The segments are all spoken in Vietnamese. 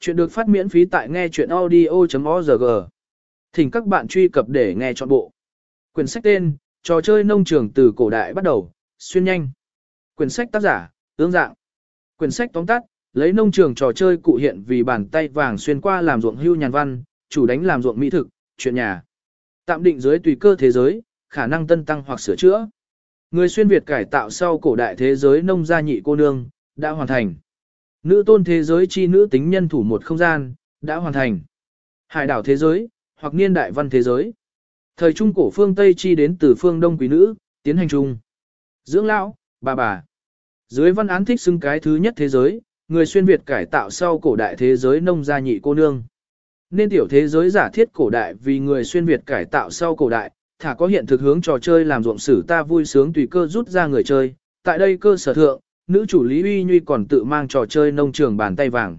Chuyện được phát miễn phí tại nghe chuyện audio.org. Thỉnh các bạn truy cập để nghe trọn bộ. Quyển sách tên, trò chơi nông trường từ cổ đại bắt đầu, xuyên nhanh. Quyển sách tác giả, ương dạng. Quyển sách tóm tắt, lấy nông trường trò chơi cụ hiện vì bàn tay vàng xuyên qua làm ruộng hưu nhàn văn, chủ đánh làm ruộng mỹ thực, chuyện nhà. Tạm định dưới tùy cơ thế giới, khả năng tân tăng hoặc sửa chữa. Người xuyên Việt cải tạo sau cổ đại thế giới nông gia nhị cô nương, đã hoàn thành. Nữ tôn thế giới chi nữ tính nhân thủ một không gian, đã hoàn thành. Hải đảo thế giới, hoặc niên đại văn thế giới. Thời trung cổ phương Tây chi đến từ phương Đông quý nữ, tiến hành chung. Dưỡng lão, bà bà. Dưới văn án thích xưng cái thứ nhất thế giới, người xuyên Việt cải tạo sau cổ đại thế giới nông gia nhị cô nương. Nên tiểu thế giới giả thiết cổ đại vì người xuyên Việt cải tạo sau cổ đại, thả có hiện thực hướng trò chơi làm ruộng sử ta vui sướng tùy cơ rút ra người chơi. Tại đây cơ sở thượng, nữ chủ Lý Uy Nhuy còn tự mang trò chơi nông trường bàn tay vàng.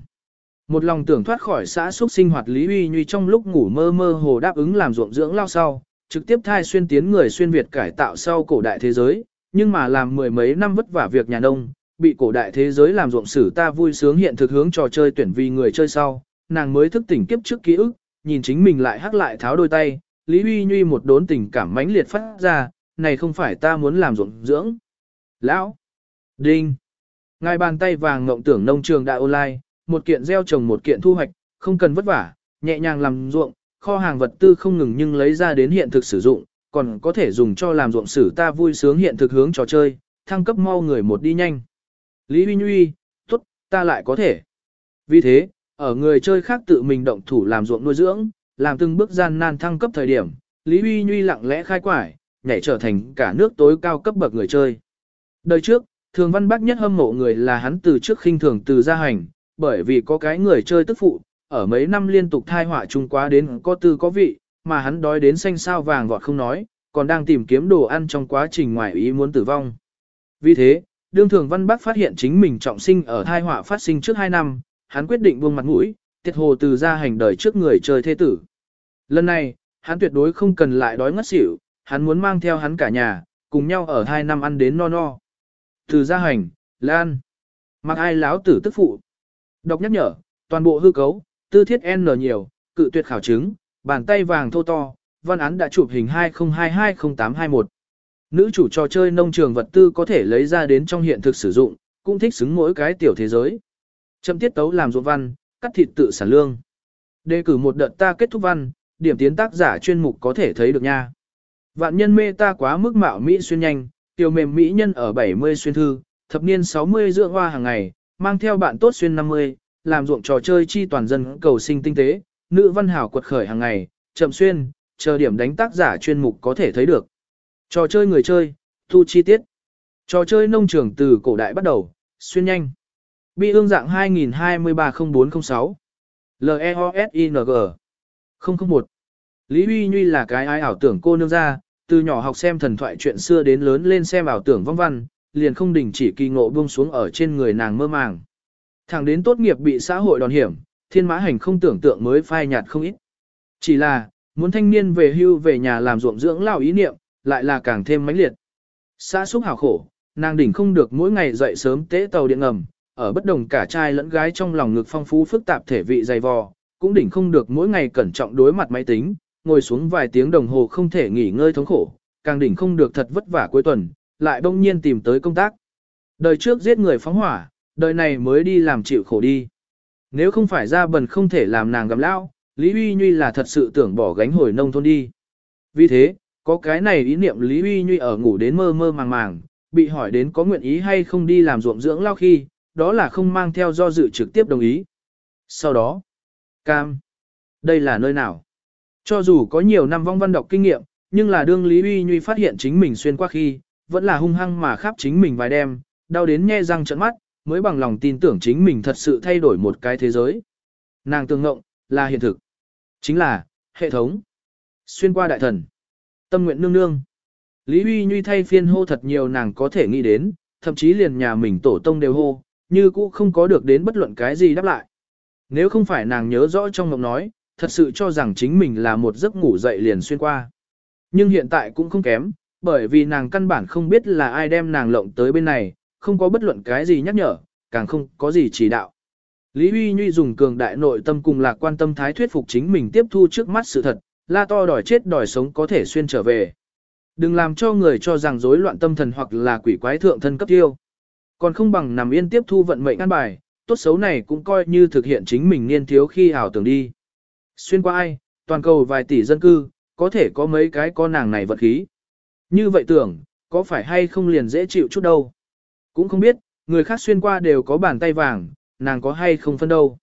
Một lòng tưởng thoát khỏi xã xúc sinh hoạt Lý Uy Nhuy trong lúc ngủ mơ mơ hồ đáp ứng làm ruộng dưỡng lao sau, trực tiếp thai xuyên tiến người xuyên Việt cải tạo sau cổ đại thế giới, nhưng mà làm mười mấy năm vất vả việc nhà nông, bị cổ đại thế giới làm ruộng sử ta vui sướng hiện thực hướng trò chơi tuyển vì người chơi sau, nàng mới thức tỉnh kiếp trước ký ức, nhìn chính mình lại hắc lại tháo đôi tay, Lý Uy Nhuy một đốn tình cảm mãnh liệt phát ra, này không phải ta muốn làm ruộng dưỡng. Lão! Đinh! Ngài bàn tay vàng ngộng tưởng nông trường đại online, một kiện gieo trồng một kiện thu hoạch, không cần vất vả, nhẹ nhàng làm ruộng, kho hàng vật tư không ngừng nhưng lấy ra đến hiện thực sử dụng, còn có thể dùng cho làm ruộng sử ta vui sướng hiện thực hướng trò chơi, thăng cấp mau người một đi nhanh. Lý Huy Nhuy, tốt, ta lại có thể. Vì thế, ở người chơi khác tự mình động thủ làm ruộng nuôi dưỡng, làm từng bước gian nan thăng cấp thời điểm, Lý Huy Nhuy lặng lẽ khai quải, nhảy trở thành cả nước tối cao cấp bậc người chơi. Đời trước, thường văn bác nhất hâm mộ người là hắn từ trước khinh thường từ gia hành, bởi vì có cái người chơi tức phụ, ở mấy năm liên tục thai họa chung quá đến có tư có vị, mà hắn đói đến xanh sao vàng vọt không nói, còn đang tìm kiếm đồ ăn trong quá trình ngoài ý muốn tử vong. Vì thế, đương thường văn bác phát hiện chính mình trọng sinh ở thai họa phát sinh trước 2 năm, hắn quyết định buông mặt mũi, tiệt hồ từ gia hành đời trước người chơi thế tử. Lần này, hắn tuyệt đối không cần lại đói ngất xỉu, hắn muốn mang theo hắn cả nhà, cùng nhau ở 2 năm ăn đến no no. Từ gia hành, Lan. Mặc ai láo tử tức phụ. Đọc nhắc nhở, toàn bộ hư cấu, tư thiết N nhiều, cự tuyệt khảo chứng, bàn tay vàng thô to, văn án đã chụp hình 20220821. Nữ chủ trò chơi nông trường vật tư có thể lấy ra đến trong hiện thực sử dụng, cũng thích xứng mỗi cái tiểu thế giới. Châm tiết tấu làm ruộng văn, cắt thịt tự sản lương. Đề cử một đợt ta kết thúc văn, điểm tiến tác giả chuyên mục có thể thấy được nha. Vạn nhân mê ta quá mức mạo Mỹ xuyên nhanh, tiểu mềm Mỹ nhân ở 70 xuyên thư, thập niên 60 dưỡng hoa hàng ngày, mang theo bạn tốt xuyên 50, làm ruộng trò chơi chi toàn dân cầu sinh tinh tế, nữ văn hảo quật khởi hàng ngày, chậm xuyên, chờ điểm đánh tác giả chuyên mục có thể thấy được. Trò chơi người chơi, thu chi tiết. Trò chơi nông trường từ cổ đại bắt đầu, xuyên nhanh. Bi ương dạng 2023-0406. L-E-O-S-I-N-G 001. Lý Huy Nhuy là cái ai ảo tưởng cô nương ra, từ nhỏ học xem thần thoại chuyện xưa đến lớn lên xem ảo tưởng vong văn, liền không đình chỉ kỳ ngộ buông xuống ở trên người nàng mơ màng. Thẳng đến tốt nghiệp bị xã hội đòn hiểm, thiên mã hành không tưởng tượng mới phai nhạt không ít. Chỉ là, muốn thanh niên về hưu về nhà làm ruộng dưỡng lao ý niệm, lại là càng thêm mãnh liệt. Xã xúc hào khổ, nàng đỉnh không được mỗi ngày dậy sớm tế tàu điện ngầm, ở bất đồng cả trai lẫn gái trong lòng ngực phong phú phức tạp thể vị dày vò, cũng đỉnh không được mỗi ngày cẩn trọng đối mặt máy tính, ngồi xuống vài tiếng đồng hồ không thể nghỉ ngơi thống khổ, càng đỉnh không được thật vất vả cuối tuần, lại bỗng nhiên tìm tới công tác. Đời trước giết người phóng hỏa, đời này mới đi làm chịu khổ đi. Nếu không phải ra bần không thể làm nàng gầm lao, Lý Uy Nhuy là thật sự tưởng bỏ gánh hồi nông thôn đi. Vì thế, có cái này ý niệm Lý Uy Nhuy ở ngủ đến mơ mơ màng màng, bị hỏi đến có nguyện ý hay không đi làm ruộng dưỡng lao khi, đó là không mang theo do dự trực tiếp đồng ý. Sau đó, cam, đây là nơi nào? Cho dù có nhiều năm vong văn đọc kinh nghiệm, nhưng là đương Lý Uy Nhuy phát hiện chính mình xuyên qua khi, vẫn là hung hăng mà khắp chính mình vài đêm, đau đến nhe răng trợn mắt, mới bằng lòng tin tưởng chính mình thật sự thay đổi một cái thế giới. Nàng tương ngộng, là hiện thực. Chính là, hệ thống. Xuyên qua đại thần. Tâm nguyện nương nương. Lý Huy Nhuy thay phiên hô thật nhiều nàng có thể nghĩ đến, thậm chí liền nhà mình tổ tông đều hô, như cũ không có được đến bất luận cái gì đáp lại. Nếu không phải nàng nhớ rõ trong mộng nói, thật sự cho rằng chính mình là một giấc ngủ dậy liền xuyên qua. Nhưng hiện tại cũng không kém, bởi vì nàng căn bản không biết là ai đem nàng lộng tới bên này, không có bất luận cái gì nhắc nhở, càng không có gì chỉ đạo. Lý Huy Nhuy dùng cường đại nội tâm cùng lạc quan tâm thái thuyết phục chính mình tiếp thu trước mắt sự thật, la to đòi chết đòi sống có thể xuyên trở về. Đừng làm cho người cho rằng rối loạn tâm thần hoặc là quỷ quái thượng thân cấp tiêu. Còn không bằng nằm yên tiếp thu vận mệnh an bài, tốt xấu này cũng coi như thực hiện chính mình niên thiếu khi ảo tưởng đi. Xuyên qua ai, toàn cầu vài tỷ dân cư, có thể có mấy cái con nàng này vật khí. Như vậy tưởng, có phải hay không liền dễ chịu chút đâu. Cũng không biết, người khác xuyên qua đều có bàn tay vàng, nàng có hay không phân đâu.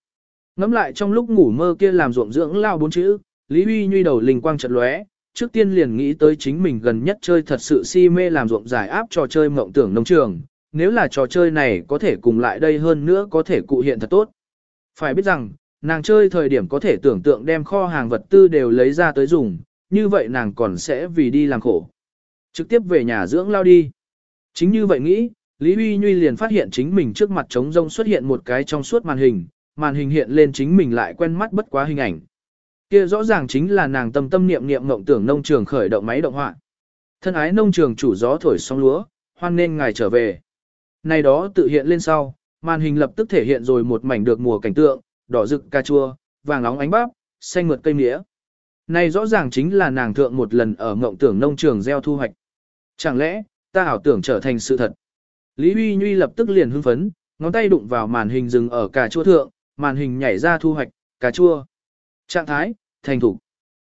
Ngắm lại trong lúc ngủ mơ kia làm ruộng dưỡng lao bốn chữ, Lý Huy nhuy đầu linh quang chợt lóe, trước tiên liền nghĩ tới chính mình gần nhất chơi thật sự si mê làm ruộng giải áp trò chơi mộng tưởng nông trường, nếu là trò chơi này có thể cùng lại đây hơn nữa có thể cụ hiện thật tốt. Phải biết rằng, nàng chơi thời điểm có thể tưởng tượng đem kho hàng vật tư đều lấy ra tới dùng, như vậy nàng còn sẽ vì đi làm khổ. Trực tiếp về nhà dưỡng lao đi. Chính như vậy nghĩ, Lý Huy Nhuy liền phát hiện chính mình trước mặt trống rông xuất hiện một cái trong suốt màn hình, màn hình hiện lên chính mình lại quen mắt bất quá hình ảnh. Kia rõ ràng chính là nàng tâm tâm niệm niệm ngộng tưởng nông trường khởi động máy động họa. Thân ái nông trường chủ gió thổi sóng lúa, hoan nên ngài trở về. Này đó tự hiện lên sau, màn hình lập tức thể hiện rồi một mảnh được mùa cảnh tượng, đỏ rực cà chua, vàng nóng ánh bắp, xanh mượt cây mía. Này rõ ràng chính là nàng thượng một lần ở ngộng tưởng nông trường gieo thu hoạch. Chẳng lẽ, ta ảo tưởng trở thành sự thật. Lý Huy Nhuy lập tức liền hưng phấn, ngón tay đụng vào màn hình dừng ở cà chua thượng, màn hình nhảy ra thu hoạch, cà chua. Trạng thái, thành thục.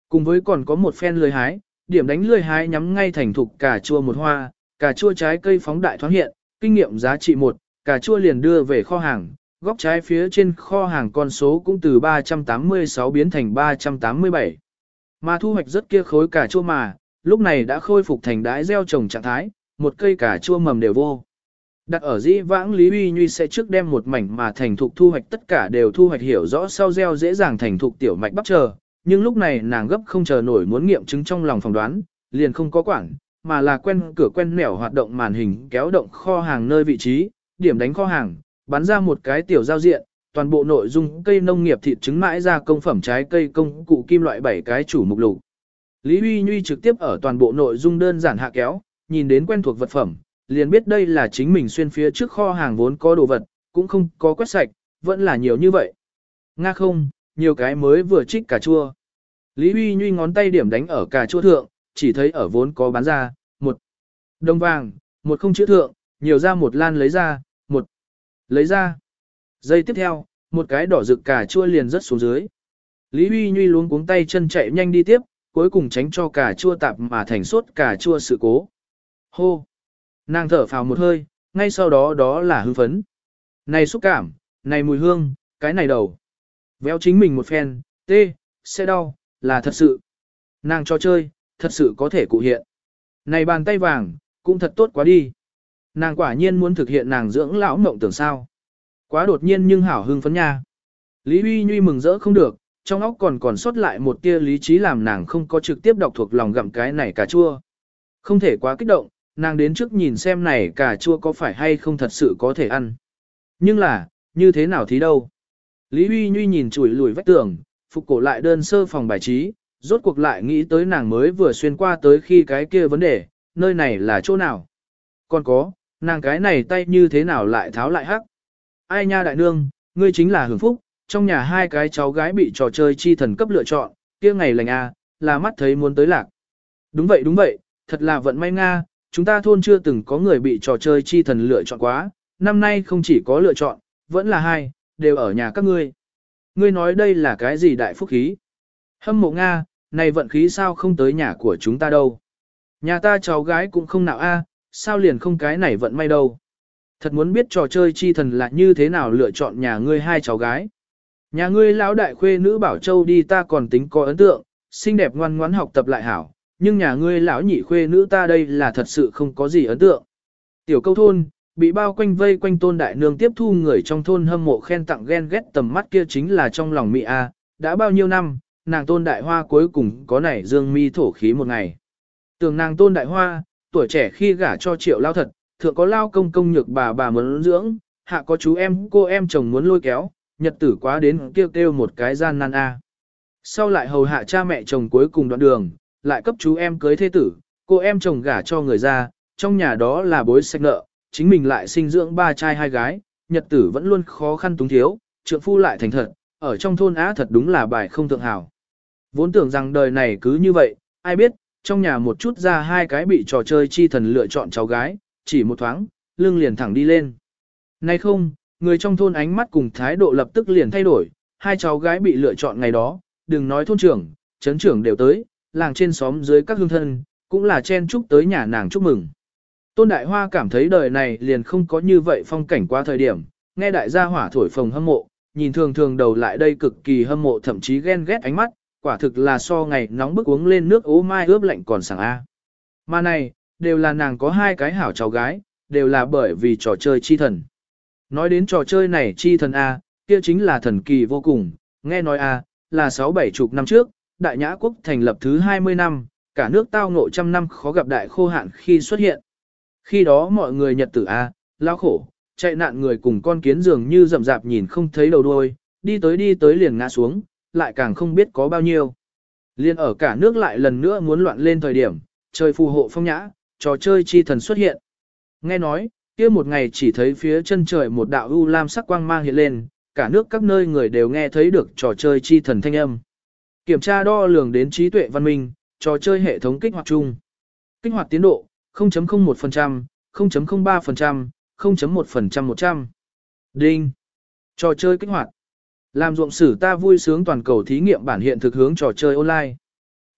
Cùng với còn có một phen lười hái, điểm đánh lười hái nhắm ngay thành thục cà chua một hoa, cà chua trái cây phóng đại thoáng hiện, kinh nghiệm giá trị một, cà chua liền đưa về kho hàng, góc trái phía trên kho hàng con số cũng từ 386 biến thành 387. Mà thu hoạch rất kia khối cà chua mà, lúc này đã khôi phục thành đái gieo trồng trạng thái, một cây cà chua mầm đều vô. Đặt ở dĩ vãng Lý Uy Nhuy sẽ trước đem một mảnh mà thành thục thu hoạch tất cả đều thu hoạch hiểu rõ sau gieo dễ dàng thành thục tiểu mạch bắp chờ, nhưng lúc này nàng gấp không chờ nổi muốn nghiệm chứng trong lòng phỏng đoán, liền không có quản, mà là quen cửa quen nẻo hoạt động màn hình kéo động kho hàng nơi vị trí, điểm đánh kho hàng, bắn ra một cái tiểu giao diện, toàn bộ nội dung cây nông nghiệp thịt trứng mãi ra công phẩm trái cây công cụ kim loại 7 cái chủ mục lục. Lý Huy Nhuy trực tiếp ở toàn bộ nội dung đơn giản hạ kéo, nhìn đến quen thuộc vật phẩm, liền biết đây là chính mình xuyên phía trước kho hàng vốn có đồ vật, cũng không có quét sạch, vẫn là nhiều như vậy. Nga không, nhiều cái mới vừa trích cà chua. Lý Huy Nhuy ngón tay điểm đánh ở cà chua thượng, chỉ thấy ở vốn có bán ra, một đồng vàng, một không chữ thượng, nhiều ra một lan lấy ra, lấy ra. Giây tiếp theo, một cái đỏ rực cà chua liền rớt xuống dưới. Lý Huy Nhuy luống cuống tay chân chạy nhanh đi tiếp, cuối cùng tránh cho cà chua tạp mà thành sốt cà chua sự cố. Hô! Nàng thở phào một hơi, ngay sau đó đó là hư phấn. Này xúc cảm, này mùi hương, cái này đầu. Véo chính mình một phen, tê, sẽ đau, là thật sự. Nàng cho chơi, thật sự có thể cụ hiện. Này bàn tay vàng, cũng thật tốt quá đi. Nàng quả nhiên muốn thực hiện nàng dưỡng lão mộng tưởng sao. Quá đột nhiên nhưng hảo hưng phấn nha. Lý Huy Nhuy mừng rỡ không được, trong óc còn còn sót lại một tia lý trí làm nàng không có trực tiếp đọc thuộc lòng gặm cái này cà chua. Không thể quá kích động, nàng đến trước nhìn xem này cà chua có phải hay không thật sự có thể ăn. Nhưng là, như thế nào thì đâu. Lý Huy Nhuy nhìn chùi lùi vách tường, phục cổ lại đơn sơ phòng bài trí, rốt cuộc lại nghĩ tới nàng mới vừa xuyên qua tới khi cái kia vấn đề, nơi này là chỗ nào. Còn có, nàng cái này tay như thế nào lại tháo lại hắc. Ai nha đại nương, ngươi chính là hưởng phúc, trong nhà hai cái cháu gái bị trò chơi chi thần cấp lựa chọn, kia ngày lành a, là mắt thấy muốn tới lạc. Đúng vậy đúng vậy, thật là vận may Nga, chúng ta thôn chưa từng có người bị trò chơi chi thần lựa chọn quá, năm nay không chỉ có lựa chọn, vẫn là hai, đều ở nhà các ngươi. Ngươi nói đây là cái gì đại phúc khí? Hâm mộ Nga, này vận khí sao không tới nhà của chúng ta đâu? Nhà ta cháu gái cũng không nào a, sao liền không cái này vận may đâu? Thật muốn biết trò chơi chi thần là như thế nào lựa chọn nhà ngươi hai cháu gái. Nhà ngươi lão đại khuê nữ Bảo Châu đi ta còn tính có ấn tượng, xinh đẹp ngoan ngoãn học tập lại hảo, nhưng nhà ngươi lão nhị khuê nữ ta đây là thật sự không có gì ấn tượng. Tiểu câu thôn, bị bao quanh vây quanh tôn đại nương tiếp thu người trong thôn hâm mộ khen tặng ghen ghét tầm mắt kia chính là trong lòng mỹ a, đã bao nhiêu năm, nàng tôn đại hoa cuối cùng có nảy dương mi thổ khí một ngày. Tưởng nàng tôn đại hoa, tuổi trẻ khi gả cho triệu lao thật, thượng có lao công công nhược bà bà muốn dưỡng, hạ có chú em cô em chồng muốn lôi kéo, nhật tử quá đến kêu kêu một cái gian nan a. Sau lại hầu hạ cha mẹ chồng cuối cùng đoạn đường, lại cấp chú em cưới thế tử, cô em chồng gả cho người ra, trong nhà đó là bối sạch nợ, chính mình lại sinh dưỡng ba trai hai gái, nhật tử vẫn luôn khó khăn túng thiếu, trượng phu lại thành thật, ở trong thôn á thật đúng là bài không thượng hảo. Vốn tưởng rằng đời này cứ như vậy, ai biết, trong nhà một chút ra hai cái bị trò chơi chi thần lựa chọn cháu gái, chỉ một thoáng, lưng liền thẳng đi lên. Nay không, người trong thôn ánh mắt cùng thái độ lập tức liền thay đổi, hai cháu gái bị lựa chọn ngày đó, đừng nói thôn trưởng, chấn trưởng đều tới, làng trên xóm dưới các hương thân, cũng là chen chúc tới nhà nàng chúc mừng. Tôn Đại Hoa cảm thấy đời này liền không có như vậy phong cảnh qua thời điểm, nghe đại gia hỏa thổi phồng hâm mộ, nhìn thường thường đầu lại đây cực kỳ hâm mộ thậm chí ghen ghét ánh mắt, quả thực là so ngày nóng bức uống lên nước ố mai ướp lạnh còn sảng A. Mà này, đều là nàng có hai cái hảo cháu gái, đều là bởi vì trò chơi chi thần. Nói đến trò chơi này chi thần A, kia chính là thần kỳ vô cùng, nghe nói A, là sáu bảy chục năm trước, đại nhã quốc thành lập thứ 20 năm, cả nước tao ngộ trăm năm khó gặp đại khô hạn khi xuất hiện. Khi đó mọi người nhật tử A, lao khổ, chạy nạn người cùng con kiến dường như rậm rạp nhìn không thấy đầu đuôi, đi tới đi tới liền ngã xuống, lại càng không biết có bao nhiêu. Liên ở cả nước lại lần nữa muốn loạn lên thời điểm, trời phù hộ phong nhã, trò chơi chi thần xuất hiện. Nghe nói, kia một ngày chỉ thấy phía chân trời một đạo u lam sắc quang mang hiện lên, cả nước các nơi người đều nghe thấy được trò chơi chi thần thanh âm. Kiểm tra đo lường đến trí tuệ văn minh, trò chơi hệ thống kích hoạt chung. Kích hoạt tiến độ 0.01%, 0.03%, 0.1% 100. Đinh. Trò chơi kích hoạt. Làm ruộng sử ta vui sướng toàn cầu thí nghiệm bản hiện thực hướng trò chơi online.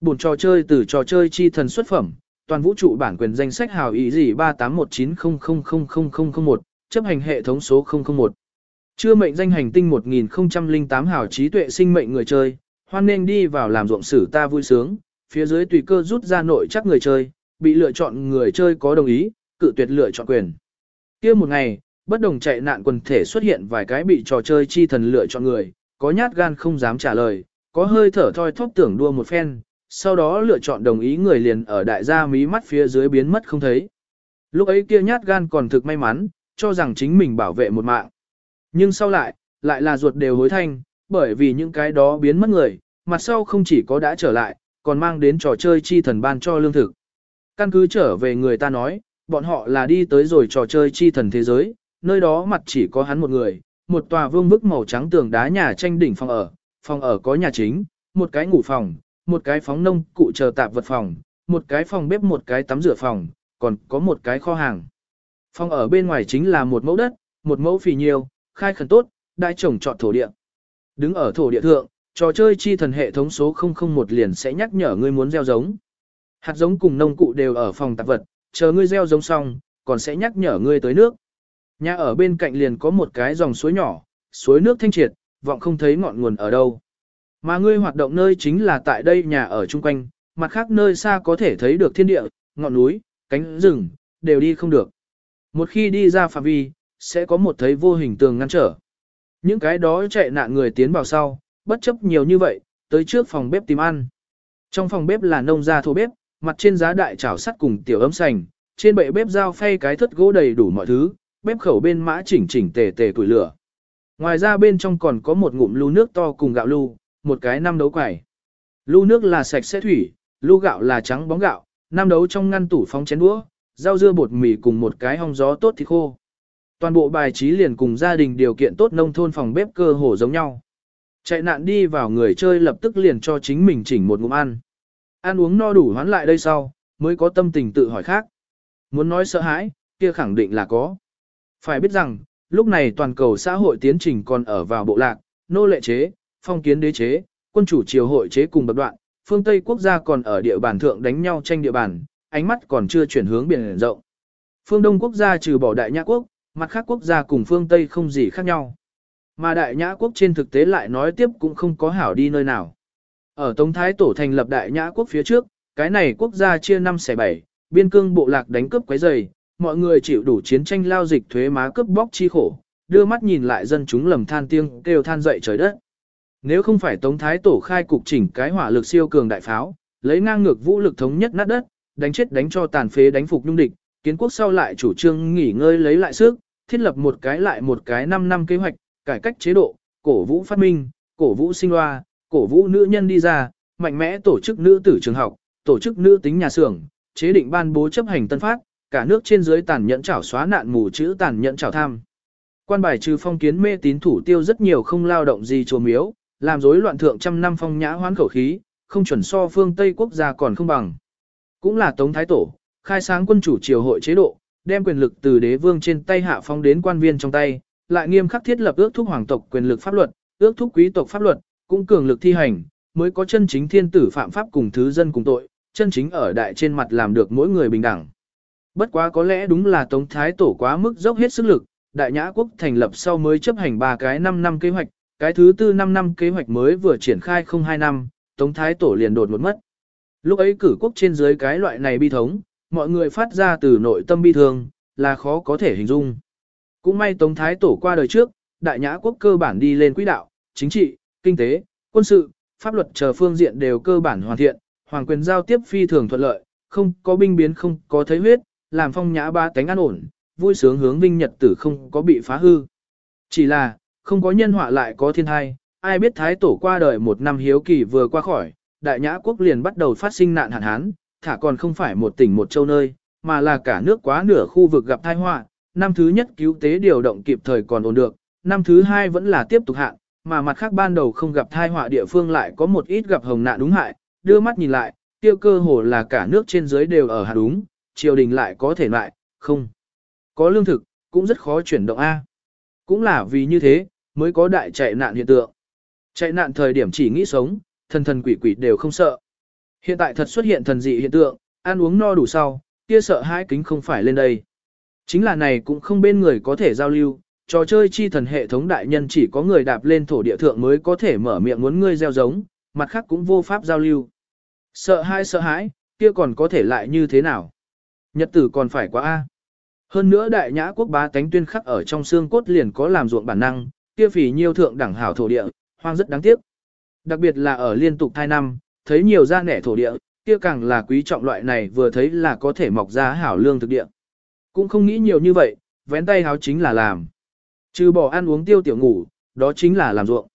Bùn trò chơi từ trò chơi chi thần xuất phẩm, toàn vũ trụ bản quyền danh sách hào ý gì 3819000001, chấp hành hệ thống số 001. Chưa mệnh danh hành tinh 1008 hào trí tuệ sinh mệnh người chơi, hoan nên đi vào làm ruộng sử ta vui sướng, phía dưới tùy cơ rút ra nội chắc người chơi, bị lựa chọn người chơi có đồng ý, cự tuyệt lựa chọn quyền. kia một ngày, bất đồng chạy nạn quần thể xuất hiện vài cái bị trò chơi chi thần lựa chọn người, có nhát gan không dám trả lời, có hơi thở thoi thóp tưởng đua một phen, sau đó lựa chọn đồng ý người liền ở đại gia mí mắt phía dưới biến mất không thấy. Lúc ấy kia nhát gan còn thực may mắn, cho rằng chính mình bảo vệ một mạng. Nhưng sau lại, lại là ruột đều hối thanh, bởi vì những cái đó biến mất người, mặt sau không chỉ có đã trở lại, còn mang đến trò chơi chi thần ban cho lương thực. Căn cứ trở về người ta nói, bọn họ là đi tới rồi trò chơi chi thần thế giới, nơi đó mặt chỉ có hắn một người, một tòa vương bức màu trắng tường đá nhà tranh đỉnh phòng ở, phòng ở có nhà chính, một cái ngủ phòng, một cái phóng nông cụ chờ tạp vật phòng, một cái phòng bếp một cái tắm rửa phòng, còn có một cái kho hàng. Phòng ở bên ngoài chính là một mẫu đất, một mẫu phì nhiều, khai khẩn tốt, đại trồng trọt thổ địa. Đứng ở thổ địa thượng, trò chơi chi thần hệ thống số 001 liền sẽ nhắc nhở ngươi muốn gieo giống. Hạt giống cùng nông cụ đều ở phòng tạp vật, chờ ngươi gieo giống xong, còn sẽ nhắc nhở ngươi tới nước. Nhà ở bên cạnh liền có một cái dòng suối nhỏ, suối nước thanh triệt, vọng không thấy ngọn nguồn ở đâu. Mà ngươi hoạt động nơi chính là tại đây nhà ở chung quanh, mặt khác nơi xa có thể thấy được thiên địa, ngọn núi, cánh rừng, đều đi không được. Một khi đi ra phạm vi, sẽ có một thấy vô hình tường ngăn trở. Những cái đó chạy nạn người tiến vào sau, bất chấp nhiều như vậy, tới trước phòng bếp tìm ăn. Trong phòng bếp là nông gia thô bếp, mặt trên giá đại chảo sắt cùng tiểu ấm sành, trên bệ bếp dao phay cái thất gỗ đầy đủ mọi thứ, bếp khẩu bên mã chỉnh chỉnh tề tề tuổi lửa. Ngoài ra bên trong còn có một ngụm lu nước to cùng gạo lu, một cái năm đấu quẩy. Lu nước là sạch sẽ thủy, lu gạo là trắng bóng gạo, năm đấu trong ngăn tủ phóng chén đũa, rau dưa bột mì cùng một cái hong gió tốt thịt khô. Toàn bộ bài trí liền cùng gia đình điều kiện tốt nông thôn phòng bếp cơ hồ giống nhau. Chạy nạn đi vào người chơi lập tức liền cho chính mình chỉnh một ngụm ăn. Ăn uống no đủ hoán lại đây sau, mới có tâm tình tự hỏi khác. Muốn nói sợ hãi, kia khẳng định là có. Phải biết rằng, lúc này toàn cầu xã hội tiến trình còn ở vào bộ lạc, nô lệ chế, phong kiến đế chế, quân chủ triều hội chế cùng bậc đoạn, phương Tây quốc gia còn ở địa bàn thượng đánh nhau tranh địa bàn, ánh mắt còn chưa chuyển hướng biển rộng. Phương Đông quốc gia trừ bỏ đại nhã quốc, mặt khác quốc gia cùng phương Tây không gì khác nhau. Mà đại nhã quốc trên thực tế lại nói tiếp cũng không có hảo đi nơi nào. Ở Tống Thái Tổ thành lập đại nhã quốc phía trước, cái này quốc gia chia 5 xẻ 7, biên cương bộ lạc đánh cướp quấy rầy, mọi người chịu đủ chiến tranh lao dịch thuế má cướp bóc chi khổ, đưa mắt nhìn lại dân chúng lầm than tiếng kêu than dậy trời đất. Nếu không phải Tống Thái Tổ khai cục chỉnh cái hỏa lực siêu cường đại pháo, lấy ngang ngược vũ lực thống nhất nát đất, đánh chết đánh cho tàn phế đánh phục nhung địch, kiến quốc sau lại chủ trương nghỉ ngơi lấy lại sức, thiết lập một cái lại một cái 5 năm kế hoạch, cải cách chế độ, cổ vũ phát minh, cổ vũ sinh loa, cổ vũ nữ nhân đi ra, mạnh mẽ tổ chức nữ tử trường học, tổ chức nữ tính nhà xưởng, chế định ban bố chấp hành tân phát, cả nước trên dưới tàn nhẫn chảo xóa nạn mù chữ tàn nhẫn chảo tham. Quan bài trừ phong kiến mê tín thủ tiêu rất nhiều không lao động gì chùa miếu, làm rối loạn thượng trăm năm phong nhã hoán khẩu khí, không chuẩn so phương Tây quốc gia còn không bằng. Cũng là Tống Thái Tổ, khai sáng quân chủ triều hội chế độ, đem quyền lực từ đế vương trên tay hạ phong đến quan viên trong tay, lại nghiêm khắc thiết lập ước thúc hoàng tộc quyền lực pháp luật, ước thúc quý tộc pháp luật, cũng cường lực thi hành, mới có chân chính thiên tử phạm pháp cùng thứ dân cùng tội, chân chính ở đại trên mặt làm được mỗi người bình đẳng. Bất quá có lẽ đúng là Tống Thái Tổ quá mức dốc hết sức lực, Đại Nhã Quốc thành lập sau mới chấp hành ba cái 5 năm kế hoạch, cái thứ tư 5 năm kế hoạch mới vừa triển khai không 2 năm, Tống Thái Tổ liền đột một mất. Lúc ấy cử quốc trên dưới cái loại này bi thống, mọi người phát ra từ nội tâm bi thương, là khó có thể hình dung. Cũng may Tống Thái Tổ qua đời trước, Đại Nhã Quốc cơ bản đi lên quỹ đạo, chính trị, kinh tế, quân sự, pháp luật chờ phương diện đều cơ bản hoàn thiện, hoàng quyền giao tiếp phi thường thuận lợi, không có binh biến không có thấy huyết, làm phong nhã ba tánh an ổn, vui sướng hướng vinh nhật tử không có bị phá hư. Chỉ là, không có nhân họa lại có thiên thai, ai biết thái tổ qua đời một năm hiếu kỳ vừa qua khỏi, đại nhã quốc liền bắt đầu phát sinh nạn hạn hán, thả còn không phải một tỉnh một châu nơi, mà là cả nước quá nửa khu vực gặp tai họa. Năm thứ nhất cứu tế điều động kịp thời còn ổn được, năm thứ hai vẫn là tiếp tục hạn, mà mặt khác ban đầu không gặp tai họa địa phương lại có một ít gặp hồng nạn đúng hại, đưa mắt nhìn lại, tiêu cơ hồ là cả nước trên dưới đều ở hạ đúng, triều đình lại có thể lại, không. Có lương thực, cũng rất khó chuyển động A. Cũng là vì như thế, mới có đại chạy nạn hiện tượng. Chạy nạn thời điểm chỉ nghĩ sống, thần thần quỷ quỷ đều không sợ. Hiện tại thật xuất hiện thần dị hiện tượng, ăn uống no đủ sau, kia sợ hai kính không phải lên đây. Chính là này cũng không bên người có thể giao lưu, trò chơi chi thần hệ thống đại nhân chỉ có người đạp lên thổ địa thượng mới có thể mở miệng muốn ngươi gieo giống, mặt khác cũng vô pháp giao lưu. Sợ hãi sợ hãi, kia còn có thể lại như thế nào? Nhật tử còn phải quá A. Hơn nữa đại nhã quốc bá tánh tuyên khắc ở trong xương cốt liền có làm ruộng bản năng, kia phỉ nhiêu thượng đẳng hảo thổ địa, hoang rất đáng tiếc. Đặc biệt là ở liên tục thai năm, thấy nhiều ra nẻ thổ địa, kia càng là quý trọng loại này vừa thấy là có thể mọc ra hảo lương thực địa. Cũng không nghĩ nhiều như vậy, vén tay háo chính là làm. Trừ bỏ ăn uống tiêu tiểu ngủ, đó chính là làm ruộng.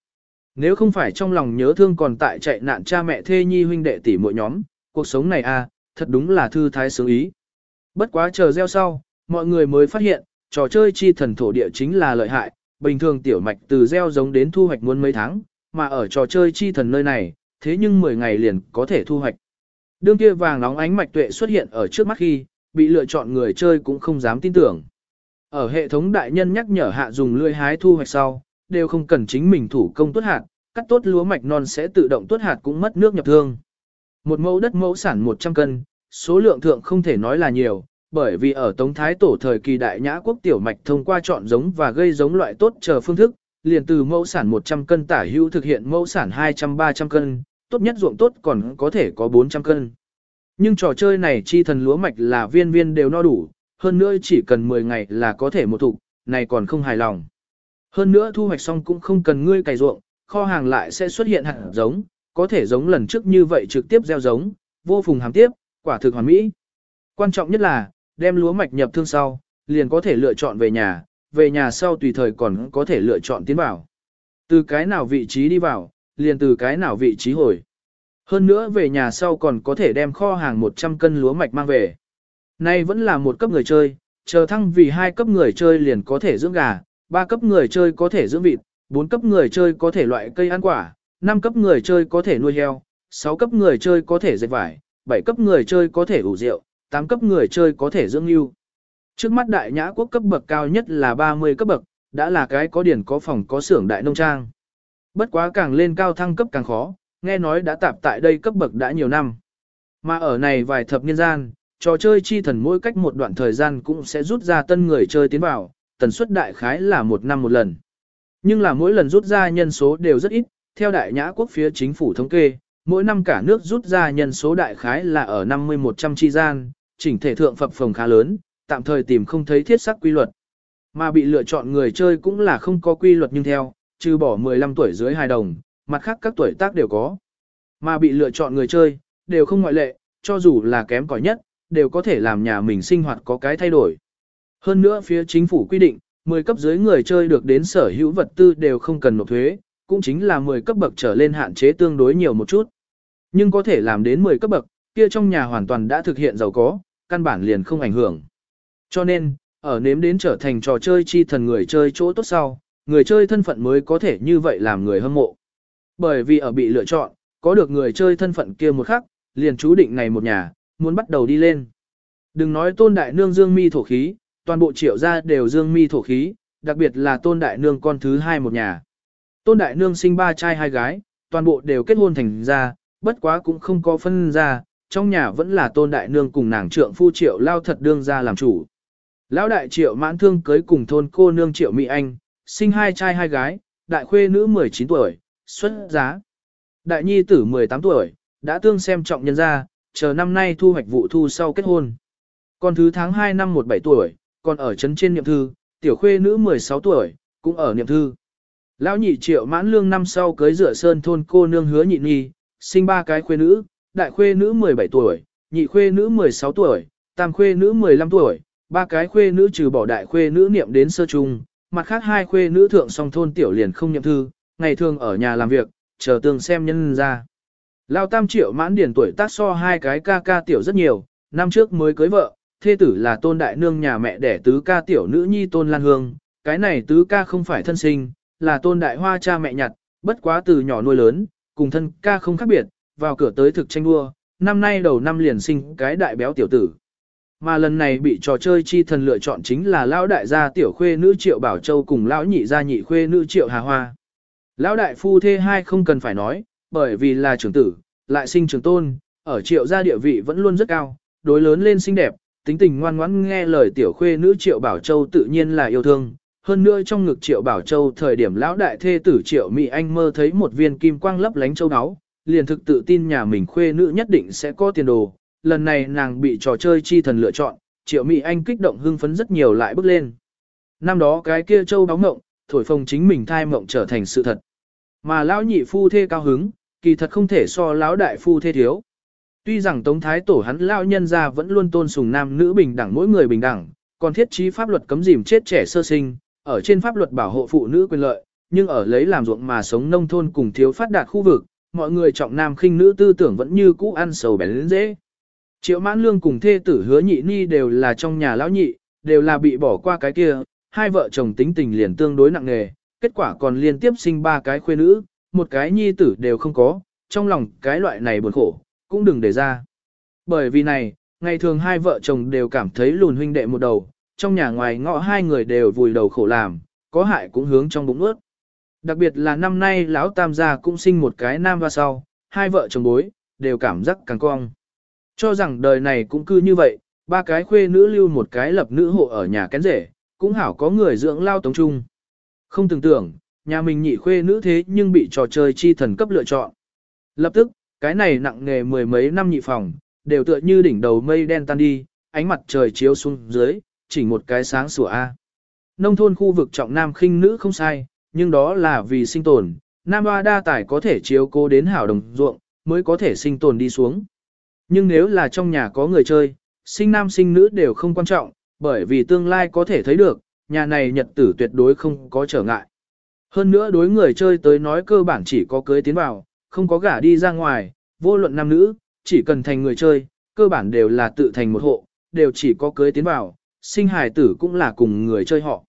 Nếu không phải trong lòng nhớ thương còn tại chạy nạn cha mẹ thê nhi huynh đệ tỷ muội nhóm, cuộc sống này a, thật đúng là thư thái sướng ý. Bất quá chờ gieo sau, mọi người mới phát hiện, trò chơi chi thần thổ địa chính là lợi hại, bình thường tiểu mạch từ gieo giống đến thu hoạch muốn mấy tháng, mà ở trò chơi chi thần nơi này, thế nhưng 10 ngày liền có thể thu hoạch. Đương kia vàng nóng ánh mạch tuệ xuất hiện ở trước mắt khi, bị lựa chọn người chơi cũng không dám tin tưởng. Ở hệ thống đại nhân nhắc nhở hạ dùng lưỡi hái thu hoạch sau, đều không cần chính mình thủ công tuốt hạt, cắt tốt lúa mạch non sẽ tự động tuốt hạt cũng mất nước nhập thương. Một mẫu đất mẫu sản 100 cân, số lượng thượng không thể nói là nhiều, bởi vì ở Tống Thái Tổ thời kỳ đại nhã quốc tiểu mạch thông qua chọn giống và gây giống loại tốt chờ phương thức, liền từ mẫu sản 100 cân tả hữu thực hiện mẫu sản 200-300 cân, tốt nhất ruộng tốt còn có thể có 400 cân. Nhưng trò chơi này chi thần lúa mạch là viên viên đều no đủ, hơn nữa chỉ cần 10 ngày là có thể một thục, này còn không hài lòng. Hơn nữa thu hoạch xong cũng không cần ngươi cày ruộng, kho hàng lại sẽ xuất hiện hạt giống, có thể giống lần trước như vậy trực tiếp gieo giống, vô phùng hàm tiếp, quả thực hoàn mỹ. Quan trọng nhất là, đem lúa mạch nhập thương sau, liền có thể lựa chọn về nhà, về nhà sau tùy thời còn có thể lựa chọn tiến vào. Từ cái nào vị trí đi vào, liền từ cái nào vị trí hồi. Hơn nữa về nhà sau còn có thể đem kho hàng 100 cân lúa mạch mang về. Nay vẫn là một cấp người chơi, chờ thăng vì hai cấp người chơi liền có thể dưỡng gà, ba cấp người chơi có thể dưỡng vịt, bốn cấp người chơi có thể loại cây ăn quả, năm cấp người chơi có thể nuôi heo, sáu cấp người chơi có thể dệt vải, bảy cấp người chơi có thể ủ rượu, tám cấp người chơi có thể dưỡng lưu. Trước mắt đại nhã quốc cấp bậc cao nhất là 30 cấp bậc, đã là cái có điển có phòng có xưởng đại nông trang. Bất quá càng lên cao thăng cấp càng khó, nghe nói đã tạp tại đây cấp bậc đã nhiều năm. Mà ở này vài thập niên gian, trò chơi chi thần mỗi cách một đoạn thời gian cũng sẽ rút ra tân người chơi tiến vào, tần suất đại khái là một năm một lần. Nhưng là mỗi lần rút ra nhân số đều rất ít, theo đại nhã quốc phía chính phủ thống kê, mỗi năm cả nước rút ra nhân số đại khái là ở 50-100 chi gian, chỉnh thể thượng phập phồng khá lớn, tạm thời tìm không thấy thiết sắc quy luật. Mà bị lựa chọn người chơi cũng là không có quy luật nhưng theo, trừ bỏ 15 tuổi dưới hài đồng, mặt khác các tuổi tác đều có. Mà bị lựa chọn người chơi, đều không ngoại lệ, cho dù là kém cỏi nhất, đều có thể làm nhà mình sinh hoạt có cái thay đổi. Hơn nữa phía chính phủ quy định, 10 cấp dưới người chơi được đến sở hữu vật tư đều không cần nộp thuế, cũng chính là 10 cấp bậc trở lên hạn chế tương đối nhiều một chút. Nhưng có thể làm đến 10 cấp bậc, kia trong nhà hoàn toàn đã thực hiện giàu có, căn bản liền không ảnh hưởng. Cho nên, Ở nếm đến trở thành trò chơi chi thần người chơi chỗ tốt sau, người chơi thân phận mới có thể như vậy làm người hâm mộ. Bởi vì ở bị lựa chọn, có được người chơi thân phận kia một khắc, liền chú định ngày một nhà, muốn bắt đầu đi lên. Đừng nói tôn đại nương dương mi thổ khí, toàn bộ triệu gia đều dương mi thổ khí, đặc biệt là tôn đại nương con thứ hai một nhà. Tôn đại nương sinh ba trai hai gái, toàn bộ đều kết hôn thành ra, bất quá cũng không có phân ra, trong nhà vẫn là tôn đại nương cùng nàng trượng phu triệu lao thật đương ra làm chủ. Lão đại triệu mãn thương cưới cùng thôn cô nương triệu Mỹ Anh, sinh hai trai hai gái, đại khuê nữ 19 tuổi, xuất giá. Đại nhi tử 18 tuổi, đã tương xem trọng nhân ra, chờ năm nay thu hoạch vụ thu sau kết hôn. Còn thứ tháng 2 năm 17 tuổi, còn ở trấn trên niệm thư, tiểu khuê nữ 16 tuổi, cũng ở niệm thư. Lão nhị triệu mãn lương năm sau cưới rửa sơn thôn cô nương hứa nhị nhi, sinh ba cái khuê nữ, đại khuê nữ 17 tuổi, nhị khuê nữ 16 tuổi, tam khuê nữ 15 tuổi, ba cái khuê nữ trừ bỏ đại khuê nữ niệm đến sơ trung, mặt khác hai khuê nữ thượng song thôn tiểu liền không nhậm thư, ngày thường ở nhà làm việc, chờ tương xem nhân ra. Lao tam triệu mãn điển tuổi tác so hai cái ca ca tiểu rất nhiều, năm trước mới cưới vợ, thê tử là tôn đại nương nhà mẹ đẻ tứ ca tiểu nữ nhi tôn lan hương, cái này tứ ca không phải thân sinh, là tôn đại hoa cha mẹ nhặt, bất quá từ nhỏ nuôi lớn, cùng thân ca không khác biệt, vào cửa tới thực tranh đua, năm nay đầu năm liền sinh cái đại béo tiểu tử. Mà lần này bị trò chơi chi thần lựa chọn chính là lão đại gia tiểu khuê nữ Triệu Bảo Châu cùng lão nhị gia nhị khuê nữ Triệu Hà Hoa. Lão đại phu thê hai không cần phải nói, bởi vì là trưởng tử, lại sinh trưởng tôn, ở Triệu gia địa vị vẫn luôn rất cao, đối lớn lên xinh đẹp, tính tình ngoan ngoãn nghe lời tiểu khuê nữ Triệu Bảo Châu tự nhiên là yêu thương. Hơn nữa trong ngực Triệu Bảo Châu thời điểm lão đại thê tử Triệu Mỹ Anh mơ thấy một viên kim quang lấp lánh châu áo, liền thực tự tin nhà mình khuê nữ nhất định sẽ có tiền đồ, lần này nàng bị trò chơi chi thần lựa chọn, triệu mỹ anh kích động hưng phấn rất nhiều lại bước lên. Năm đó cái kia châu đóng ngộng, thổi phồng chính mình thai mộng trở thành sự thật. Mà lão nhị phu thê cao hứng, kỳ thật không thể so lão đại phu thê thiếu. Tuy rằng tống thái tổ hắn lão nhân gia vẫn luôn tôn sùng nam nữ bình đẳng mỗi người bình đẳng, còn thiết trí pháp luật cấm dìm chết trẻ sơ sinh, ở trên pháp luật bảo hộ phụ nữ quyền lợi, nhưng ở lấy làm ruộng mà sống nông thôn cùng thiếu phát đạt khu vực, mọi người trọng nam khinh nữ tư tưởng vẫn như cũ ăn sầu bén dễ. Triệu mãn lương cùng thê tử hứa nhị ni đều là trong nhà lão nhị, đều là bị bỏ qua cái kia, hai vợ chồng tính tình liền tương đối nặng nề, kết quả còn liên tiếp sinh ba cái khuê nữ, một cái nhi tử đều không có, trong lòng cái loại này buồn khổ, cũng đừng để ra. Bởi vì này, ngày thường hai vợ chồng đều cảm thấy lùn huynh đệ một đầu, trong nhà ngoài ngõ hai người đều vùi đầu khổ làm, có hại cũng hướng trong bụng ướt. Đặc biệt là năm nay lão tam gia cũng sinh một cái nam và sau, hai vợ chồng bối, đều cảm giác càng cong. Cho rằng đời này cũng cư như vậy, ba cái khuê nữ lưu một cái lập nữ hộ ở nhà kén rể, cũng hảo có người dưỡng lao tống trung. Không tưởng tưởng, nhà mình nhị khuê nữ thế nhưng bị trò chơi chi thần cấp lựa chọn. Lập tức, cái này nặng nghề mười mấy năm nhị phòng, đều tựa như đỉnh đầu mây đen tan đi, ánh mặt trời chiếu xuống dưới, chỉ một cái sáng sủa A. Nông thôn khu vực trọng nam khinh nữ không sai, nhưng đó là vì sinh tồn, nam hoa đa tài có thể chiếu cố đến hảo đồng ruộng, mới có thể sinh tồn đi xuống. Nhưng nếu là trong nhà có người chơi, sinh nam sinh nữ đều không quan trọng, bởi vì tương lai có thể thấy được, nhà này nhật tử tuyệt đối không có trở ngại. Hơn nữa đối người chơi tới nói cơ bản chỉ có cưới tiến vào, không có gả đi ra ngoài, vô luận nam nữ, chỉ cần thành người chơi, cơ bản đều là tự thành một hộ, đều chỉ có cưới tiến vào, sinh hài tử cũng là cùng người chơi họ.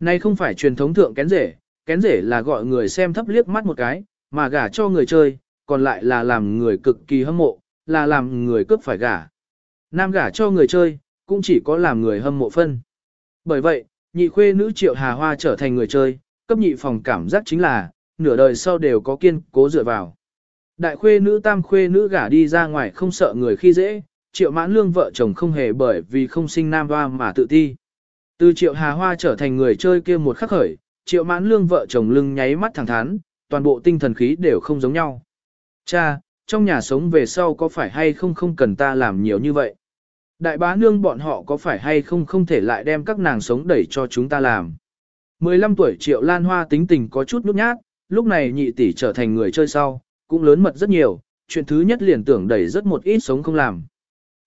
Nay không phải truyền thống thượng kén rể, kén rể là gọi người xem thấp liếc mắt một cái, mà gả cho người chơi, còn lại là làm người cực kỳ hâm mộ, là làm người cướp phải gả. Nam gả cho người chơi, cũng chỉ có làm người hâm mộ phân. Bởi vậy, nhị khuê nữ triệu hà hoa trở thành người chơi, cấp nhị phòng cảm giác chính là, nửa đời sau đều có kiên cố dựa vào. Đại khuê nữ tam khuê nữ gả đi ra ngoài không sợ người khi dễ, triệu mãn lương vợ chồng không hề bởi vì không sinh nam hoa mà tự ti. Từ triệu hà hoa trở thành người chơi kia một khắc khởi, triệu mãn lương vợ chồng lưng nháy mắt thẳng thắn, toàn bộ tinh thần khí đều không giống nhau. Cha, trong nhà sống về sau có phải hay không không cần ta làm nhiều như vậy. Đại bá nương bọn họ có phải hay không không thể lại đem các nàng sống đẩy cho chúng ta làm. 15 tuổi triệu lan hoa tính tình có chút nhút nhát, lúc này nhị tỷ trở thành người chơi sau, cũng lớn mật rất nhiều, chuyện thứ nhất liền tưởng đẩy rất một ít sống không làm.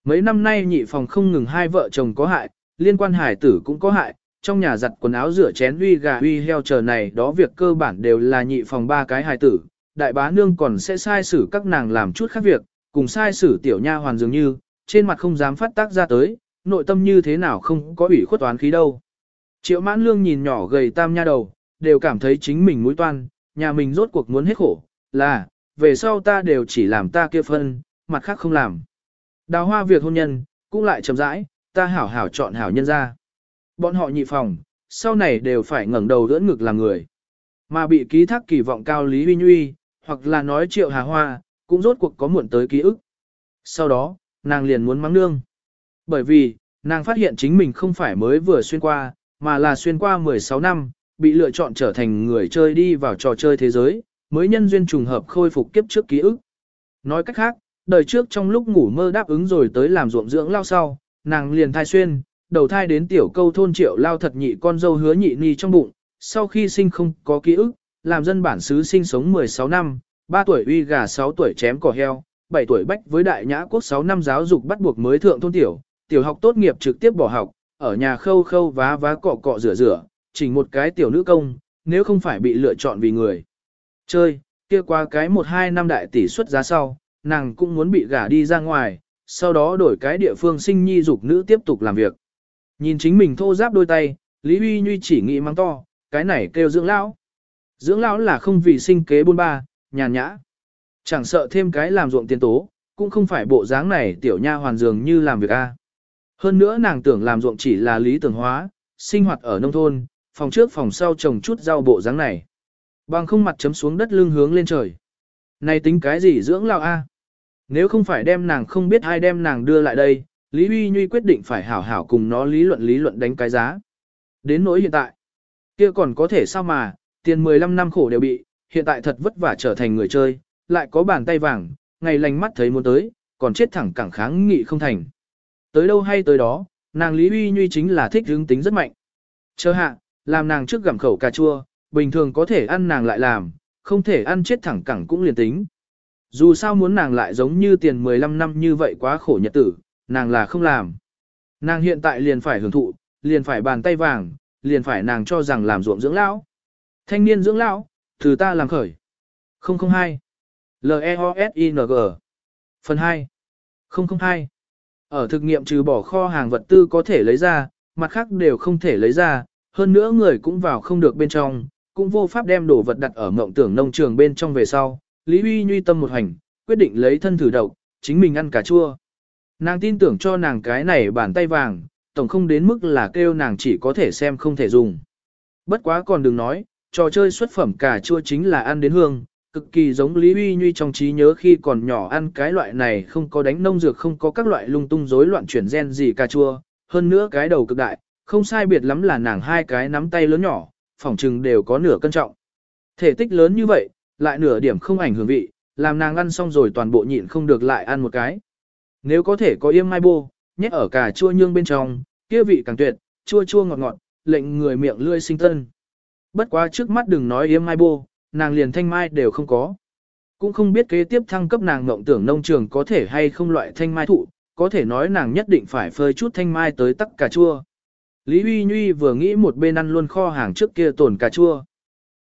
Mấy năm nay nhị phòng không ngừng hai vợ chồng có hại, liên quan hải tử cũng có hại, trong nhà giặt quần áo rửa chén uy gà uy heo chờ này đó việc cơ bản đều là nhị phòng ba cái hài tử, đại bá nương còn sẽ sai xử các nàng làm chút khác việc, cùng sai xử tiểu nha hoàn dường như, trên mặt không dám phát tác ra tới, nội tâm như thế nào không có ủy khuất toán khí đâu. Triệu mãn lương nhìn nhỏ gầy tam nha đầu, đều cảm thấy chính mình mũi toan, nhà mình rốt cuộc muốn hết khổ, là, về sau ta đều chỉ làm ta kia phân, mặt khác không làm. Đào hoa việc hôn nhân, cũng lại chậm rãi, ta hảo hảo chọn hảo nhân ra. Bọn họ nhị phòng, sau này đều phải ngẩng đầu đỡ ngực làm người. Mà bị ký thác kỳ vọng cao Lý Huy Nhuy, hoặc là nói triệu hà hoa, cũng rốt cuộc có muộn tới ký ức. Sau đó, nàng liền muốn mắng nương. Bởi vì, nàng phát hiện chính mình không phải mới vừa xuyên qua, mà là xuyên qua 16 năm, bị lựa chọn trở thành người chơi đi vào trò chơi thế giới, mới nhân duyên trùng hợp khôi phục kiếp trước ký ức. Nói cách khác, đời trước trong lúc ngủ mơ đáp ứng rồi tới làm ruộng dưỡng lao sau, nàng liền thai xuyên, đầu thai đến tiểu câu thôn triệu lao thật nhị con dâu hứa nhị ni trong bụng, sau khi sinh không có ký ức, làm dân bản xứ sinh sống 16 năm, 3 tuổi uy gà 6 tuổi chém cỏ heo, 7 tuổi bách với đại nhã quốc 6 năm giáo dục bắt buộc mới thượng thôn tiểu, tiểu học tốt nghiệp trực tiếp bỏ học, ở nhà khâu khâu vá vá cọ cọ rửa rửa, chỉnh một cái tiểu nữ công, nếu không phải bị lựa chọn vì người. Chơi, kia qua cái 1-2 năm đại tỷ suất giá sau, nàng cũng muốn bị gả đi ra ngoài, sau đó đổi cái địa phương sinh nhi dục nữ tiếp tục làm việc. Nhìn chính mình thô giáp đôi tay, Lý Huy Nhuy chỉ nghĩ mắng to, cái này kêu dưỡng lão. Dưỡng lão là không vì sinh kế buôn ba, nhàn nhã. Chẳng sợ thêm cái làm ruộng tiền tố, cũng không phải bộ dáng này tiểu nha hoàn dường như làm việc A. Hơn nữa nàng tưởng làm ruộng chỉ là lý tưởng hóa, sinh hoạt ở nông thôn, phòng trước phòng sau trồng chút rau bộ dáng này. Bằng không mặt chấm xuống đất lưng hướng lên trời. Này tính cái gì dưỡng lao A? Nếu không phải đem nàng không biết ai đem nàng đưa lại đây, Lý Huy Nhuy quyết định phải hảo hảo cùng nó lý luận lý luận đánh cái giá. Đến nỗi hiện tại, kia còn có thể sao mà, tiền 15 năm khổ đều bị, hiện tại thật vất vả trở thành người chơi, lại có bàn tay vàng, ngày lành mắt thấy muốn tới, còn chết thẳng cẳng kháng nghị không thành. Tới đâu hay tới đó, nàng Lý Huy Nhuy chính là thích hướng tính rất mạnh. Chờ hạ, làm nàng trước gặm khẩu cà chua, bình thường có thể ăn nàng lại làm, không thể ăn chết thẳng cẳng cũng liền tính. Dù sao muốn nàng lại giống như tiền 15 năm như vậy quá khổ nhật tử, nàng là không làm. Nàng hiện tại liền phải hưởng thụ, liền phải bàn tay vàng, liền phải nàng cho rằng làm ruộng dưỡng lão. Thanh niên dưỡng lão, từ ta làm khởi. 002. L-E-O-S-I-N-G Phần 2. 002. Ở thực nghiệm trừ bỏ kho hàng vật tư có thể lấy ra, mặt khác đều không thể lấy ra, hơn nữa người cũng vào không được bên trong, cũng vô pháp đem đồ vật đặt ở mộng tưởng nông trường bên trong về sau. Lý Uy Nhuy tâm một hành, quyết định lấy thân thử độc, chính mình ăn cà chua. Nàng tin tưởng cho nàng cái này bàn tay vàng, tổng không đến mức là kêu nàng chỉ có thể xem không thể dùng. Bất quá còn đừng nói, trò chơi xuất phẩm cà chua chính là ăn đến hương, cực kỳ giống Lý Uy Nhuy trong trí nhớ khi còn nhỏ ăn cái loại này không có đánh nông dược không có các loại lung tung rối loạn chuyển gen gì cà chua, hơn nữa cái đầu cực đại, không sai biệt lắm là nàng hai cái nắm tay lớn nhỏ, phỏng chừng đều có nửa cân trọng. Thể tích lớn như vậy, lại nửa điểm không ảnh hưởng vị, làm nàng ăn xong rồi toàn bộ nhịn không được lại ăn một cái. Nếu có thể có yêm mai bô, nhét ở cà chua nhương bên trong, kia vị càng tuyệt, chua chua ngọt ngọt, lệnh người miệng lươi sinh tân. Bất quá trước mắt đừng nói yêm mai bô, nàng liền thanh mai đều không có. Cũng không biết kế tiếp thăng cấp nàng ngộng tưởng nông trường có thể hay không loại thanh mai thụ, có thể nói nàng nhất định phải phơi chút thanh mai tới tắc cà chua. Lý Huy Nhuy vừa nghĩ một bên ăn luôn kho hàng trước kia tổn cà chua.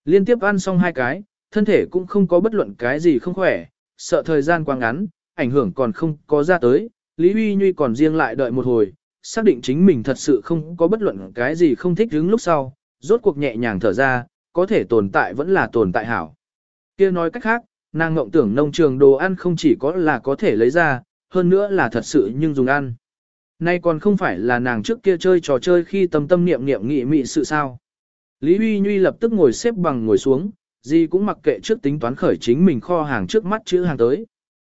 Liên tiếp ăn xong hai cái, thân thể cũng không có bất luận cái gì không khỏe, sợ thời gian quá ngắn, ảnh hưởng còn không có ra tới. Lý Huy Nhuy còn riêng lại đợi một hồi, xác định chính mình thật sự không có bất luận cái gì không thích đứng lúc sau, rốt cuộc nhẹ nhàng thở ra, có thể tồn tại vẫn là tồn tại hảo. kia nói cách khác, nàng ngộng tưởng nông trường đồ ăn không chỉ có là có thể lấy ra, hơn nữa là thật sự nhưng dùng ăn. Nay còn không phải là nàng trước kia chơi trò chơi khi tâm tâm niệm niệm nghị mị sự sao. Lý Huy Nhuy lập tức ngồi xếp bằng ngồi xuống, gì cũng mặc kệ trước tính toán khởi chính mình kho hàng trước mắt chữ hàng tới.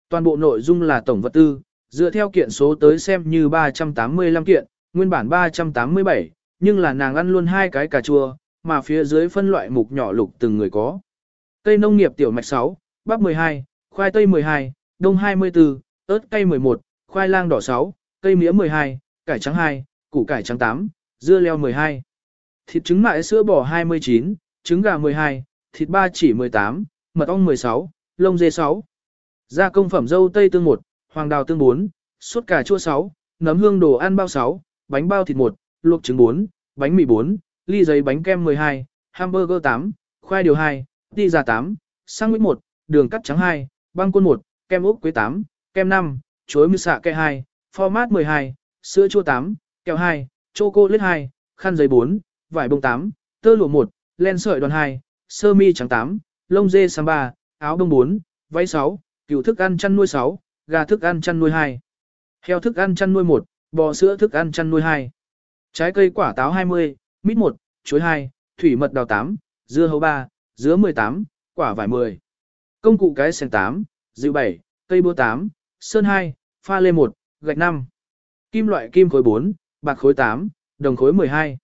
Toàn bộ nội dung là tổng vật tư, dựa theo kiện số tới xem như 385 kiện, nguyên bản 387, nhưng là nàng ăn luôn hai cái cà chua, mà phía dưới phân loại mục nhỏ lục từng người có. Cây nông nghiệp tiểu mạch 6, bắp 12, khoai tây 12, đông 24, ớt cây 11, khoai lang đỏ 6, cây mía 12, cải trắng 2, củ cải trắng 8, dưa leo 12. Thịt trứng mại sữa bò 29, trứng gà 12, thịt ba chỉ 18, mật ong 16, lông dê 6. Gia công phẩm dâu tây tương 1, hoàng đào tương 4, suốt cà chua 6, nấm hương đồ ăn bao 6, bánh bao thịt 1, luộc trứng 4, bánh mì 4, ly giấy bánh kem 12, hamburger 8, khoai điều 2, ti pizza 8, sandwich 1, đường cắt trắng 2, băng côn 1, kem ốc quế 8, kem 5, chuối mư xạ kẹ 2, format 12, sữa chua 8, kẹo 2, chocolate 2, khăn giấy 4, vải bông 8, tơ lụa 1, len sợi đoàn 2, sơ mi trắng 8, lông dê sam 3, áo bông 4, váy 6, cừu thức ăn chăn nuôi 6, gà thức ăn chăn nuôi 2, heo thức ăn chăn nuôi 1, bò sữa thức ăn chăn nuôi 2, trái cây quả táo 20, mít 1, chuối 2, thủy mật đào 8, dưa hấu 3, dứa 18, quả vải 10. Công cụ cái sen 8, dịu 7, cây búa 8, sơn 2, pha lê 1, gạch 5. Kim loại kim khối 4, bạc khối 8, đồng khối 12.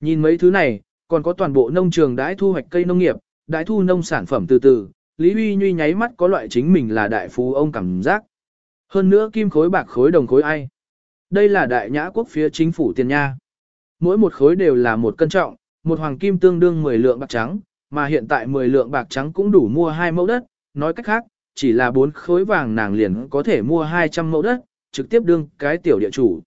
Nhìn mấy thứ này, còn có toàn bộ nông trường đãi thu hoạch cây nông nghiệp, đãi thu nông sản phẩm từ từ, Lý Huy Nhuy nháy mắt có loại chính mình là đại phú ông cảm giác. Hơn nữa kim khối bạc khối đồng khối ai. Đây là đại nhã quốc phía chính phủ tiền nha. Mỗi một khối đều là một cân trọng, một hoàng kim tương đương 10 lượng bạc trắng, mà hiện tại 10 lượng bạc trắng cũng đủ mua hai mẫu đất, nói cách khác, chỉ là bốn khối vàng nàng liền có thể mua 200 mẫu đất, trực tiếp đương cái tiểu địa chủ.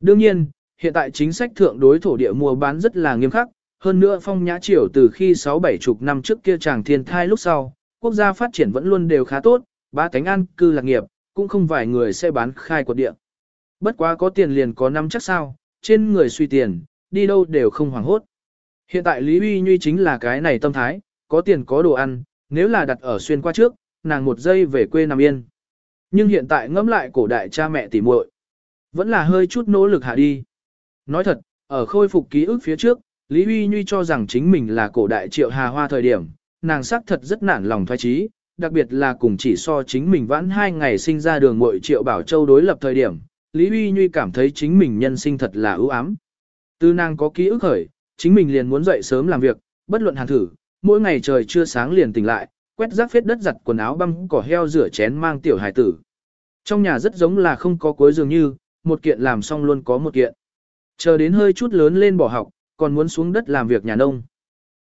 Đương nhiên, hiện tại chính sách thượng đối thổ địa mua bán rất là nghiêm khắc, hơn nữa phong nhã triều từ khi 6-7 chục năm trước kia chàng thiên thai lúc sau, quốc gia phát triển vẫn luôn đều khá tốt, ba cánh an cư lạc nghiệp, cũng không vài người sẽ bán khai quật địa. Bất quá có tiền liền có năm chắc sao, trên người suy tiền, đi đâu đều không hoảng hốt. Hiện tại Lý Uy Nhuy chính là cái này tâm thái, có tiền có đồ ăn, nếu là đặt ở xuyên qua trước, nàng một giây về quê nằm yên. Nhưng hiện tại ngẫm lại cổ đại cha mẹ tỉ muội, vẫn là hơi chút nỗ lực hạ đi. Nói thật, ở khôi phục ký ức phía trước, Lý Huy Nhuy cho rằng chính mình là cổ đại triệu hà hoa thời điểm, nàng xác thật rất nản lòng thoái trí, đặc biệt là cùng chỉ so chính mình vãn hai ngày sinh ra đường muội triệu bảo châu đối lập thời điểm, Lý Huy Nhuy cảm thấy chính mình nhân sinh thật là ưu ám. Từ nàng có ký ức khởi, chính mình liền muốn dậy sớm làm việc, bất luận hàng thử, mỗi ngày trời chưa sáng liền tỉnh lại, quét rác phết đất giặt quần áo băm cỏ heo rửa chén mang tiểu hài tử. Trong nhà rất giống là không có cuối dường như, một kiện làm xong luôn có một kiện. Chờ đến hơi chút lớn lên bỏ học, còn muốn xuống đất làm việc nhà nông.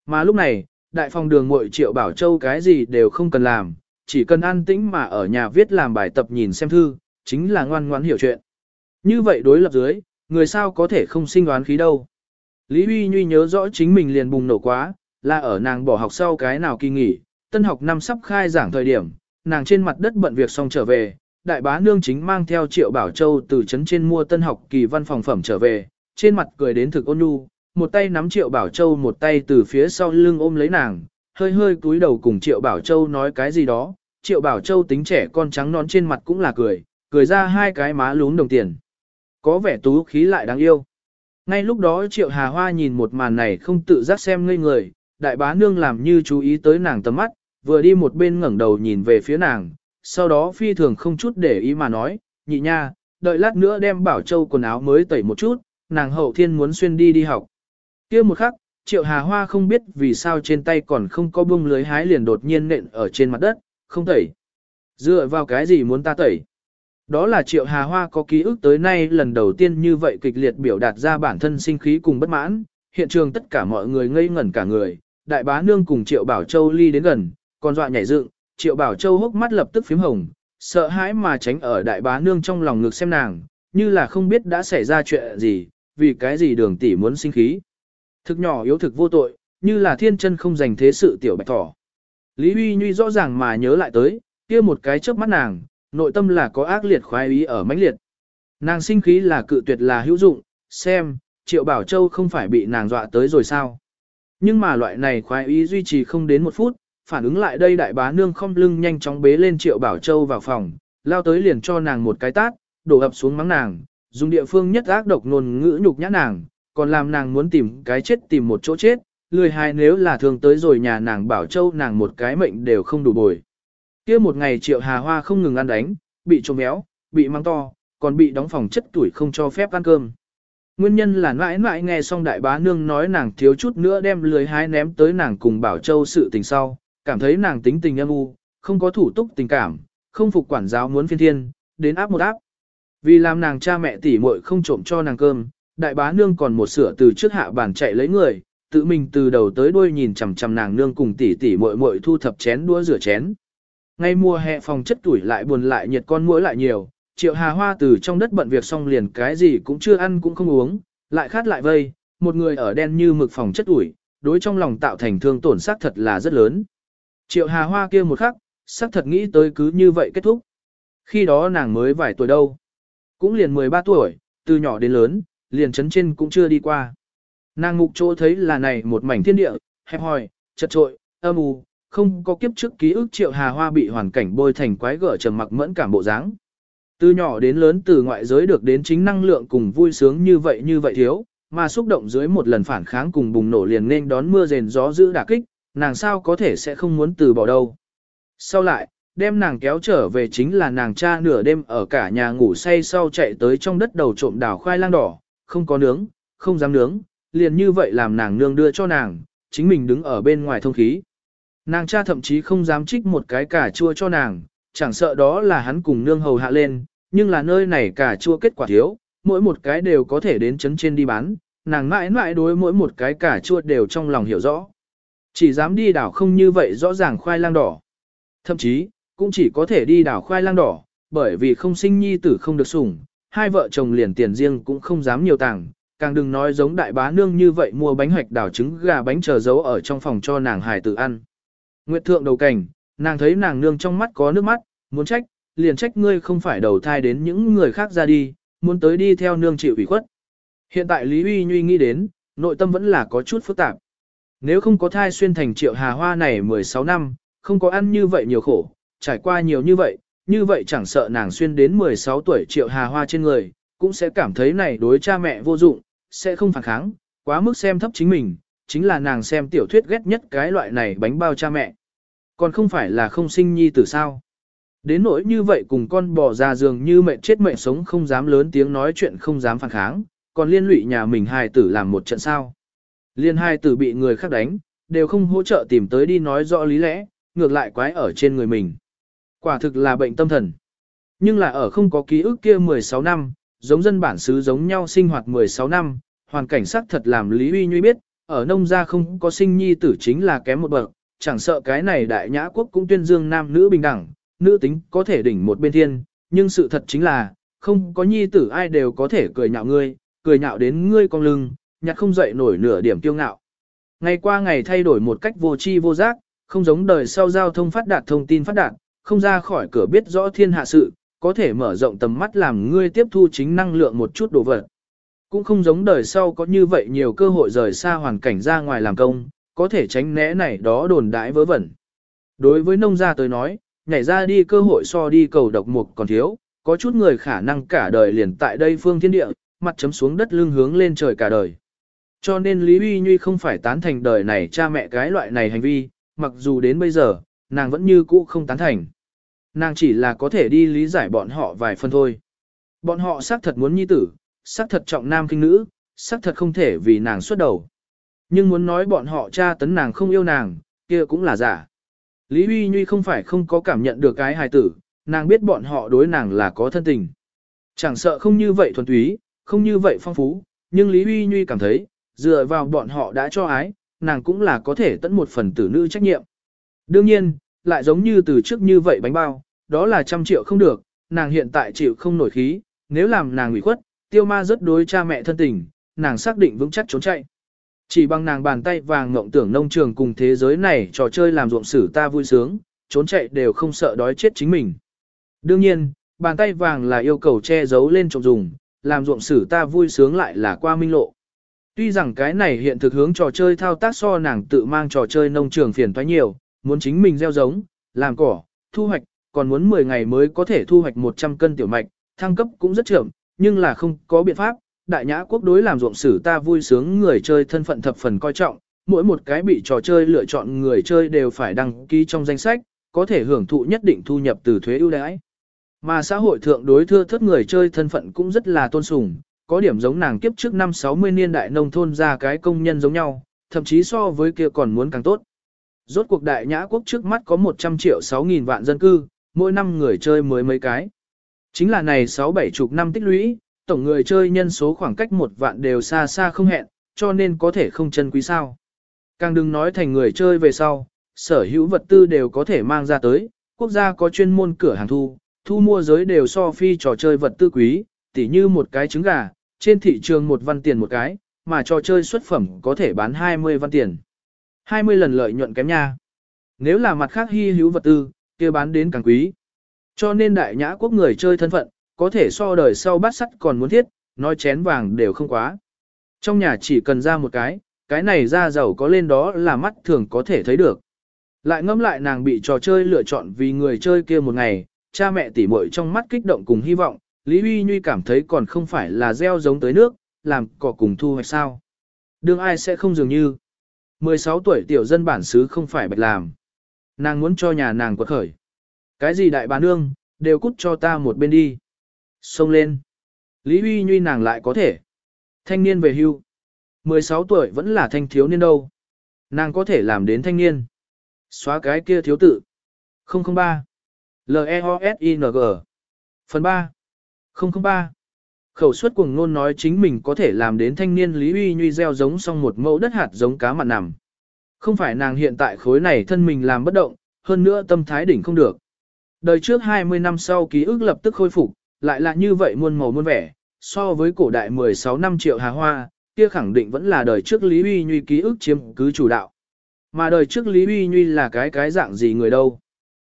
Mà lúc này, đại phòng đường muội triệu bảo châu cái gì đều không cần làm, chỉ cần an tĩnh mà ở nhà viết làm bài tập nhìn xem thư, chính là ngoan ngoãn hiểu chuyện. Như vậy đối lập dưới, người sao có thể không sinh đoán khí đâu. Lý Huy Nhuy nhớ rõ chính mình liền bùng nổ quá, là ở nàng bỏ học sau cái nào kỳ nghỉ, tân học năm sắp khai giảng thời điểm, nàng trên mặt đất bận việc xong trở về, đại bá nương chính mang theo triệu bảo châu từ trấn trên mua tân học kỳ văn phòng phẩm trở về, trên mặt cười đến thực ôn nhu, một tay nắm triệu bảo châu một tay từ phía sau lưng ôm lấy nàng, hơi hơi cúi đầu cùng triệu bảo châu nói cái gì đó, triệu bảo châu tính trẻ con trắng nón trên mặt cũng là cười, cười ra hai cái má lún đồng tiền. Có vẻ tú khí lại đáng yêu. Ngay lúc đó triệu hà hoa nhìn một màn này không tự giác xem ngây người, đại bá nương làm như chú ý tới nàng tầm mắt, vừa đi một bên ngẩng đầu nhìn về phía nàng, sau đó phi thường không chút để ý mà nói, nhị nha, đợi lát nữa đem bảo châu quần áo mới tẩy một chút, nàng hậu thiên muốn xuyên đi đi học. kia một khắc, triệu hà hoa không biết vì sao trên tay còn không có bông lưới hái liền đột nhiên nện ở trên mặt đất, không tẩy. Dựa vào cái gì muốn ta tẩy? Đó là triệu hà hoa có ký ức tới nay lần đầu tiên như vậy kịch liệt biểu đạt ra bản thân sinh khí cùng bất mãn, hiện trường tất cả mọi người ngây ngẩn cả người, đại bá nương cùng triệu bảo châu ly đến gần, còn dọa nhảy dựng, triệu bảo châu hốc mắt lập tức phím hồng, sợ hãi mà tránh ở đại bá nương trong lòng ngực xem nàng, như là không biết đã xảy ra chuyện gì, vì cái gì đường tỷ muốn sinh khí. Thực nhỏ yếu thực vô tội, như là thiên chân không dành thế sự tiểu bạch thỏ. Lý Huy Nhuy rõ ràng mà nhớ lại tới, kia một cái chớp mắt nàng, nội tâm là có ác liệt khoái ý ở mãnh liệt. Nàng sinh khí là cự tuyệt là hữu dụng, xem, Triệu Bảo Châu không phải bị nàng dọa tới rồi sao. Nhưng mà loại này khoái ý duy trì không đến một phút, phản ứng lại đây đại bá nương không lưng nhanh chóng bế lên Triệu Bảo Châu vào phòng, lao tới liền cho nàng một cái tát, đổ ập xuống mắng nàng, dùng địa phương nhất ác độc ngôn ngữ nhục nhã nàng, còn làm nàng muốn tìm cái chết tìm một chỗ chết, lười hai nếu là thường tới rồi nhà nàng Bảo Châu nàng một cái mệnh đều không đủ bồi. kia một ngày Triệu Hà Hoa không ngừng ăn đánh, bị trộm méo, bị mang to, còn bị đóng phòng chất tuổi không cho phép ăn cơm. Nguyên nhân là mãi mãi nghe xong đại bá nương nói nàng thiếu chút nữa đem lưới hái ném tới nàng cùng Bảo Châu sự tình sau, cảm thấy nàng tính tình âm u, không có thủ túc tình cảm, không phục quản giáo muốn phiên thiên, đến áp một áp. Vì làm nàng cha mẹ tỉ muội không trộm cho nàng cơm, đại bá nương còn một sửa từ trước hạ bàn chạy lấy người, tự mình từ đầu tới đuôi nhìn chằm chằm nàng nương cùng tỉ tỉ muội muội thu thập chén đũa rửa chén. Ngay mùa hè phòng chất tuổi lại buồn lại nhiệt con muỗi lại nhiều, Triệu Hà Hoa từ trong đất bận việc xong liền cái gì cũng chưa ăn cũng không uống, lại khát lại vây, một người ở đen như mực phòng chất ủi, đối trong lòng tạo thành thương tổn sát thật là rất lớn. Triệu Hà Hoa kia một khắc, sắc thật nghĩ tới cứ như vậy kết thúc. Khi đó nàng mới vài tuổi đâu. Cũng liền 13 tuổi, từ nhỏ đến lớn, liền chấn trên cũng chưa đi qua. Nàng ngục chỗ thấy là này một mảnh thiên địa, hẹp hòi, chật trội, âm u, không có kiếp trước ký ức triệu hà hoa bị hoàn cảnh bôi thành quái gở trầm mặc mẫn cảm bộ dáng. Từ nhỏ đến lớn từ ngoại giới được đến chính năng lượng cùng vui sướng như vậy như vậy thiếu, mà xúc động dưới một lần phản kháng cùng bùng nổ liền nên đón mưa rền gió giữ đả kích, nàng sao có thể sẽ không muốn từ bỏ đâu. Sau lại, đem nàng kéo trở về chính là nàng cha nửa đêm ở cả nhà ngủ say sau chạy tới trong đất đầu trộm đảo khoai lang đỏ, không có nướng, không dám nướng, liền như vậy làm nàng nương đưa cho nàng, chính mình đứng ở bên ngoài thông khí. Nàng cha thậm chí không dám trích một cái cà chua cho nàng, chẳng sợ đó là hắn cùng nương hầu hạ lên, nhưng là nơi này cà chua kết quả thiếu, mỗi một cái đều có thể đến chấn trên đi bán, nàng mãi mãi đối mỗi một cái cà chua đều trong lòng hiểu rõ. Chỉ dám đi đảo không như vậy rõ ràng khoai lang đỏ. Thậm chí, cũng chỉ có thể đi đảo khoai lang đỏ, bởi vì không sinh nhi tử không được sủng, hai vợ chồng liền tiền riêng cũng không dám nhiều tàng, càng đừng nói giống đại bá nương như vậy mua bánh hoạch đảo trứng gà bánh chờ giấu ở trong phòng cho nàng hài tử ăn. Nguyệt thượng đầu cảnh, nàng thấy nàng nương trong mắt có nước mắt, muốn trách, liền trách ngươi không phải đầu thai đến những người khác ra đi, muốn tới đi theo nương chịu ủy khuất. Hiện tại Lý Uy Nhuy nghĩ đến, nội tâm vẫn là có chút phức tạp. Nếu không có thai xuyên thành triệu hà hoa này 16 năm, không có ăn như vậy nhiều khổ, trải qua nhiều như vậy, như vậy chẳng sợ nàng xuyên đến 16 tuổi triệu hà hoa trên người, cũng sẽ cảm thấy này đối cha mẹ vô dụng, sẽ không phản kháng, quá mức xem thấp chính mình, chính là nàng xem tiểu thuyết ghét nhất cái loại này bánh bao cha mẹ. Còn không phải là không sinh nhi tử sao. Đến nỗi như vậy cùng con bò ra giường như mẹ chết mẹ sống không dám lớn tiếng nói chuyện không dám phản kháng, còn liên lụy nhà mình hài tử làm một trận sao. Liên hai tử bị người khác đánh, đều không hỗ trợ tìm tới đi nói rõ lý lẽ, ngược lại quái ở trên người mình. Quả thực là bệnh tâm thần. Nhưng là ở không có ký ức kia 16 năm, giống dân bản xứ giống nhau sinh hoạt 16 năm, hoàn cảnh sắc thật làm Lý Uy Nhuy biết, ở nông gia không có sinh nhi tử chính là kém một bậc, chẳng sợ cái này đại nhã quốc cũng tuyên dương nam nữ bình đẳng, nữ tính có thể đỉnh một bên thiên, nhưng sự thật chính là, không có nhi tử ai đều có thể cười nhạo ngươi, cười nhạo đến ngươi con lưng, nhặt không dậy nổi nửa điểm kiêu ngạo. Ngày qua ngày thay đổi một cách vô tri vô giác, không giống đời sau giao thông phát đạt thông tin phát đạt, không ra khỏi cửa biết rõ thiên hạ sự, có thể mở rộng tầm mắt làm ngươi tiếp thu chính năng lượng một chút đồ vật. Cũng không giống đời sau có như vậy nhiều cơ hội rời xa hoàn cảnh ra ngoài làm công, có thể tránh né này đó đồn đãi vớ vẩn. Đối với nông gia tới nói, nhảy ra đi cơ hội so đi cầu độc mục còn thiếu, có chút người khả năng cả đời liền tại đây phương thiên địa, mặt chấm xuống đất lưng hướng lên trời cả đời. Cho nên Lý Uy Nhuy không phải tán thành đời này cha mẹ cái loại này hành vi, mặc dù đến bây giờ, nàng vẫn như cũ không tán thành. Nàng chỉ là có thể đi lý giải bọn họ vài phần thôi. Bọn họ xác thật muốn nhi tử, xác thật trọng nam kinh nữ, xác thật không thể vì nàng xuất đầu. Nhưng muốn nói bọn họ cha tấn nàng không yêu nàng, kia cũng là giả. Lý Huy Nhuy không phải không có cảm nhận được cái hài tử, nàng biết bọn họ đối nàng là có thân tình. Chẳng sợ không như vậy thuần túy, không như vậy phong phú, nhưng Lý Huy Nhuy cảm thấy, dựa vào bọn họ đã cho ái, nàng cũng là có thể tận một phần tử nữ trách nhiệm. Đương nhiên, lại giống như từ trước như vậy bánh bao, đó là trăm triệu không được, nàng hiện tại chịu không nổi khí, nếu làm nàng ủy khuất, tiêu ma rất đối cha mẹ thân tình, nàng xác định vững chắc trốn chạy. Chỉ bằng nàng bàn tay vàng ngộng tưởng nông trường cùng thế giới này trò chơi làm ruộng sử ta vui sướng, trốn chạy đều không sợ đói chết chính mình. Đương nhiên, bàn tay vàng là yêu cầu che giấu lên trộm dùng, làm ruộng sử ta vui sướng lại là qua minh lộ. Tuy rằng cái này hiện thực hướng trò chơi thao tác so nàng tự mang trò chơi nông trường phiền toái nhiều, muốn chính mình gieo giống, làm cỏ, thu hoạch, còn muốn 10 ngày mới có thể thu hoạch 100 cân tiểu mạch, thăng cấp cũng rất chậm, nhưng là không có biện pháp, đại nhã quốc đối làm ruộng sử ta vui sướng người chơi thân phận thập phần coi trọng, mỗi một cái bị trò chơi lựa chọn người chơi đều phải đăng ký trong danh sách, có thể hưởng thụ nhất định thu nhập từ thuế ưu đãi. Mà xã hội thượng đối thưa thất người chơi thân phận cũng rất là tôn sùng, có điểm giống nàng kiếp trước năm 60 niên đại nông thôn ra cái công nhân giống nhau, thậm chí so với kia còn muốn càng tốt. Rốt cuộc đại nhã quốc trước mắt có 100 triệu 6 nghìn vạn dân cư, mỗi năm người chơi mới mấy cái. Chính là này 6-7 chục năm tích lũy, tổng người chơi nhân số khoảng cách một vạn đều xa xa không hẹn, cho nên có thể không chân quý sao. Càng đừng nói thành người chơi về sau, sở hữu vật tư đều có thể mang ra tới, quốc gia có chuyên môn cửa hàng thu, thu mua giới đều so phi trò chơi vật tư quý, tỉ như một cái trứng gà, trên thị trường một văn tiền một cái, mà trò chơi xuất phẩm có thể bán 20 văn tiền. 20 lần lợi nhuận kém nha. Nếu là mặt khác hy hữu vật tư, kia bán đến càng quý. Cho nên đại nhã quốc người chơi thân phận, có thể so đời sau bát sắt còn muốn thiết, nói chén vàng đều không quá. Trong nhà chỉ cần ra một cái, cái này ra giàu có lên đó là mắt thường có thể thấy được. Lại ngẫm lại nàng bị trò chơi lựa chọn vì người chơi kia một ngày, cha mẹ tỉ muội trong mắt kích động cùng hy vọng, Lý Huy Nhuy cảm thấy còn không phải là gieo giống tới nước, làm cỏ cùng thu hoạch sao. Đương ai sẽ không dường như. 16 tuổi tiểu dân bản xứ không phải bạch làm. Nàng muốn cho nhà nàng quật khởi. Cái gì đại bà nương, đều cút cho ta một bên đi. Xông lên. Lý Huy Nhuy nàng lại có thể. Thanh niên về hưu. 16 tuổi vẫn là thanh thiếu niên đâu. Nàng có thể làm đến thanh niên. Xóa cái kia thiếu tự. 003. L-E-O-S-I-N-G. Phần 3. 003. Khẩu suất cuồng ngôn nói chính mình có thể làm đến thanh niên Lý Uy Nhuy gieo giống xong một mẫu đất hạt giống cá mặn nằm. Không phải nàng hiện tại khối này thân mình làm bất động, hơn nữa tâm thái đỉnh không được. Đời trước 20 năm sau ký ức lập tức khôi phục, lại là như vậy muôn màu muôn vẻ, so với cổ đại 16 năm triệu hà hoa, kia khẳng định vẫn là đời trước Lý Uy Nhuy ký ức chiếm cứ chủ đạo. Mà đời trước Lý Uy Nhuy là cái cái dạng gì người đâu.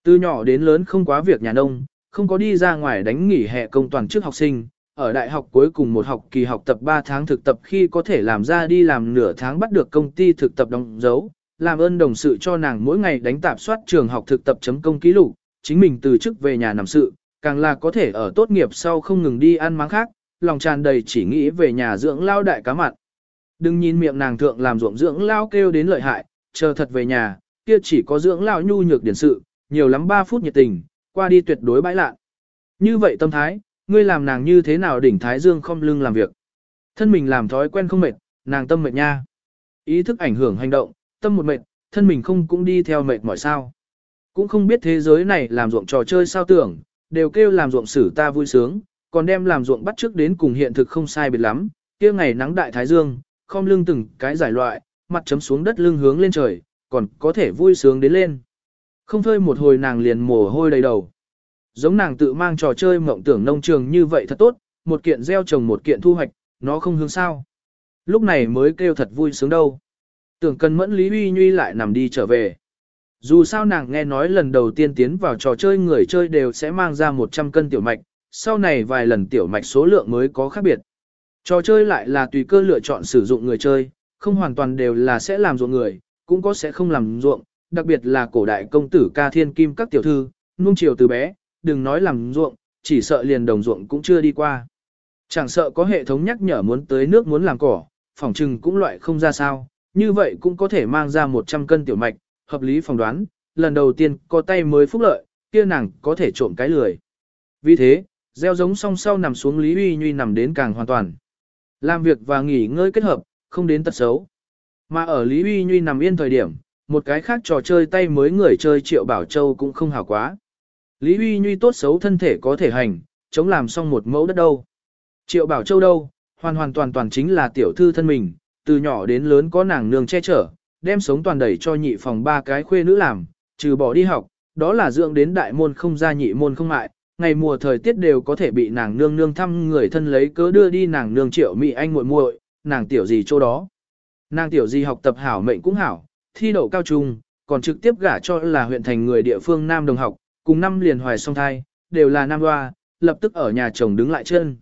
Từ nhỏ đến lớn không quá việc nhà nông, không có đi ra ngoài đánh nghỉ hè công toàn trước học sinh, ở đại học cuối cùng một học kỳ học tập 3 tháng thực tập khi có thể làm ra đi làm nửa tháng bắt được công ty thực tập đóng dấu, làm ơn đồng sự cho nàng mỗi ngày đánh tạp soát trường học thực tập chấm công ký lục, chính mình từ chức về nhà nằm sự, càng là có thể ở tốt nghiệp sau không ngừng đi ăn máng khác, lòng tràn đầy chỉ nghĩ về nhà dưỡng lao đại cá mặn. Đừng nhìn miệng nàng thượng làm ruộng dưỡng lao kêu đến lợi hại, chờ thật về nhà, kia chỉ có dưỡng lao nhu nhược điển sự, nhiều lắm 3 phút nhiệt tình, qua đi tuyệt đối bãi lạ. Như vậy tâm thái, ngươi làm nàng như thế nào đỉnh thái dương không lưng làm việc. Thân mình làm thói quen không mệt, nàng tâm mệt nha. Ý thức ảnh hưởng hành động, tâm một mệt, thân mình không cũng đi theo mệt mỏi sao. Cũng không biết thế giới này làm ruộng trò chơi sao tưởng, đều kêu làm ruộng xử ta vui sướng, còn đem làm ruộng bắt trước đến cùng hiện thực không sai biệt lắm, kia ngày nắng đại thái dương, không lưng từng cái giải loại, mặt chấm xuống đất lưng hướng lên trời, còn có thể vui sướng đến lên. Không phơi một hồi nàng liền mồ hôi đầy đầu. Giống nàng tự mang trò chơi mộng tưởng nông trường như vậy thật tốt, một kiện gieo trồng một kiện thu hoạch, nó không hướng sao. Lúc này mới kêu thật vui sướng đâu. Tưởng cần mẫn Lý Huy Nhuy lại nằm đi trở về. Dù sao nàng nghe nói lần đầu tiên tiến vào trò chơi người chơi đều sẽ mang ra 100 cân tiểu mạch, sau này vài lần tiểu mạch số lượng mới có khác biệt. Trò chơi lại là tùy cơ lựa chọn sử dụng người chơi, không hoàn toàn đều là sẽ làm ruộng người, cũng có sẽ không làm ruộng, đặc biệt là cổ đại công tử ca thiên kim các tiểu thư, nuông chiều từ bé, đừng nói làm ruộng, chỉ sợ liền đồng ruộng cũng chưa đi qua. Chẳng sợ có hệ thống nhắc nhở muốn tới nước muốn làm cỏ, phòng trừng cũng loại không ra sao, như vậy cũng có thể mang ra 100 cân tiểu mạch, hợp lý phỏng đoán, lần đầu tiên có tay mới phúc lợi, kia nàng có thể trộm cái lười. Vì thế, gieo giống song sau nằm xuống Lý Uy Nhuy nằm đến càng hoàn toàn. Làm việc và nghỉ ngơi kết hợp, không đến tật xấu. Mà ở Lý Uy Nhuy nằm yên thời điểm, một cái khác trò chơi tay mới người chơi Triệu Bảo Châu cũng không hảo quá. Lý Huy Nhuy tốt xấu thân thể có thể hành, chống làm xong một mẫu đất đâu. Triệu Bảo Châu đâu, hoàn hoàn toàn toàn chính là tiểu thư thân mình, từ nhỏ đến lớn có nàng nương che chở, đem sống toàn đẩy cho nhị phòng ba cái khuê nữ làm, trừ bỏ đi học, đó là dưỡng đến đại môn không ra nhị môn không mại, ngày mùa thời tiết đều có thể bị nàng nương nương thăm người thân lấy cớ đưa đi nàng nương triệu mỹ anh muội muội, nàng tiểu gì chỗ đó. Nàng tiểu gì học tập hảo mệnh cũng hảo, thi đậu cao trung, còn trực tiếp gả cho là huyện thành người địa phương nam đồng học, cùng năm liền hoài song thai, đều là nam hoa, lập tức ở nhà chồng đứng lại chân.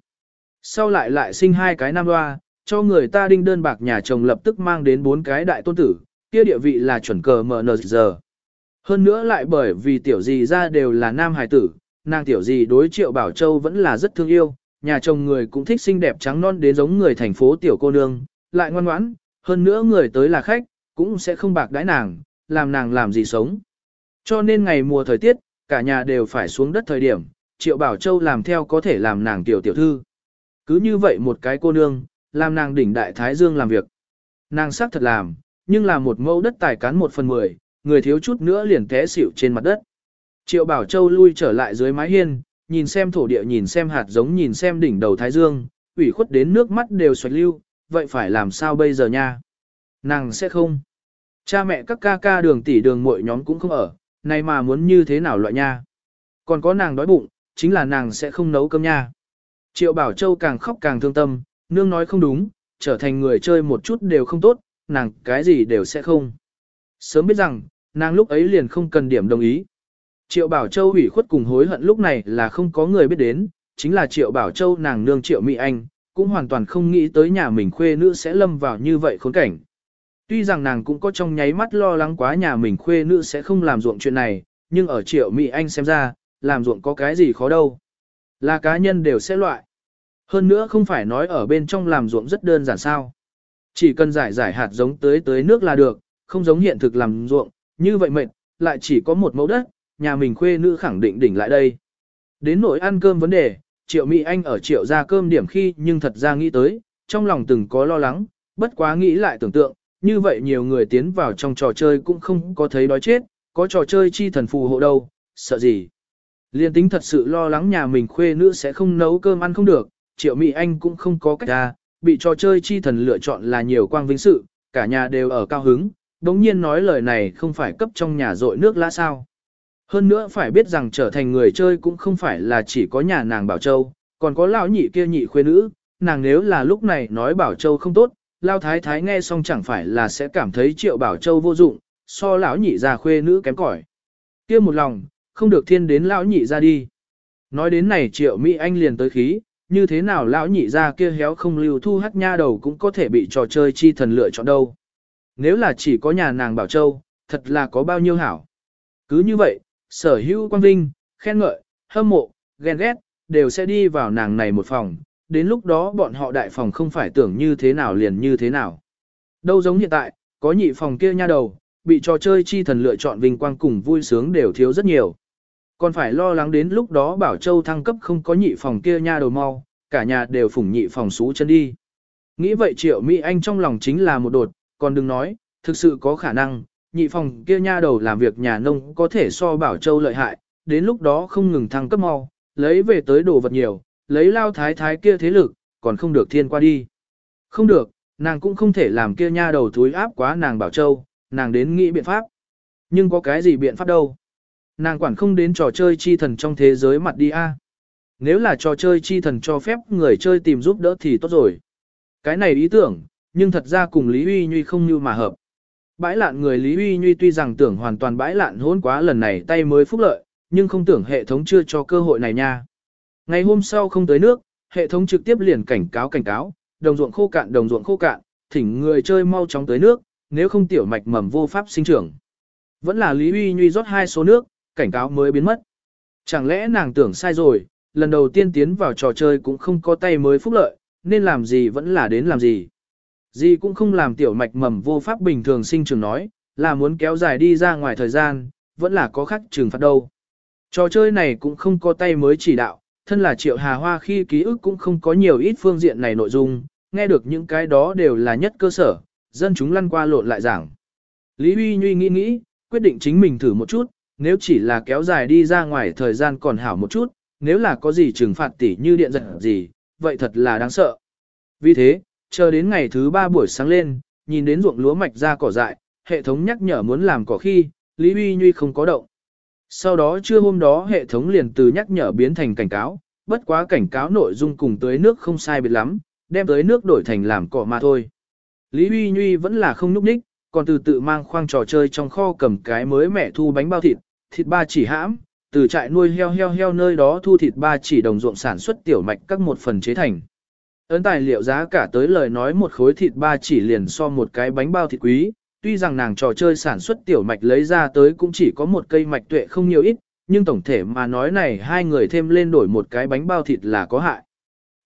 Sau lại lại sinh hai cái nam hoa, cho người ta đinh đơn bạc nhà chồng lập tức mang đến bốn cái đại tôn tử, kia địa vị là chuẩn cờ mở nờ giờ. Hơn nữa lại bởi vì tiểu gì ra đều là nam hài tử, nàng tiểu gì đối triệu Bảo Châu vẫn là rất thương yêu, nhà chồng người cũng thích xinh đẹp trắng non đến giống người thành phố tiểu cô nương, lại ngoan ngoãn, hơn nữa người tới là khách, cũng sẽ không bạc đãi nàng, làm nàng làm gì sống. Cho nên ngày mùa thời tiết, cả nhà đều phải xuống đất thời điểm, Triệu Bảo Châu làm theo có thể làm nàng tiểu tiểu thư. Cứ như vậy một cái cô nương, làm nàng đỉnh đại thái dương làm việc. Nàng xác thật làm, nhưng là một mẫu đất tài cán một phần mười, người thiếu chút nữa liền té xỉu trên mặt đất. Triệu Bảo Châu lui trở lại dưới mái hiên, nhìn xem thổ địa nhìn xem hạt giống nhìn xem đỉnh đầu thái dương, ủy khuất đến nước mắt đều xoạch lưu, vậy phải làm sao bây giờ nha? Nàng sẽ không. Cha mẹ các ca ca đường tỷ đường muội nhóm cũng không ở, này mà muốn như thế nào loại nha. Còn có nàng đói bụng, chính là nàng sẽ không nấu cơm nha. Triệu Bảo Châu càng khóc càng thương tâm, nương nói không đúng, trở thành người chơi một chút đều không tốt, nàng cái gì đều sẽ không. Sớm biết rằng, nàng lúc ấy liền không cần điểm đồng ý. Triệu Bảo Châu ủy khuất cùng hối hận lúc này là không có người biết đến, chính là Triệu Bảo Châu nàng nương Triệu Mỹ Anh, cũng hoàn toàn không nghĩ tới nhà mình khuê nữ sẽ lâm vào như vậy khốn cảnh. Tuy rằng nàng cũng có trong nháy mắt lo lắng quá nhà mình khuê nữ sẽ không làm ruộng chuyện này, nhưng ở triệu Mỹ Anh xem ra, làm ruộng có cái gì khó đâu. Là cá nhân đều sẽ loại. Hơn nữa không phải nói ở bên trong làm ruộng rất đơn giản sao. Chỉ cần giải giải hạt giống tới tới nước là được, không giống hiện thực làm ruộng, như vậy mệt, lại chỉ có một mẫu đất, nhà mình khuê nữ khẳng định đỉnh lại đây. Đến nỗi ăn cơm vấn đề, triệu Mỹ Anh ở triệu ra cơm điểm khi nhưng thật ra nghĩ tới, trong lòng từng có lo lắng, bất quá nghĩ lại tưởng tượng, như vậy nhiều người tiến vào trong trò chơi cũng không có thấy đói chết, có trò chơi chi thần phù hộ đâu, sợ gì. Liên tính thật sự lo lắng nhà mình khuê nữ sẽ không nấu cơm ăn không được, triệu Mỹ Anh cũng không có cách ra, bị trò chơi chi thần lựa chọn là nhiều quang vinh sự, cả nhà đều ở cao hứng, đống nhiên nói lời này không phải cấp trong nhà rội nước lá sao. Hơn nữa phải biết rằng trở thành người chơi cũng không phải là chỉ có nhà nàng Bảo Châu, còn có lão nhị kia nhị khuê nữ, nàng nếu là lúc này nói Bảo Châu không tốt, Lao Thái Thái nghe xong chẳng phải là sẽ cảm thấy triệu Bảo Châu vô dụng, so lão nhị già khuê nữ kém cỏi. kia một lòng, không được thiên đến lão nhị ra đi. Nói đến này triệu Mỹ Anh liền tới khí, như thế nào lão nhị ra kia héo không lưu thu hắt nha đầu cũng có thể bị trò chơi chi thần lựa chọn đâu. Nếu là chỉ có nhà nàng Bảo Châu, thật là có bao nhiêu hảo. Cứ như vậy, sở hữu quan vinh, khen ngợi, hâm mộ, ghen ghét, đều sẽ đi vào nàng này một phòng, đến lúc đó bọn họ đại phòng không phải tưởng như thế nào liền như thế nào. Đâu giống hiện tại, có nhị phòng kia nha đầu, bị trò chơi chi thần lựa chọn vinh quang cùng vui sướng đều thiếu rất nhiều. Còn phải lo lắng đến lúc đó bảo châu thăng cấp không có nhị phòng kia nha đầu mau, cả nhà đều phủng nhị phòng xú chân đi. Nghĩ vậy triệu Mỹ Anh trong lòng chính là một đột, còn đừng nói, thực sự có khả năng, nhị phòng kia nha đầu làm việc nhà nông có thể so bảo châu lợi hại, đến lúc đó không ngừng thăng cấp mau, lấy về tới đồ vật nhiều, lấy lao thái thái kia thế lực, còn không được thiên qua đi. Không được, nàng cũng không thể làm kia nha đầu thúi áp quá nàng bảo châu, nàng đến nghĩ biện pháp. Nhưng có cái gì biện pháp đâu. Nàng quản không đến trò chơi chi thần trong thế giới mặt đi a. Nếu là trò chơi chi thần cho phép người chơi tìm giúp đỡ thì tốt rồi. Cái này ý tưởng, nhưng thật ra cùng Lý Huy Nhuy không như mà hợp. Bãi lạn người Lý Huy Nhuy tuy rằng tưởng hoàn toàn bãi lạn hỗn quá lần này tay mới phúc lợi, nhưng không tưởng hệ thống chưa cho cơ hội này nha. Ngày hôm sau không tới nước, hệ thống trực tiếp liền cảnh cáo cảnh cáo, đồng ruộng khô cạn đồng ruộng khô cạn, thỉnh người chơi mau chóng tới nước, nếu không tiểu mạch mầm vô pháp sinh trưởng. Vẫn là Lý Huy Nhuy rót hai số nước, cảnh cáo mới biến mất. Chẳng lẽ nàng tưởng sai rồi, lần đầu tiên tiến vào trò chơi cũng không có tay mới phúc lợi, nên làm gì vẫn là đến làm gì. Gì cũng không làm tiểu mạch mầm vô pháp bình thường sinh trưởng nói, là muốn kéo dài đi ra ngoài thời gian, vẫn là có khắc trừng phạt đâu. Trò chơi này cũng không có tay mới chỉ đạo, thân là triệu hà hoa khi ký ức cũng không có nhiều ít phương diện này nội dung, nghe được những cái đó đều là nhất cơ sở, dân chúng lăn qua lộn lại giảng. Lý Huy Nhuy nghĩ nghĩ, quyết định chính mình thử một chút, nếu chỉ là kéo dài đi ra ngoài thời gian còn hảo một chút, nếu là có gì trừng phạt tỉ như điện giật gì, vậy thật là đáng sợ. Vì thế, chờ đến ngày thứ ba buổi sáng lên, nhìn đến ruộng lúa mạch ra cỏ dại, hệ thống nhắc nhở muốn làm cỏ khi, Lý Huy Nhuy không có động. Sau đó trưa hôm đó hệ thống liền từ nhắc nhở biến thành cảnh cáo, bất quá cảnh cáo nội dung cùng tới nước không sai biệt lắm, đem tới nước đổi thành làm cỏ mà thôi. Lý Huy Nhuy vẫn là không núp ních, còn từ tự mang khoang trò chơi trong kho cầm cái mới mẹ thu bánh bao thịt, thịt ba chỉ hãm, từ trại nuôi heo heo heo nơi đó thu thịt ba chỉ đồng ruộng sản xuất tiểu mạch các một phần chế thành. Ấn tài liệu giá cả tới lời nói một khối thịt ba chỉ liền so một cái bánh bao thịt quý, tuy rằng nàng trò chơi sản xuất tiểu mạch lấy ra tới cũng chỉ có một cây mạch tuệ không nhiều ít, nhưng tổng thể mà nói này hai người thêm lên đổi một cái bánh bao thịt là có hại.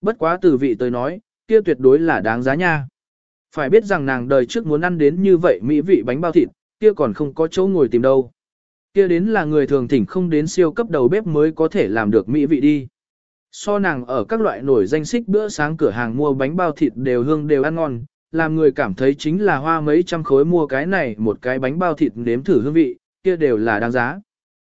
Bất quá từ vị tới nói, kia tuyệt đối là đáng giá nha. Phải biết rằng nàng đời trước muốn ăn đến như vậy mỹ vị bánh bao thịt, kia còn không có chỗ ngồi tìm đâu. Kia đến là người thường thỉnh không đến siêu cấp đầu bếp mới có thể làm được mỹ vị đi. So nàng ở các loại nổi danh xích bữa sáng cửa hàng mua bánh bao thịt đều hương đều ăn ngon, làm người cảm thấy chính là hoa mấy trăm khối mua cái này một cái bánh bao thịt nếm thử hương vị, kia đều là đáng giá.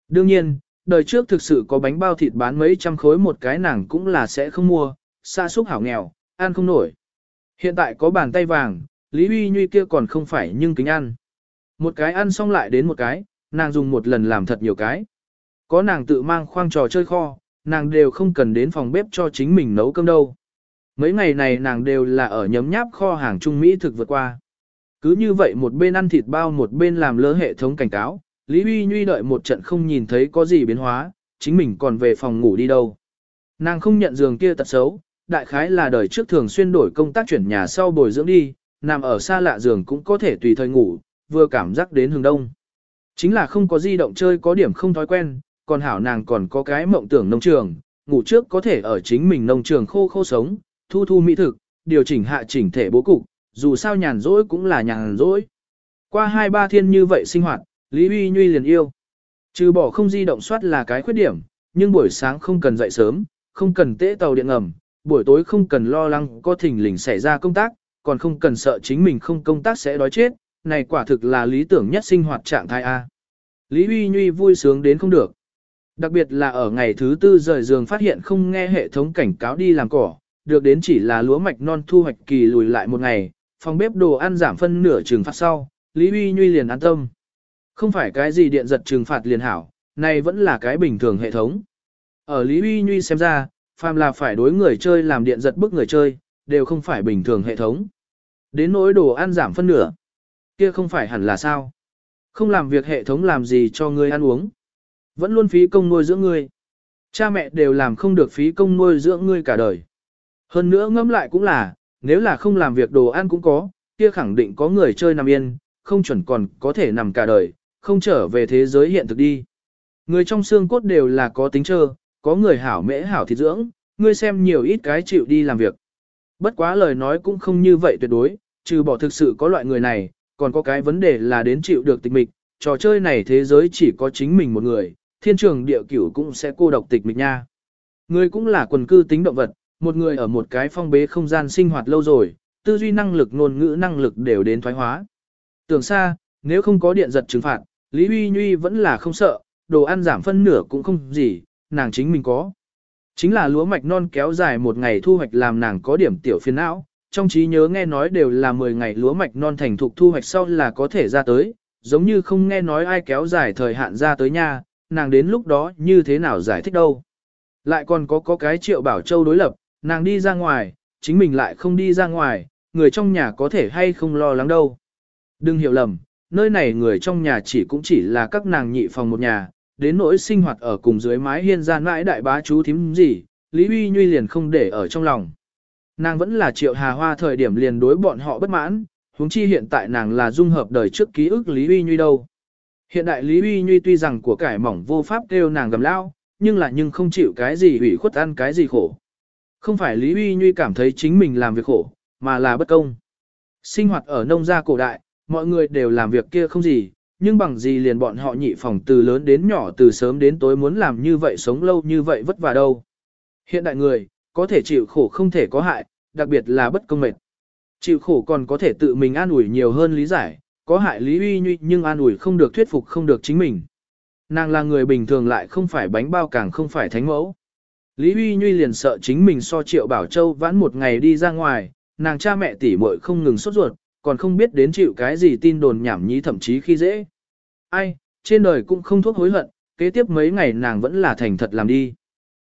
Đương nhiên, đời trước thực sự có bánh bao thịt bán mấy trăm khối một cái nàng cũng là sẽ không mua, xa xúc hảo nghèo, ăn không nổi. Hiện tại có bàn tay vàng, Lý Huy Nhuy kia còn không phải nhưng kính ăn. Một cái ăn xong lại đến một cái, nàng dùng một lần làm thật nhiều cái. Có nàng tự mang khoang trò chơi kho, nàng đều không cần đến phòng bếp cho chính mình nấu cơm đâu. Mấy ngày này nàng đều là ở nhấm nháp kho hàng Trung Mỹ thực vượt qua. Cứ như vậy một bên ăn thịt bao một bên làm lỡ hệ thống cảnh cáo, Lý Huy Nhuy đợi một trận không nhìn thấy có gì biến hóa, chính mình còn về phòng ngủ đi đâu. Nàng không nhận giường kia tật xấu, đại khái là đời trước thường xuyên đổi công tác chuyển nhà sau bồi dưỡng đi, nằm ở xa lạ giường cũng có thể tùy thời ngủ, vừa cảm giác đến hướng đông. Chính là không có di động chơi có điểm không thói quen, còn hảo nàng còn có cái mộng tưởng nông trường, ngủ trước có thể ở chính mình nông trường khô khô sống, thu thu mỹ thực, điều chỉnh hạ chỉnh thể bố cục, dù sao nhàn rỗi cũng là nhàn rỗi. Qua hai ba thiên như vậy sinh hoạt, Lý Uy Nhuy liền yêu. Trừ bỏ không di động soát là cái khuyết điểm, nhưng buổi sáng không cần dậy sớm, không cần tễ tàu điện ngầm, buổi tối không cần lo lắng có thỉnh lình xảy ra công tác, còn không cần sợ chính mình không công tác sẽ đói chết, này quả thực là lý tưởng nhất sinh hoạt trạng thái A. Lý Uy Nhuy vui sướng đến không được. Đặc biệt là ở ngày thứ tư rời giường phát hiện không nghe hệ thống cảnh cáo đi làm cỏ, được đến chỉ là lúa mạch non thu hoạch kỳ lùi lại một ngày, phòng bếp đồ ăn giảm phân nửa trừng phạt sau, Lý Uy Nhuy liền an tâm. Không phải cái gì điện giật trừng phạt liền hảo, này vẫn là cái bình thường hệ thống. Ở Lý Uy Nhuy xem ra, phàm là phải đối người chơi làm điện giật bức người chơi, đều không phải bình thường hệ thống. Đến nỗi đồ ăn giảm phân nửa, kia không phải hẳn là sao. Không làm việc hệ thống làm gì cho ngươi ăn uống. Vẫn luôn phí công nuôi dưỡng ngươi. Cha mẹ đều làm không được phí công nuôi dưỡng ngươi cả đời. Hơn nữa ngẫm lại cũng là, nếu là không làm việc đồ ăn cũng có, kia khẳng định có người chơi nằm yên, không chuẩn còn có thể nằm cả đời, không trở về thế giới hiện thực đi. Người trong xương cốt đều là có tính trơ, có người hảo mễ hảo thịt dưỡng, ngươi xem nhiều ít cái chịu đi làm việc. Bất quá lời nói cũng không như vậy tuyệt đối, trừ bỏ thực sự có loại người này, còn có cái vấn đề là đến chịu được tịch mịch, trò chơi này thế giới chỉ có chính mình một người, thiên trường địa cửu cũng sẽ cô độc tịch mịch nha. Người cũng là quần cư tính động vật, một người ở một cái phong bế không gian sinh hoạt lâu rồi, tư duy năng lực ngôn ngữ năng lực đều đến thoái hóa. Tưởng xa, nếu không có điện giật trừng phạt, Lý Huy Nhuy vẫn là không sợ, đồ ăn giảm phân nửa cũng không gì, nàng chính mình có. Chính là lúa mạch non kéo dài một ngày thu hoạch làm nàng có điểm tiểu phiền não, trong trí nhớ nghe nói đều là 10 ngày lúa mạch non thành thục thu hoạch sau là có thể ra tới, giống như không nghe nói ai kéo dài thời hạn ra tới nha, nàng đến lúc đó như thế nào giải thích đâu. Lại còn có có cái triệu bảo châu đối lập, nàng đi ra ngoài, chính mình lại không đi ra ngoài, người trong nhà có thể hay không lo lắng đâu. Đừng hiểu lầm, nơi này người trong nhà chỉ cũng chỉ là các nàng nhị phòng một nhà, đến nỗi sinh hoạt ở cùng dưới mái hiên gian mãi đại bá chú thím gì, Lý Huy Nhuy liền không để ở trong lòng. Nàng vẫn là triệu hà hoa thời điểm liền đối bọn họ bất mãn, huống chi hiện tại nàng là dung hợp đời trước ký ức Lý Huy Nhuy đâu. Hiện đại Lý Huy Nhuy tuy rằng của cải mỏng vô pháp kêu nàng gầm lao, nhưng là nhưng không chịu cái gì ủy khuất ăn cái gì khổ. Không phải Lý Huy Nhuy cảm thấy chính mình làm việc khổ, mà là bất công. Sinh hoạt ở nông gia cổ đại, mọi người đều làm việc kia không gì, nhưng bằng gì liền bọn họ nhị phòng từ lớn đến nhỏ từ sớm đến tối muốn làm như vậy sống lâu như vậy vất vả đâu. Hiện đại người, có thể chịu khổ không thể có hại, đặc biệt là bất công mệt. Chịu khổ còn có thể tự mình an ủi nhiều hơn lý giải, có hại lý uy nhuy nhưng an ủi không được thuyết phục không được chính mình. Nàng là người bình thường lại không phải bánh bao càng không phải thánh mẫu. Lý Huy Nhuy liền sợ chính mình so triệu bảo châu vãn một ngày đi ra ngoài, nàng cha mẹ tỷ muội không ngừng sốt ruột, còn không biết đến chịu cái gì tin đồn nhảm nhí thậm chí khi dễ. Ai, trên đời cũng không thuốc hối hận, kế tiếp mấy ngày nàng vẫn là thành thật làm đi.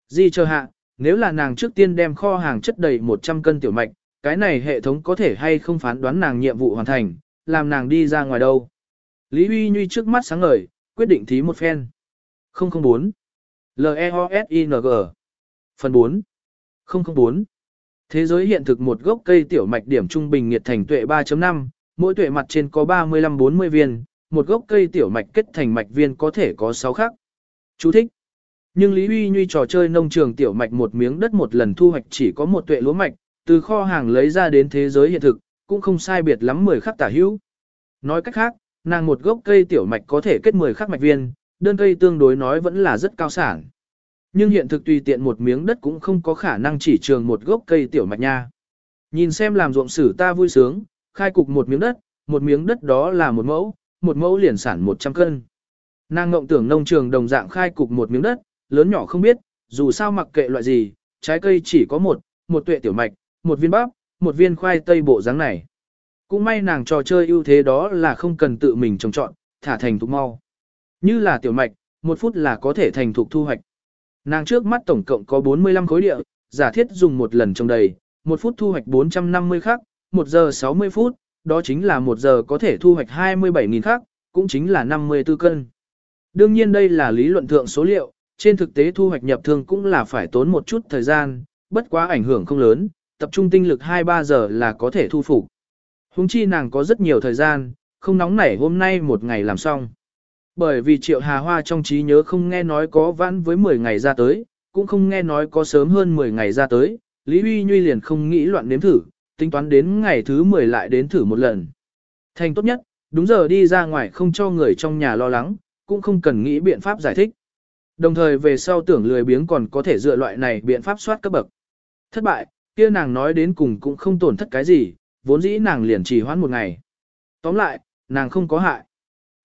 Di chờ hạ, nếu là nàng trước tiên đem kho hàng chất đầy 100 cân tiểu mạch, cái này hệ thống có thể hay không phán đoán nàng nhiệm vụ hoàn thành, làm nàng đi ra ngoài đâu. Lý Huy Nhuy trước mắt sáng ngời, quyết định thí một phen. 004 L-E-O-S-I-N-G Phần 4 004 Thế giới hiện thực một gốc cây tiểu mạch điểm trung bình nhiệt thành tuệ 3.5, mỗi tuệ mặt trên có 35-40 viên, một gốc cây tiểu mạch kết thành mạch viên có thể có 6 khắc. Chú thích. Nhưng Lý Huy Nhuy trò chơi nông trường tiểu mạch một miếng đất một lần thu hoạch chỉ có một tuệ lúa mạch, từ kho hàng lấy ra đến thế giới hiện thực, cũng không sai biệt lắm 10 khắc tả hữu. Nói cách khác, nàng một gốc cây tiểu mạch có thể kết 10 khắc mạch viên, đơn cây tương đối nói vẫn là rất cao sản. Nhưng hiện thực tùy tiện một miếng đất cũng không có khả năng chỉ trường một gốc cây tiểu mạch nha. Nhìn xem làm ruộng sử ta vui sướng, khai cục một miếng đất, một miếng đất đó là một mẫu, một mẫu liền sản 100 cân. Nàng ngộng tưởng nông trường đồng dạng khai cục một miếng đất, lớn nhỏ không biết, dù sao mặc kệ loại gì, trái cây chỉ có một, một tuệ tiểu mạch, một viên bắp, một viên khoai tây bộ dáng này. Cũng may nàng trò chơi ưu thế đó là không cần tự mình trồng trọn, thả thành thục mau. Như là tiểu mạch, một phút là có thể thành thục thu hoạch. Nàng trước mắt tổng cộng có 45 khối địa, giả thiết dùng một lần trồng đầy, một phút thu hoạch 450 khắc, một giờ 60 phút, đó chính là một giờ có thể thu hoạch 27.000 khắc, cũng chính là 54 cân. Đương nhiên đây là lý luận thượng số liệu, trên thực tế thu hoạch nhập thương cũng là phải tốn một chút thời gian, bất quá ảnh hưởng không lớn, tập trung tinh lực 2-3 giờ là có thể thu phục. Hùng chi nàng có rất nhiều thời gian, không nóng nảy hôm nay một ngày làm xong. Bởi vì triệu hà hoa trong trí nhớ không nghe nói có vãn với 10 ngày ra tới, cũng không nghe nói có sớm hơn 10 ngày ra tới, Lý Huy Nhuy liền không nghĩ loạn nếm thử, tính toán đến ngày thứ 10 lại đến thử một lần. Thành tốt nhất, đúng giờ đi ra ngoài không cho người trong nhà lo lắng, cũng không cần nghĩ biện pháp giải thích. Đồng thời về sau tưởng lười biếng còn có thể dựa loại này biện pháp soát cấp bậc. Thất bại, kia nàng nói đến cùng cũng không tổn thất cái gì, vốn dĩ nàng liền chỉ hoãn một ngày. Tóm lại, nàng không có hại.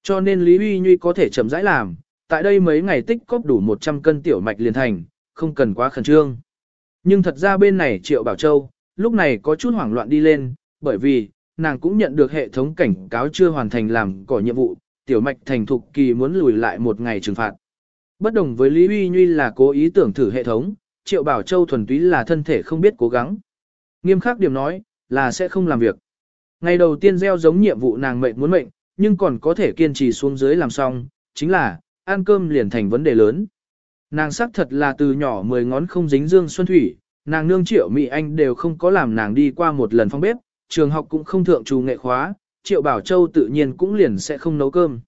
Cho nên Lý Huy Nhuy có thể chậm rãi làm, tại đây mấy ngày tích cóp đủ 100 cân tiểu mạch liền thành, không cần quá khẩn trương. Nhưng thật ra bên này Triệu Bảo Châu, lúc này có chút hoảng loạn đi lên, bởi vì, nàng cũng nhận được hệ thống cảnh cáo chưa hoàn thành làm cỏ nhiệm vụ, tiểu mạch thành thục kỳ muốn lùi lại một ngày trừng phạt. Bất đồng với Lý Uy Nhuy là cố ý tưởng thử hệ thống, Triệu Bảo Châu thuần túy là thân thể không biết cố gắng. Nghiêm khắc điểm nói, là sẽ không làm việc. Ngày đầu tiên gieo giống nhiệm vụ nàng mệnh muốn mệnh, nhưng còn có thể kiên trì xuống dưới làm xong, chính là, ăn cơm liền thành vấn đề lớn. Nàng xác thật là từ nhỏ mười ngón không dính dương xuân thủy, nàng nương triệu Mỹ Anh đều không có làm nàng đi qua một lần phong bếp, trường học cũng không thượng trù nghệ khóa, triệu bảo châu tự nhiên cũng liền sẽ không nấu cơm.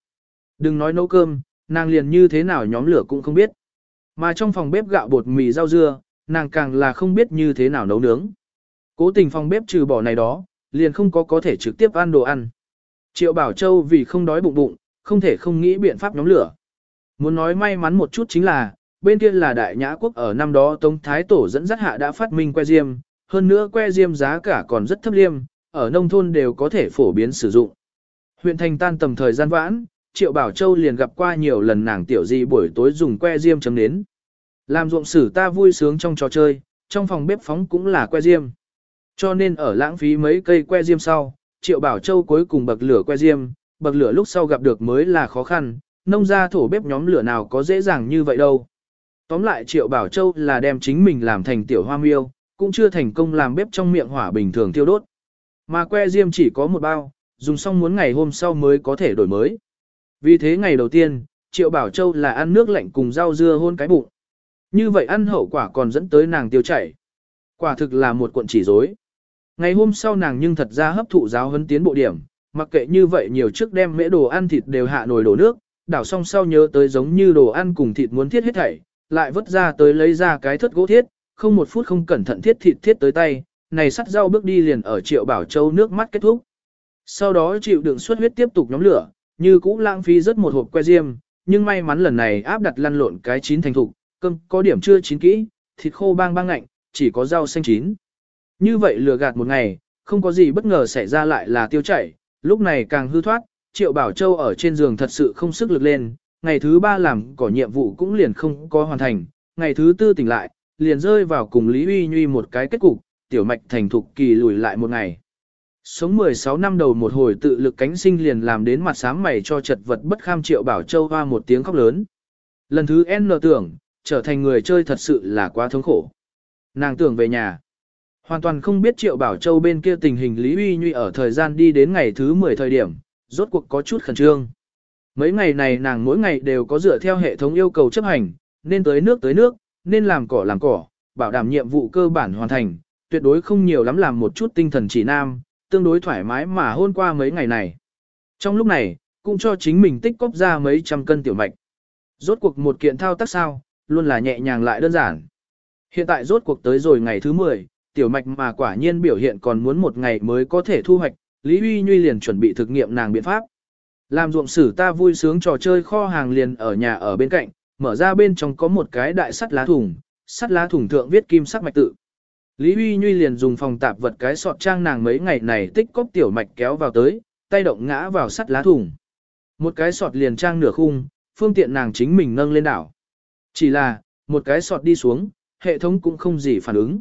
Đừng nói nấu cơm, nàng liền như thế nào nhóm lửa cũng không biết. Mà trong phòng bếp gạo bột mì rau dưa, nàng càng là không biết như thế nào nấu nướng. Cố tình phòng bếp trừ bỏ này đó, liền không có có thể trực tiếp ăn đồ ăn. Triệu Bảo Châu vì không đói bụng bụng, không thể không nghĩ biện pháp nhóm lửa. Muốn nói may mắn một chút chính là, bên kia là đại nhã quốc ở năm đó Tống Thái Tổ dẫn dắt hạ đã phát minh que diêm, hơn nữa que diêm giá cả còn rất thấp liêm, ở nông thôn đều có thể phổ biến sử dụng. Huyện thành tan tầm thời gian vãn, Triệu Bảo Châu liền gặp qua nhiều lần nàng tiểu di buổi tối dùng que diêm chấm nến. Làm ruộng sử ta vui sướng trong trò chơi, trong phòng bếp phóng cũng là que diêm. Cho nên ở lãng phí mấy cây que diêm sau, Triệu Bảo Châu cuối cùng bậc lửa que diêm, bậc lửa lúc sau gặp được mới là khó khăn, nông gia thổ bếp nhóm lửa nào có dễ dàng như vậy đâu. Tóm lại Triệu Bảo Châu là đem chính mình làm thành tiểu hoa miêu, cũng chưa thành công làm bếp trong miệng hỏa bình thường tiêu đốt. Mà que diêm chỉ có một bao, dùng xong muốn ngày hôm sau mới có thể đổi mới. Vì thế ngày đầu tiên, Triệu Bảo Châu là ăn nước lạnh cùng rau dưa hôn cái bụng. Như vậy ăn hậu quả còn dẫn tới nàng tiêu chảy. Quả thực là một cuộn chỉ rối. Ngày hôm sau nàng nhưng thật ra hấp thụ giáo huấn tiến bộ điểm, mặc kệ như vậy nhiều trước đem mễ đồ ăn thịt đều hạ nồi đổ nước, đảo xong sau nhớ tới giống như đồ ăn cùng thịt muốn thiết hết thảy, lại vứt ra tới lấy ra cái thất gỗ thiết, không một phút không cẩn thận thiết thịt thiết tới tay, này sắt rau bước đi liền ở triệu bảo châu nước mắt kết thúc. Sau đó chịu đựng suất huyết tiếp tục nhóm lửa, như cũ lãng phí rất một hộp que diêm, nhưng may mắn lần này áp đặt lăn lộn cái chín thành thục, cơm có điểm chưa chín kỹ, thịt khô bang bang ngạnh, chỉ có rau xanh chín. Như vậy lừa gạt một ngày, không có gì bất ngờ xảy ra lại là tiêu chảy, lúc này càng hư thoát, Triệu Bảo Châu ở trên giường thật sự không sức lực lên, ngày thứ ba làm cỏ nhiệm vụ cũng liền không có hoàn thành, ngày thứ tư tỉnh lại, liền rơi vào cùng Lý Uy Nhuy một cái kết cục, tiểu mạch thành thục kỳ lùi lại một ngày. Sống 16 năm đầu một hồi tự lực cánh sinh liền làm đến mặt sáng mày cho chật vật bất kham Triệu Bảo Châu hoa một tiếng khóc lớn. Lần thứ N tưởng, trở thành người chơi thật sự là quá thống khổ. Nàng tưởng về nhà. Hoàn toàn không biết Triệu Bảo Châu bên kia tình hình Lý Uy Nhuy ở thời gian đi đến ngày thứ 10 thời điểm, rốt cuộc có chút khẩn trương. Mấy ngày này nàng mỗi ngày đều có dựa theo hệ thống yêu cầu chấp hành, nên tới nước tới nước, nên làm cỏ làm cỏ, bảo đảm nhiệm vụ cơ bản hoàn thành, tuyệt đối không nhiều lắm làm một chút tinh thần chỉ nam, tương đối thoải mái mà hôn qua mấy ngày này. Trong lúc này, cũng cho chính mình tích cóp ra mấy trăm cân tiểu mạch. Rốt cuộc một kiện thao tác sao, luôn là nhẹ nhàng lại đơn giản. Hiện tại rốt cuộc tới rồi ngày thứ 10, tiểu mạch mà quả nhiên biểu hiện còn muốn một ngày mới có thể thu hoạch, Lý Huy Nhuy liền chuẩn bị thực nghiệm nàng biện pháp. Làm ruộng sử ta vui sướng trò chơi kho hàng liền ở nhà ở bên cạnh, mở ra bên trong có một cái đại sắt lá thùng, sắt lá thùng thượng viết kim sắc mạch tự. Lý Huy Nhuy liền dùng phòng tạp vật cái sọt trang nàng mấy ngày này tích cóp tiểu mạch kéo vào tới, tay động ngã vào sắt lá thùng. Một cái sọt liền trang nửa khung, phương tiện nàng chính mình nâng lên đảo. Chỉ là, một cái sọt đi xuống, hệ thống cũng không gì phản ứng.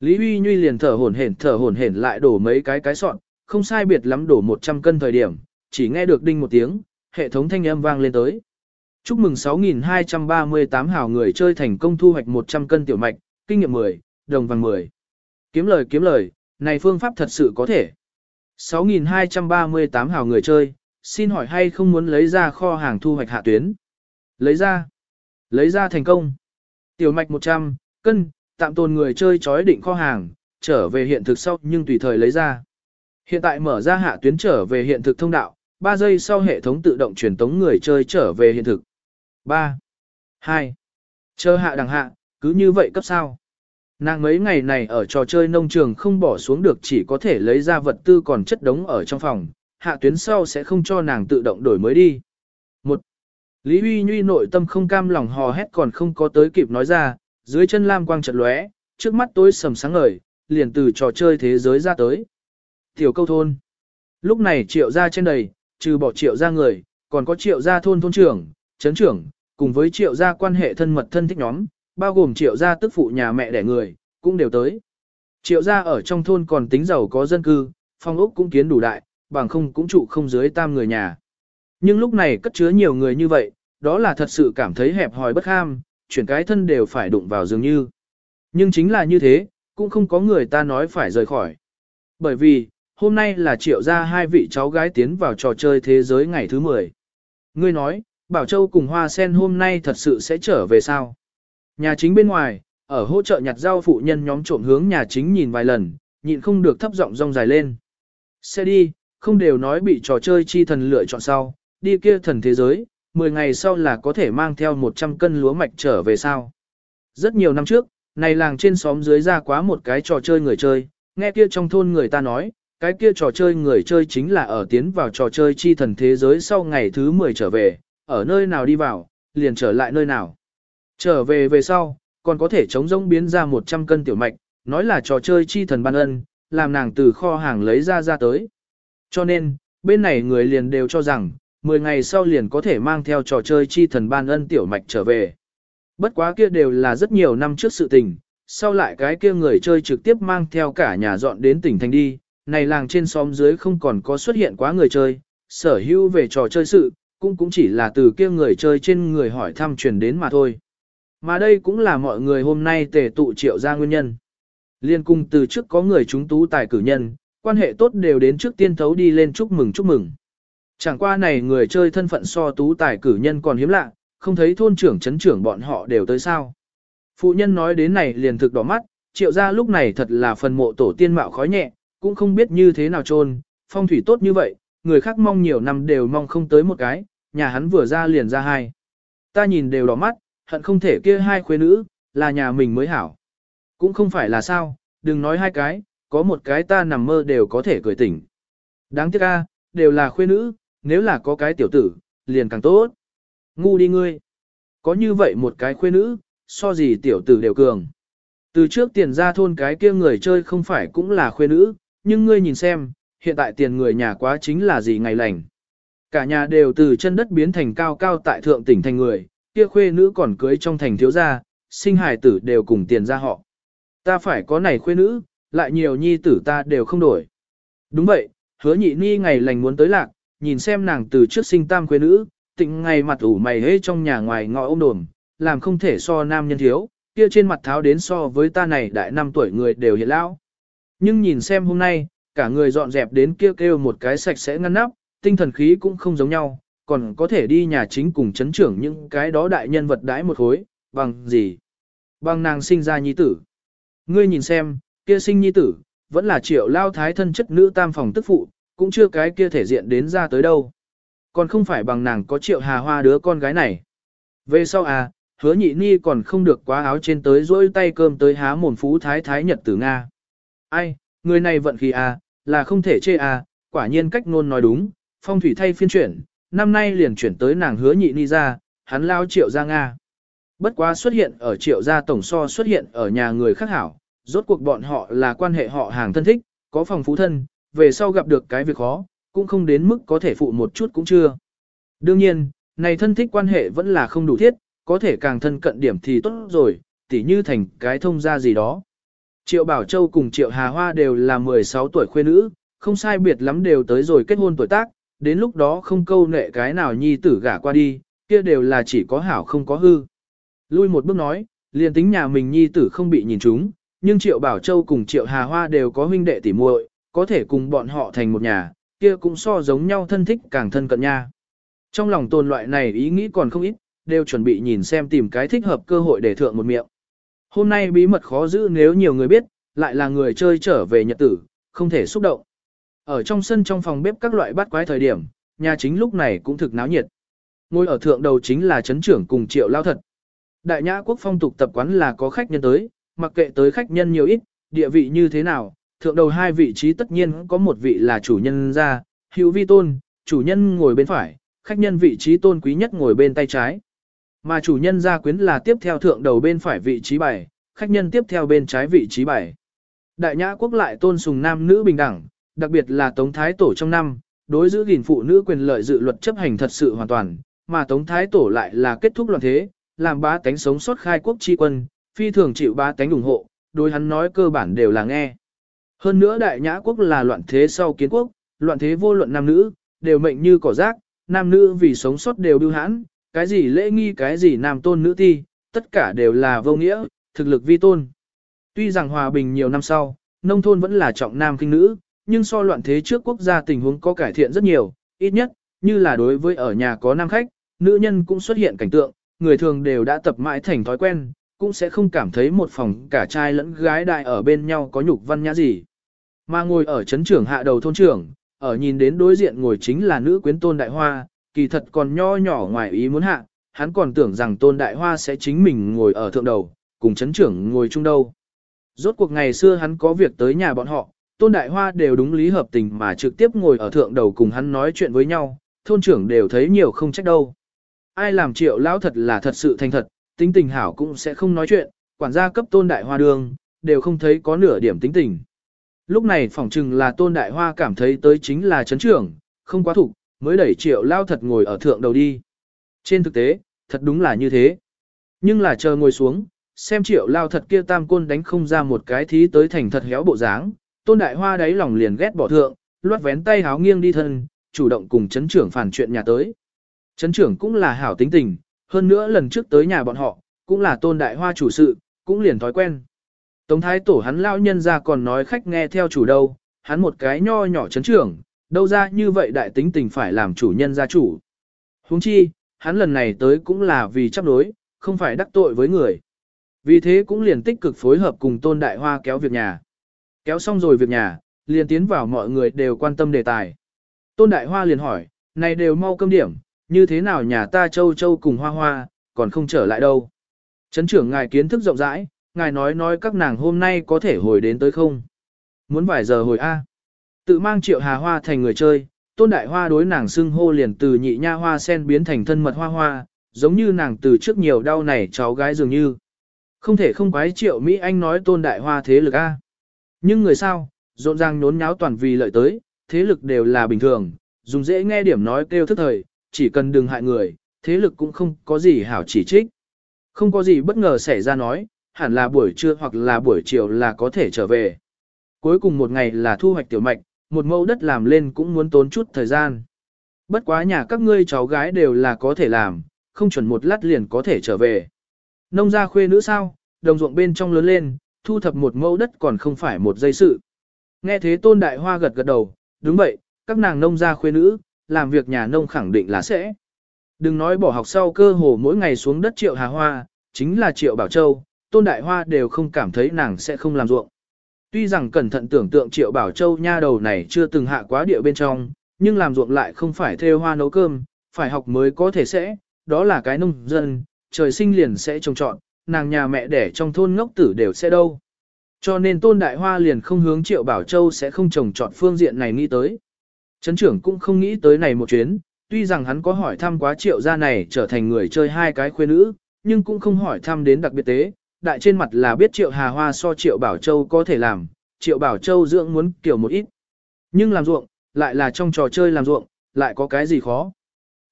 Lý Huy Nhuy liền thở hổn hển thở hổn hển lại đổ mấy cái cái sọn, không sai biệt lắm đổ 100 cân thời điểm, chỉ nghe được đinh một tiếng, hệ thống thanh âm vang lên tới. Chúc mừng 6.238 hào người chơi thành công thu hoạch 100 cân tiểu mạch, kinh nghiệm 10, đồng vàng 10. Kiếm lời kiếm lời, này phương pháp thật sự có thể. 6.238 hào người chơi, xin hỏi hay không muốn lấy ra kho hàng thu hoạch hạ tuyến? Lấy ra. Lấy ra thành công. Tiểu mạch 100, cân, tạm tồn người chơi chói định kho hàng, trở về hiện thực sau nhưng tùy thời lấy ra. Hiện tại mở ra hạ tuyến trở về hiện thực thông đạo, 3 giây sau hệ thống tự động truyền tống người chơi trở về hiện thực. 3. 2. Chờ hạ đằng hạ, cứ như vậy cấp sao. Nàng mấy ngày này ở trò chơi nông trường không bỏ xuống được chỉ có thể lấy ra vật tư còn chất đống ở trong phòng, hạ tuyến sau sẽ không cho nàng tự động đổi mới đi. Một, Lý Huy Nhuy nội tâm không cam lòng hò hét còn không có tới kịp nói ra, dưới chân lam quang chợt lóe, trước mắt tối sầm sáng ngời, liền từ trò chơi thế giới ra tới. Tiểu câu thôn. Lúc này triệu ra trên đầy, trừ bỏ triệu ra người, còn có triệu ra thôn thôn trưởng, chấn trưởng, cùng với triệu gia quan hệ thân mật thân thích nhóm, bao gồm triệu gia tức phụ nhà mẹ đẻ người, cũng đều tới. Triệu gia ở trong thôn còn tính giàu có dân cư, phong ốc cũng kiến đủ đại, bằng không cũng trụ không dưới tam người nhà. Nhưng lúc này cất chứa nhiều người như vậy, đó là thật sự cảm thấy hẹp hòi bất ham, chuyển cái thân đều phải đụng vào dường như. Nhưng chính là như thế, cũng không có người ta nói phải rời khỏi. Bởi vì, hôm nay là triệu gia hai vị cháu gái tiến vào trò chơi thế giới ngày thứ 10. Ngươi nói, Bảo Châu cùng Hoa Sen hôm nay thật sự sẽ trở về sao? Nhà chính bên ngoài, ở hỗ trợ nhặt rau phụ nhân nhóm trộm hướng nhà chính nhìn vài lần, nhịn không được thấp giọng rong dài lên. Xe đi, không đều nói bị trò chơi chi thần lựa chọn sau, đi kia thần thế giới, 10 ngày sau là có thể mang theo 100 cân lúa mạch trở về sao. Rất nhiều năm trước, này làng trên xóm dưới ra quá một cái trò chơi người chơi, nghe kia trong thôn người ta nói, cái kia trò chơi người chơi chính là ở tiến vào trò chơi chi thần thế giới sau ngày thứ 10 trở về, ở nơi nào đi vào, liền trở lại nơi nào. Trở về về sau, còn có thể chống rỗng biến ra 100 cân tiểu mạch, nói là trò chơi chi thần ban ân, làm nàng từ kho hàng lấy ra ra tới. Cho nên, bên này người liền đều cho rằng, 10 ngày sau liền có thể mang theo trò chơi chi thần ban ân tiểu mạch trở về. Bất quá kia đều là rất nhiều năm trước sự tình, sau lại cái kia người chơi trực tiếp mang theo cả nhà dọn đến tỉnh thành đi, này làng trên xóm dưới không còn có xuất hiện quá người chơi, sở hữu về trò chơi sự, cũng cũng chỉ là từ kia người chơi trên người hỏi thăm truyền đến mà thôi. Mà đây cũng là mọi người hôm nay tề tụ triệu ra nguyên nhân. Liên cung từ trước có người chúng tú tài cử nhân, quan hệ tốt đều đến trước tiên thấu đi lên chúc mừng chúc mừng. Chẳng qua này người chơi thân phận so tú tài cử nhân còn hiếm lạ, không thấy thôn trưởng chấn trưởng bọn họ đều tới sao. Phụ nhân nói đến này liền thực đỏ mắt, triệu ra lúc này thật là phần mộ tổ tiên mạo khói nhẹ, cũng không biết như thế nào trôn, phong thủy tốt như vậy, người khác mong nhiều năm đều mong không tới một cái, nhà hắn vừa ra liền ra hai. Ta nhìn đều đỏ mắt, hận không thể kia hai khuê nữ, là nhà mình mới hảo. Cũng không phải là sao, đừng nói hai cái, có một cái ta nằm mơ đều có thể cười tỉnh. Đáng tiếc a, đều là khuê nữ, nếu là có cái tiểu tử, liền càng tốt. Ngu đi ngươi. Có như vậy một cái khuê nữ, so gì tiểu tử đều cường. Từ trước tiền ra thôn cái kia người chơi không phải cũng là khuê nữ, nhưng ngươi nhìn xem, hiện tại tiền người nhà quá chính là gì ngày lành. Cả nhà đều từ chân đất biến thành cao cao tại thượng tỉnh thành người, kia khuê nữ còn cưới trong thành thiếu gia, sinh hài tử đều cùng tiền ra họ. Ta phải có này khuê nữ, lại nhiều nhi tử ta đều không đổi. Đúng vậy, hứa nhị ni ngày lành muốn tới lạc, nhìn xem nàng từ trước sinh tam quê nữ, tịnh ngày mặt ủ mày hế trong nhà ngoài ngõ ôm đồm, làm không thể so nam nhân thiếu, kia trên mặt tháo đến so với ta này đại năm tuổi người đều hiện lão. Nhưng nhìn xem hôm nay, cả người dọn dẹp đến kia kêu, kêu một cái sạch sẽ ngăn nắp, tinh thần khí cũng không giống nhau, còn có thể đi nhà chính cùng chấn trưởng những cái đó đại nhân vật đãi một khối, bằng gì? Bằng nàng sinh ra nhi tử. Ngươi nhìn xem, kia sinh nhi tử, vẫn là triệu lao thái thân chất nữ tam phòng tức phụ, cũng chưa cái kia thể diện đến ra tới đâu. Còn không phải bằng nàng có triệu hà hoa đứa con gái này. Về sau à, hứa nhị ni còn không được quá áo trên tới rỗi tay cơm tới há mồm phú thái thái nhật tử Nga. Ai, người này vận khí à, là không thể chê à, quả nhiên cách ngôn nói đúng, phong thủy thay phiên chuyển, năm nay liền chuyển tới nàng hứa nhị ni ra, hắn lao triệu ra Nga. Bất quá xuất hiện ở triệu gia tổng so xuất hiện ở nhà người khác hảo, rốt cuộc bọn họ là quan hệ họ hàng thân thích, có phòng phú thân, về sau gặp được cái việc khó, cũng không đến mức có thể phụ một chút cũng chưa. Đương nhiên, này thân thích quan hệ vẫn là không đủ thiết, có thể càng thân cận điểm thì tốt rồi, tỉ như thành cái thông gia gì đó. Triệu Bảo Châu cùng Triệu Hà Hoa đều là 16 tuổi khuê nữ, không sai biệt lắm đều tới rồi kết hôn tuổi tác, đến lúc đó không câu nệ cái nào nhi tử gả qua đi, kia đều là chỉ có hảo không có hư. Lui một bước nói, liền tính nhà mình nhi tử không bị nhìn trúng, nhưng Triệu Bảo Châu cùng Triệu Hà Hoa đều có huynh đệ tỉ muội, có thể cùng bọn họ thành một nhà, kia cũng so giống nhau thân thích càng thân cận nha. Trong lòng tồn loại này ý nghĩ còn không ít, đều chuẩn bị nhìn xem tìm cái thích hợp cơ hội để thượng một miệng. Hôm nay bí mật khó giữ nếu nhiều người biết, lại là người chơi trở về nhật tử, không thể xúc động. Ở trong sân trong phòng bếp các loại bát quái thời điểm, nhà chính lúc này cũng thực náo nhiệt. Ngôi ở thượng đầu chính là chấn trưởng cùng triệu lao thật. Đại nhã quốc phong tục tập quán là có khách nhân tới, mặc kệ tới khách nhân nhiều ít, địa vị như thế nào, thượng đầu hai vị trí tất nhiên có một vị là chủ nhân ra, hữu vi tôn, chủ nhân ngồi bên phải, khách nhân vị trí tôn quý nhất ngồi bên tay trái. Mà chủ nhân gia quyến là tiếp theo thượng đầu bên phải vị trí bảy, khách nhân tiếp theo bên trái vị trí bảy. Đại nhã quốc lại tôn sùng nam nữ bình đẳng, đặc biệt là Tống Thái Tổ trong năm, đối giữ gìn phụ nữ quyền lợi dự luật chấp hành thật sự hoàn toàn, mà Tống Thái Tổ lại là kết thúc loạn thế, làm bá tánh sống sót khai quốc tri quân, phi thường chịu bá tánh ủng hộ, đối hắn nói cơ bản đều là nghe. Hơn nữa đại nhã quốc là loạn thế sau kiến quốc, loạn thế vô luận nam nữ, đều mệnh như cỏ rác, nam nữ vì sống sót đều bưu hãn, cái gì lễ nghi cái gì nam tôn nữ thi, tất cả đều là vô nghĩa, thực lực vi tôn. Tuy rằng hòa bình nhiều năm sau, nông thôn vẫn là trọng nam kinh nữ, nhưng so loạn thế trước quốc gia tình huống có cải thiện rất nhiều, ít nhất, như là đối với ở nhà có nam khách, nữ nhân cũng xuất hiện cảnh tượng, người thường đều đã tập mãi thành thói quen, cũng sẽ không cảm thấy một phòng cả trai lẫn gái đại ở bên nhau có nhục văn nhã gì. Mà ngồi ở chấn trưởng hạ đầu thôn trưởng, ở nhìn đến đối diện ngồi chính là nữ quyến tôn đại hoa, kỳ thật còn nho nhỏ ngoài ý muốn hạ, hắn còn tưởng rằng tôn đại hoa sẽ chính mình ngồi ở thượng đầu, cùng chấn trưởng ngồi chung đâu. Rốt cuộc ngày xưa hắn có việc tới nhà bọn họ, tôn đại hoa đều đúng lý hợp tình mà trực tiếp ngồi ở thượng đầu cùng hắn nói chuyện với nhau, thôn trưởng đều thấy nhiều không trách đâu. Ai làm triệu lão thật là thật sự thành thật, tính tình hảo cũng sẽ không nói chuyện, quản gia cấp tôn đại hoa đường, đều không thấy có nửa điểm tính tình. Lúc này phỏng chừng là tôn đại hoa cảm thấy tới chính là chấn trưởng, không quá thủ, mới đẩy triệu lao thật ngồi ở thượng đầu đi. Trên thực tế, thật đúng là như thế. Nhưng là chờ ngồi xuống, xem triệu lao thật kia tam côn đánh không ra một cái thí tới thành thật héo bộ dáng, tôn đại hoa đáy lòng liền ghét bỏ thượng, loát vén tay háo nghiêng đi thân, chủ động cùng chấn trưởng phản chuyện nhà tới. Chấn trưởng cũng là hảo tính tình, hơn nữa lần trước tới nhà bọn họ, cũng là tôn đại hoa chủ sự, cũng liền thói quen. Tống thái tổ hắn lão nhân ra còn nói khách nghe theo chủ đâu, hắn một cái nho nhỏ chấn trưởng, đâu ra như vậy đại tính tình phải làm chủ nhân gia chủ. huống chi, hắn lần này tới cũng là vì chấp đối, không phải đắc tội với người. Vì thế cũng liền tích cực phối hợp cùng tôn đại hoa kéo việc nhà. Kéo xong rồi việc nhà, liền tiến vào mọi người đều quan tâm đề tài. Tôn đại hoa liền hỏi, này đều mau cơm điểm, như thế nào nhà ta châu châu cùng hoa hoa, còn không trở lại đâu. Chấn trưởng ngài kiến thức rộng rãi, ngài nói nói các nàng hôm nay có thể hồi đến tới không. Muốn vài giờ hồi A. Tự mang triệu hà hoa thành người chơi, tôn đại hoa đối nàng xưng hô liền từ nhị nha hoa sen biến thành thân mật hoa hoa, giống như nàng từ trước nhiều đau này cháu gái dường như. Không thể không quái triệu Mỹ Anh nói tôn đại hoa thế lực A. Nhưng người sao, rộn ràng nhốn nháo toàn vì lợi tới, thế lực đều là bình thường, dùng dễ nghe điểm nói kêu thức thời, chỉ cần đừng hại người, thế lực cũng không có gì hảo chỉ trích. Không có gì bất ngờ xảy ra nói, hẳn là buổi trưa hoặc là buổi chiều là có thể trở về. Cuối cùng một ngày là thu hoạch tiểu mạch, một mẫu đất làm lên cũng muốn tốn chút thời gian. Bất quá nhà các ngươi cháu gái đều là có thể làm, không chuẩn một lát liền có thể trở về. Nông gia khuê nữ sao, đồng ruộng bên trong lớn lên, thu thập một mẫu đất còn không phải một giây sự. Nghe thế tôn đại hoa gật gật đầu, đúng vậy, các nàng nông gia khuê nữ, làm việc nhà nông khẳng định là sẽ. Đừng nói bỏ học sau cơ hồ mỗi ngày xuống đất triệu hà hoa, chính là triệu bảo châu, tôn đại hoa đều không cảm thấy nàng sẽ không làm ruộng. Tuy rằng cẩn thận tưởng tượng triệu bảo châu nha đầu này chưa từng hạ quá địa bên trong, nhưng làm ruộng lại không phải theo hoa nấu cơm, phải học mới có thể sẽ, đó là cái nông dân, trời sinh liền sẽ trồng trọn, nàng nhà mẹ đẻ trong thôn ngốc tử đều sẽ đâu. Cho nên tôn đại hoa liền không hướng triệu bảo châu sẽ không trồng trọn phương diện này nghĩ tới. Trấn trưởng cũng không nghĩ tới này một chuyến, tuy rằng hắn có hỏi thăm quá triệu gia này trở thành người chơi hai cái khuê nữ, nhưng cũng không hỏi thăm đến đặc biệt tế, đại trên mặt là biết triệu hà hoa so triệu bảo châu có thể làm, triệu bảo châu dưỡng muốn kiểu một ít. Nhưng làm ruộng, lại là trong trò chơi làm ruộng, lại có cái gì khó.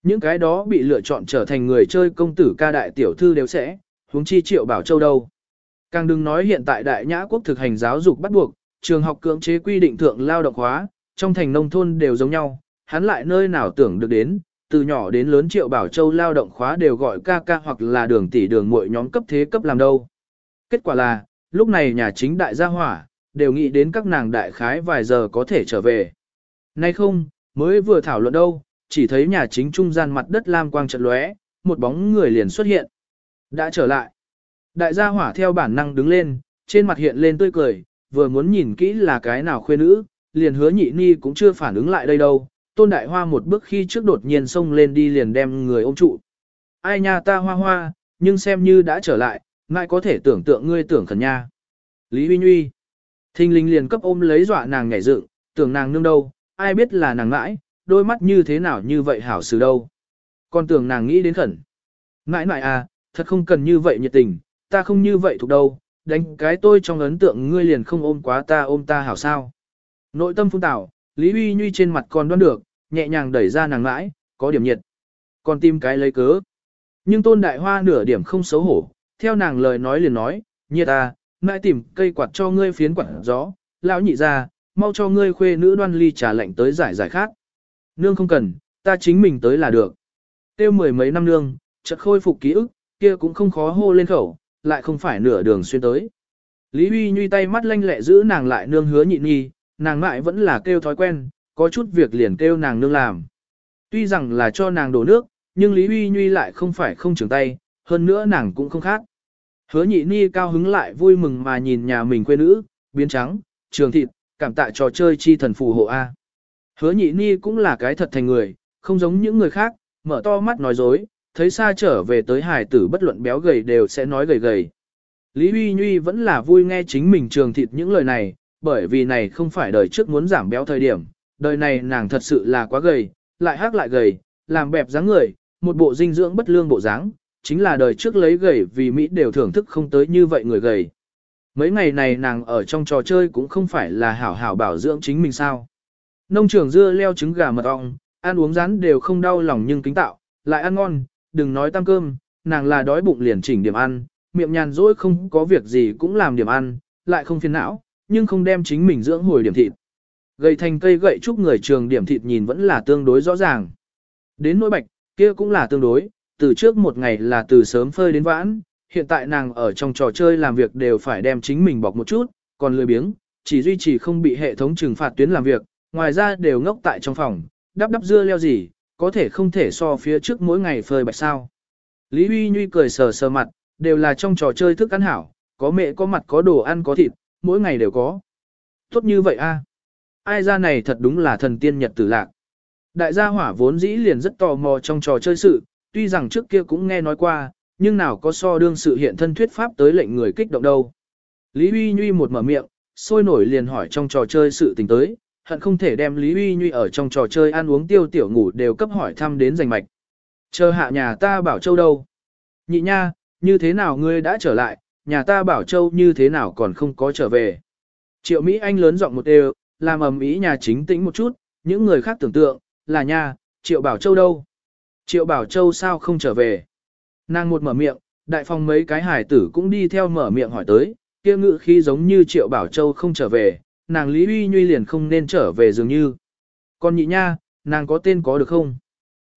Những cái đó bị lựa chọn trở thành người chơi công tử ca đại tiểu thư đều sẽ, huống chi triệu bảo châu đâu. Càng đừng nói hiện tại đại nhã quốc thực hành giáo dục bắt buộc, trường học cưỡng chế quy định thượng lao động hóa, trong thành nông thôn đều giống nhau, hắn lại nơi nào tưởng được đến, từ nhỏ đến lớn triệu bảo châu lao động khóa đều gọi ca ca hoặc là đường tỷ đường muội nhóm cấp thế cấp làm đâu. Kết quả là, lúc này nhà chính đại gia hỏa, đều nghĩ đến các nàng đại khái vài giờ có thể trở về. Nay không, mới vừa thảo luận đâu, chỉ thấy nhà chính trung gian mặt đất lam quang trận lóe, một bóng người liền xuất hiện. Đã trở lại. Đại gia hỏa theo bản năng đứng lên, trên mặt hiện lên tươi cười, vừa muốn nhìn kỹ là cái nào khuê nữ, liền hứa nhị ni cũng chưa phản ứng lại đây đâu. Tôn đại hoa một bước khi trước đột nhiên xông lên đi liền đem người ôm trụ. Ai nha ta hoa hoa, nhưng xem như đã trở lại, ngại có thể tưởng tượng ngươi tưởng khẩn nha. Lý Huy Nhuy. Thinh linh liền cấp ôm lấy dọa nàng nhảy dựng, tưởng nàng nương đâu, ai biết là nàng mãi, đôi mắt như thế nào như vậy hảo xử đâu. Còn tưởng nàng nghĩ đến khẩn. ngãi ngãi à, thật không cần như vậy nhiệt tình, ta không như vậy thuộc đâu, đánh cái tôi trong ấn tượng ngươi liền không ôm quá ta ôm ta hảo sao. Nội tâm phun tảo, Lý Huy Nhuy trên mặt còn đoán được, nhẹ nhàng đẩy ra nàng mãi, có điểm nhiệt. Còn tìm cái lấy cớ. Nhưng tôn đại hoa nửa điểm không xấu hổ, theo nàng lời nói liền nói, nhiệt ta, mãi tìm cây quạt cho ngươi phiến quạt gió, lão nhị ra, mau cho ngươi khuê nữ đoan ly trà lạnh tới giải giải khác. Nương không cần, ta chính mình tới là được. Tiêu mười mấy năm nương, chợt khôi phục ký ức, kia cũng không khó hô lên khẩu, lại không phải nửa đường xuyên tới. Lý Huy nhuy tay mắt lanh lẹ giữ nàng lại nương hứa nhịn nhi, nàng mãi vẫn là kêu thói quen, có chút việc liền kêu nàng nương làm. Tuy rằng là cho nàng đổ nước, nhưng Lý Huy nhuy lại không phải không trưởng tay, hơn nữa nàng cũng không khác. Hứa nhị ni cao hứng lại vui mừng mà nhìn nhà mình quê nữ, biến trắng, trường thịt, cảm tạ trò chơi chi thần phù hộ A. Hứa nhị ni cũng là cái thật thành người, không giống những người khác, mở to mắt nói dối, thấy xa trở về tới hải tử bất luận béo gầy đều sẽ nói gầy gầy. Lý Huy Nhuy vẫn là vui nghe chính mình trường thịt những lời này, bởi vì này không phải đời trước muốn giảm béo thời điểm, đời này nàng thật sự là quá gầy, lại hắc lại gầy, làm bẹp dáng người, một bộ dinh dưỡng bất lương bộ dáng, chính là đời trước lấy gầy vì Mỹ đều thưởng thức không tới như vậy người gầy. Mấy ngày này nàng ở trong trò chơi cũng không phải là hảo hảo bảo dưỡng chính mình sao. Nông trường dưa leo trứng gà mật ong, ăn uống rán đều không đau lòng nhưng kính tạo, lại ăn ngon, đừng nói tăng cơm, nàng là đói bụng liền chỉnh điểm ăn, miệng nhàn rỗi không có việc gì cũng làm điểm ăn, lại không phiền não, nhưng không đem chính mình dưỡng hồi điểm thịt. Gầy thành cây gậy chúc người trường điểm thịt nhìn vẫn là tương đối rõ ràng. Đến nỗi bạch, kia cũng là tương đối, từ trước một ngày là từ sớm phơi đến vãn, hiện tại nàng ở trong trò chơi làm việc đều phải đem chính mình bọc một chút, còn lười biếng, chỉ duy trì không bị hệ thống trừng phạt tuyến làm việc, ngoài ra đều ngốc tại trong phòng, đắp đắp dưa leo gì, có thể không thể so phía trước mỗi ngày phơi bạch sao. Lý Huy Nhuy cười sờ sờ mặt, đều là trong trò chơi thức ăn hảo, có mẹ có mặt có đồ ăn có thịt, mỗi ngày đều có. Tốt như vậy a Ai ra này thật đúng là thần tiên nhật tử lạc. Đại gia hỏa vốn dĩ liền rất tò mò trong trò chơi sự, tuy rằng trước kia cũng nghe nói qua, nhưng nào có so đương sự hiện thân thuyết pháp tới lệnh người kích động đâu. Lý Huy Nhuy một mở miệng, sôi nổi liền hỏi trong trò chơi sự tình tới, hận không thể đem Lý Huy Nhuy ở trong trò chơi ăn uống tiêu tiểu ngủ đều cấp hỏi thăm đến giành mạch. Chờ hạ nhà ta bảo châu đâu? Nhị nha, như thế nào ngươi đã trở lại, nhà ta bảo châu như thế nào còn không có trở về. Triệu Mỹ Anh lớn giọng một đều, làm ầm ý nhà chính tĩnh một chút, những người khác tưởng tượng, là nha, Triệu Bảo Châu đâu? Triệu Bảo Châu sao không trở về? Nàng một mở miệng, đại phòng mấy cái hải tử cũng đi theo mở miệng hỏi tới, kia ngự khi giống như Triệu Bảo Châu không trở về, nàng Lý Uy Nhuy liền không nên trở về dường như. Còn nhị nha, nàng có tên có được không?